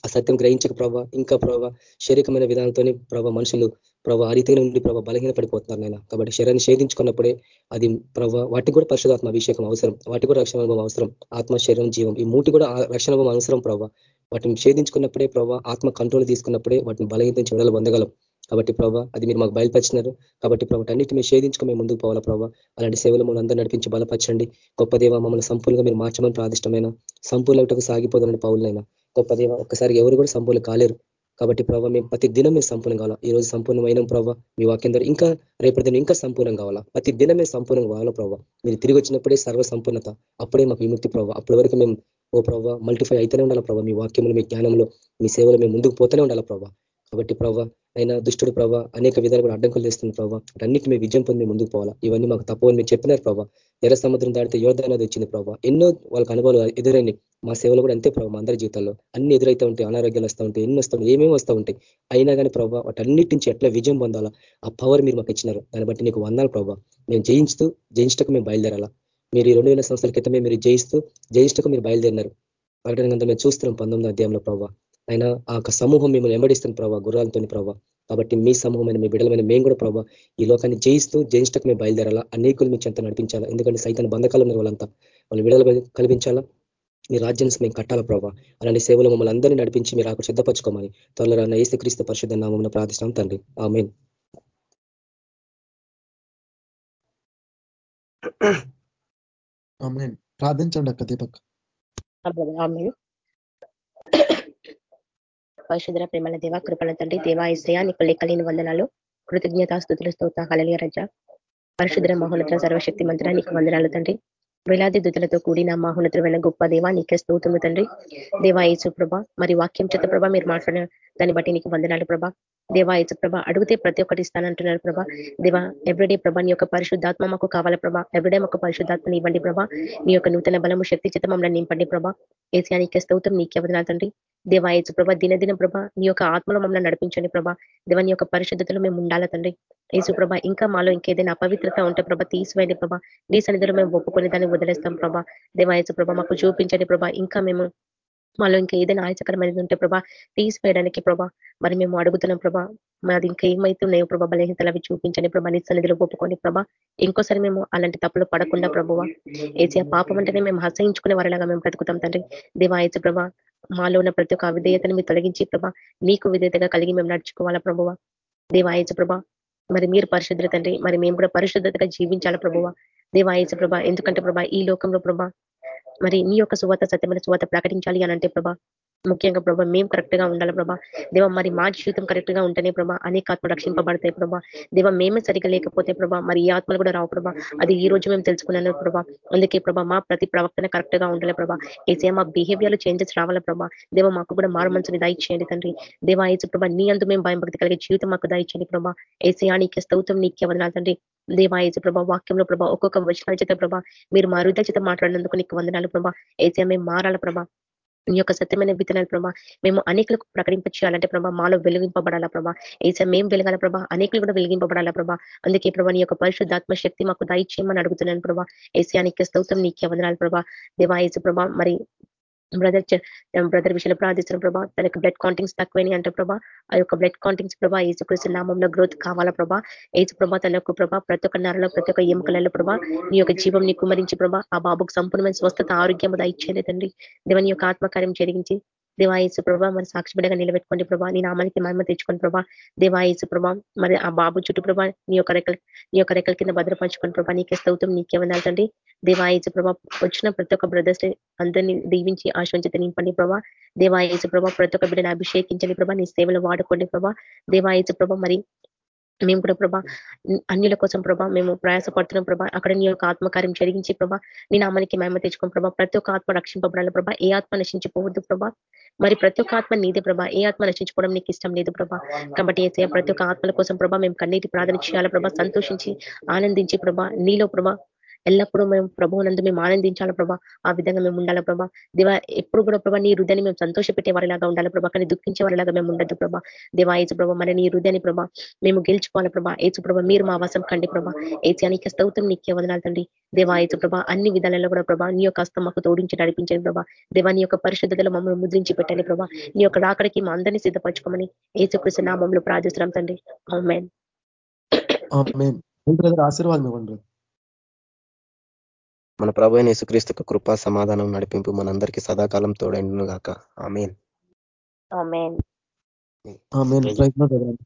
ఆ సత్యం గ్రహించక ప్రభావ ఇంకా ప్రభావ శారీరకమైన విధానంతోనే ప్రభావ మనుషులు ప్రభావ ఆ రీతిగా ప్రభ ప్రభావ బలహీన పడిపోతున్నారు నేను కాబట్టి శరీరాన్ని షేధించుకున్నప్పుడే అది ప్రభావ వాటికి కూడా పరిశుధాత్మ అభిషేకం అవసరం వాటికి కూడా రక్షణ అవసరం ఆత్మ శరీరం జీవం ఈ మూటి కూడా రక్షణ అవసరం ప్రభావ వాటిని షేధించుకున్నప్పుడే ప్రభావ ఆత్మ కంట్రోల్ తీసుకున్నప్పుడే వాటిని బలహీన నుంచి విడుదల పొందగలం. కాబట్టి ప్రభావ అది మీరు మాకు బయలుపరిచినారు. కాబట్టి ప్రభావ అన్నిటి మీరు షేధించుకుని మేము ముందుకు పోవాలా ప్రభావ అలాంటి సేవలు మనం అందరూ నడిపించి బలపరచండి. గొప్ప దేవ మమ్మల్ని సంపూర్ణంగా మీరు మార్చమని ప్రాదిష్టమైన సంపూర్ణ సాగిపోదని పౌరులైనా గొప్ప దేవ. ఒక్కసారి ఎవరు కూడా సంపూర్ణ కాలేరు. కాబట్టి ప్రభావ మేము ప్రతి దినం మేము సంపూర్ణం కావాలా? ఈ రోజు సంపూర్ణమైన ప్రభావ మీ వాక్యం ద్వారా ఇంకా రేపటి దినం ఇంకా సంపూర్ణం కావాలా? ప్రతి దినమే సంపూర్ణంగా కావాలా ప్రభావ మీరు తిరిగి వచ్చినప్పుడే సర్వ సంపూర్ణత అప్పుడే మాకు విముక్తి ప్రభావ అప్పటి వరకు మేము ఓ ప్రభావ మల్టిఫై అయితేనే ఉండాలా ప్రభావ మీ వాక్యంలో మీ జ్ఞానంలో మీ సేవలో మేము ముందుకు పోతూనే ఉండాలా ప్రభావ కాబట్టి ప్రభావ అయినా దుష్టుడు ప్రభావ అనేక విధాలు కూడా అడ్డంకులు తెస్తుంది ప్రభావ అన్నిటి మీ విజయం పొంది ముందుకు పోవాలా? ఇవన్నీ మాకు తప్పవని మీరు చెప్పినారు ప్రభావ ఎర్ర సముద్రం దాటితే యోధానది వచ్చింది ప్రభావ ఎన్నో వాళ్ళకి అనుభవాలు ఎదురైనాయి. మా సేవలు కూడా అంతే ప్రభావ మా అందరి జీవితాల్లో అన్ని ఎదురైతే ఉంటాయి అనారోగ్యాలు వస్తూ ఉంటాయి ఎన్ని వస్తూ ఏమేమి వస్తూ ఉంటాయి. అయినా కానీ ప్రభావ వాటన్నిటి నుంచి ఎట్లా విజయం పొందాలా? ఆ పవర్ మీరు మాకు ఇచ్చినారు. దాన్ని బట్టి నీకు వందాలి ప్రభావ మేము జయించుతూ జయించటకు మేము బయలుదేరాలా? మీరు ఈ రెండు వేల సంవత్సరాల క్రితమే మీరు జయిస్తూ జయించటకు మీరు బయలుదేరినారు. ప్రకటన గంట మేము చూస్తున్నాం పంతొమ్మిది అధ్యాయంలో ప్రభావ అయినా ఆ సమూహం మిమ్మల్ని వెంబడిస్తుంది ప్రభావ గుర్రాలతో ప్రభావ కాబట్టి మీ సమూహమైన మీ బిడ్డలమైన మేము కూడా ప్రభావ ఈ లోకాన్ని జయిస్తూ జయించటకు మేము బయలుదేరాలా? అనేకులు మీ చెంత నడిపించాలా? ఎందుకంటే సైతాన్ని బంధకాలు ఉన్నారు వాళ్ళంతా వాళ్ళు విడుదల కల్పించాలా? మీ రాజ్యాన్ని మేము కట్టాలా ప్రభావ అలాంటి సేవలు మమ్మల్ని అందరినీ నడిపించి మీరు ఆకు సిద్ధపరచుకోమని త్వరలో రాన్న ఏసు క్రీస్తు పరిశుద్ధ నామం ప్రార్థిస్తాం తండ్రి. ఆమెన్. ప్రార్థించండి అక్క దీపక్. పరిశుద్ర ప్రేమల దేవ కృపల తండ్రి దేవా ఇసయా నీకు లెక్కలేని వందనాలు కృతజ్ఞత స్థుతులు స్తోత హళలియ రజ. పరిశుద్ర మహోన్నత సర్వశక్తి మంత్ర నీకు వందనాలు తండ్రి. వేలాది దుతులతో కూడిన మహోన్నతమైన గొప్ప దేవా నీకే స్తోతులు తండ్రి. దేవా యేసు ప్రభ మరి వాక్యం చేత ప్రభ మీరు మాట్లాడిన దాన్ని బట్టి నీకు వందనాలు ప్రభ. దేవా ఇచ్చ ప్రభ అడిగితే ప్రతి ఒక్కటి ఇస్తానంటున్నారు ప్రభా. దేవా ఎవ్రీడే ప్రభా నీ యొక్క పరిశుద్ధాత్మ మాకు కావాల ప్రభా? ఎవ్రీడే మాకు పరిశుద్ధాత్మని ఇవ్వండి ప్రభా. నీ యొక్క నూతన బలము శక్తి చేత మమ్మల్ని నింపండి ప్రభా. ఏసియా నీకే నీకే వదనాలు తండ్రి. దేవా యేసు ప్రభ దినదిన ప్రభ నీ యొక్క ఆత్మలో మమ్మల్ని నడిపించండి ప్రభా. దేవా నీ యొక్క పరిశుద్ధతలో మేము ఉండాల తండ్రి? యేసు ప్రభ ఇంకా మాలో ఇంకేదైనా అపవిత్రత ఉంటే ప్రభ తీసివేయండి ప్రభా. నీ సన్నిధిలో మేము ఒప్పుకొని దాన్ని వదిలేస్తాం ప్రభా. దేవాయచ ప్రభ మాకు చూపించండి ప్రభా. ఇంకా మేము మాలో ఇంకా ఏదైనా ఆయాచకరమైనది ఉంటే ప్రభా తీసివేయడానికి ప్రభా మరి మేము అడుగుతున్నాం ప్రభా మాది ఇంకా ఏమైతున్నాయో ప్రభా బలహీనతలు అవి చూపించండి ప్రభా నీ సన్నిధిలో ఒప్పుకోండి ప్రభా. ఇంకోసారి మేము అలాంటి తప్పులు పడకుండా ప్రభువా ఏసీ పాపం అంటేనే మేము హసహించుకునే వారిలాగా మేము బ్రతుకుతాం తండ్రి. దేవాయచ ప్రభా మాలో ఉన్న ప్రతి ఒక్క అవిధేయతను మీరు తొలగించి ప్రభా నీకు విధేయతగా కలిగి మేము నడుచుకోవాలా ప్రభువ దేవాయచ ప్రభా మరి మీరు పరిశుద్ధ తండ్రి మరి మేము కూడా పరిశుద్ధతగా జీవించాలా ప్రభువ దేవాయచ ప్రభా ఎందుకంటే ప్రభా ఈ లోకంలో ప్రభా మరి నీ యొక్క సువాత సత్యమైన సువాత ప్రకటించాలి అని అంటే ప్రభా ముఖ్యంగా ప్రభా మేము కరెక్ట్గా ఉండాలి ప్రభా. దేవ మరి మా జీవితం కరెక్ట్గా ఉంటేనే ప్రభా అనేక ఆత్మ రక్షింపబడతాయి ప్రభా. దేవ మేమే సరిగా లేకపోతే ప్రభా మరి ఈ ఆత్మలు కూడా రావు ప్రభా. అది ఈ రోజు మేము తెలుసుకున్నాను ప్రభా. అందుకే ప్రభా మా ప్రతి ప్రవక్తన కరెక్ట్గా ఉండాలి ప్రభా. ఏసే మా బిహేవియర్ చేంజెస్ రావాల ప్రభా. దేవ మాకు కూడా మారు మనసుని దయచేయండి తండ్రి. దేవ ఏసు ప్రభా నీ అందు మేము భయం భక్తి కలిగే జీవితం మాకు దయచేయండి ప్రభా. ఏసే నీకే స్తౌతం నీకే వదనాలు తండ్రి. దేవాయచ ప్రభా వాక్యంలో ప్రభా ఒక్కొక్క వచనాల చేత ప్రభా మీరు మా హృదయ చేత మాట్లాడినందుకు నీకు వందనాలు ప్రభా. ఏసే మేము మారాల ప్రభా. నీ యొక్క సత్యమైన విత్తనాలు ప్రభా మేము అనేకులకు ప్రకటింప చేయాలంటే ప్రభా మాలో వెలిగింపబడాలా ప్రభా? ఏసా మేము వెలగాల ప్రభా? అనేకులు కూడా వెలిగింపబడాలా ప్రభా? అందుకే ప్రభా నీ యొక్క పరిశుద్ధాత్మ శక్తి మాకు దయచేయమని అడుగుతున్నాను ప్రభా. ఏసియానికి స్తోత్రం నీకే వందనాలు ప్రభా. దేవాయసు ప్రభా మరి బ్రదర్ బ్రదర్ విషయంలో ప్రార్థిస్తున్న ప్రభా తనకి బ్లడ్ కాంటింగ్స్ తక్కువని అంటే ప్రభా. ఆ యొక్క బ్లడ్ కాంటింగ్స్ ప్రభా ఏసుకృష్ణ నామంలో గ్రోత్ కావాలా ప్రభా. ఏసు ప్రభా తన యొక్క ప్రభా ప్రతి ఒక్క నరలో ప్రతి ఒక్క ఎముకలలో ప్రభా నీ యొక్క జీవం నీ కుమరించి ప్రభా ఆ బాబుకు సంపూర్ణమైన స్వస్థత ఆరోగ్యం ఇచ్చేది తండ్రి. దేవని యొక్క ఆత్మకార్యం జరిగించి దేవాయసు ప్రభా మరి సాక్షిబిడగా నిలబెట్టుకోండి ప్రభా. నీ నామానికి మహిమ తెచ్చుకోండి ప్రభా. దేవాయసు ప్రభా మరి ఆ బాబు చుట్టూ ప్రభా నీ యొక్క రెక్కల నీ యొక్క రెక్కల కింద భద్రపరచుకోండి ప్రభా. నీకే స్తౌతం నీకే వందాలండి దేవాయసు ప్రభా వచ్చిన ప్రతి ఒక్క బ్రదర్స్ అందరినీ దీవించి ఆశ్వంచిత నింపండి ప్రభా. దేవాయసు ప్రభా ప్రతి ఒక్క బిడ్డని అభిషేకించండి ప్రభా. నీ సేవలు వాడుకోండి ప్రభా. దేవాయసు ప్రభా మరి మేము కూడా ప్రభా అన్యుల కోసం ప్రభా మేము ప్రయాసపడుతున్నాం ప్రభా అక్కడ నీ యొక్క ఆత్మకార్యం జరిగించి ప్రభా నీ నామానికి మేమ తెచ్చుకోం ప్రభా ప్రతి ఒక్క ఆత్మ రక్షింపబడాలి ప్రభా ఏ ఆత్మ నశించిపోవద్దు ప్రభా. మరి ప్రతి ఒక్క ఆత్మ నీదే ప్రభా ఏ ఆత్మ నశించుకోవడం నీకు ఇష్టం లేదు ప్రభా. కాబట్టి ఏసయ ప్రతి ఒక్క ఆత్మల కోసం ప్రభా మేము కన్నీటి ప్రార్థన చేయాలి ప్రభా సంతోషించి ఆనందించి ప్రభా నీలో ప్రభా ఎల్లప్పుడూ మేము ప్రభువునందు మేము ఆనందించాలి ప్రభా. ఆ విధంగా మేము ఉండాలి ప్రభా. దివా ఎప్పుడు కూడా ప్రభా నీ హృదయాన్ని మేము సంతోష వారిలాగా ఉండాలి ప్రభా. కానీ దుఃఖించే వారిలాగా మేము ఉండద్దు ప్రభా. దేవా ఏచు ప్రభా మన నీ హృదయాన్ని ప్రభా మేము గెలుచుకోవాలి ప్రభా. ఏచు ప్రభా మీరు మా వాసం కండి ప్రభా. ఏచి అనేక స్తౌతం నీకే వదనాలు తండ్రి. దేవా ఏచు ప్రభా అన్ని విధాలలో కూడా ప్రభా నీ యొక్క హస్తం మాకు తోడించి నడిపించండి ప్రభా. దేవా నీ యొక్క పరిశుద్ధతలో మమ్మల్ని ముద్రించి పెట్టండి ప్రభా. నీ యొక్క రాకడికి మా అందరినీ సిద్ధపరచుకోమని ఏచుకృష్ణ నామంలో ప్రార్థిస్తున్నాం తండ్రి. ఆశీర్వాదం ఇవ్వండి మన ప్రభు అయిన యేసుక్రీస్తు కృపా సమాధానం నడిపింపు మనందరికీ సదాకాలం తోడైండును గాక. ఆమెన్. ఆమెన్. ఆమెన్.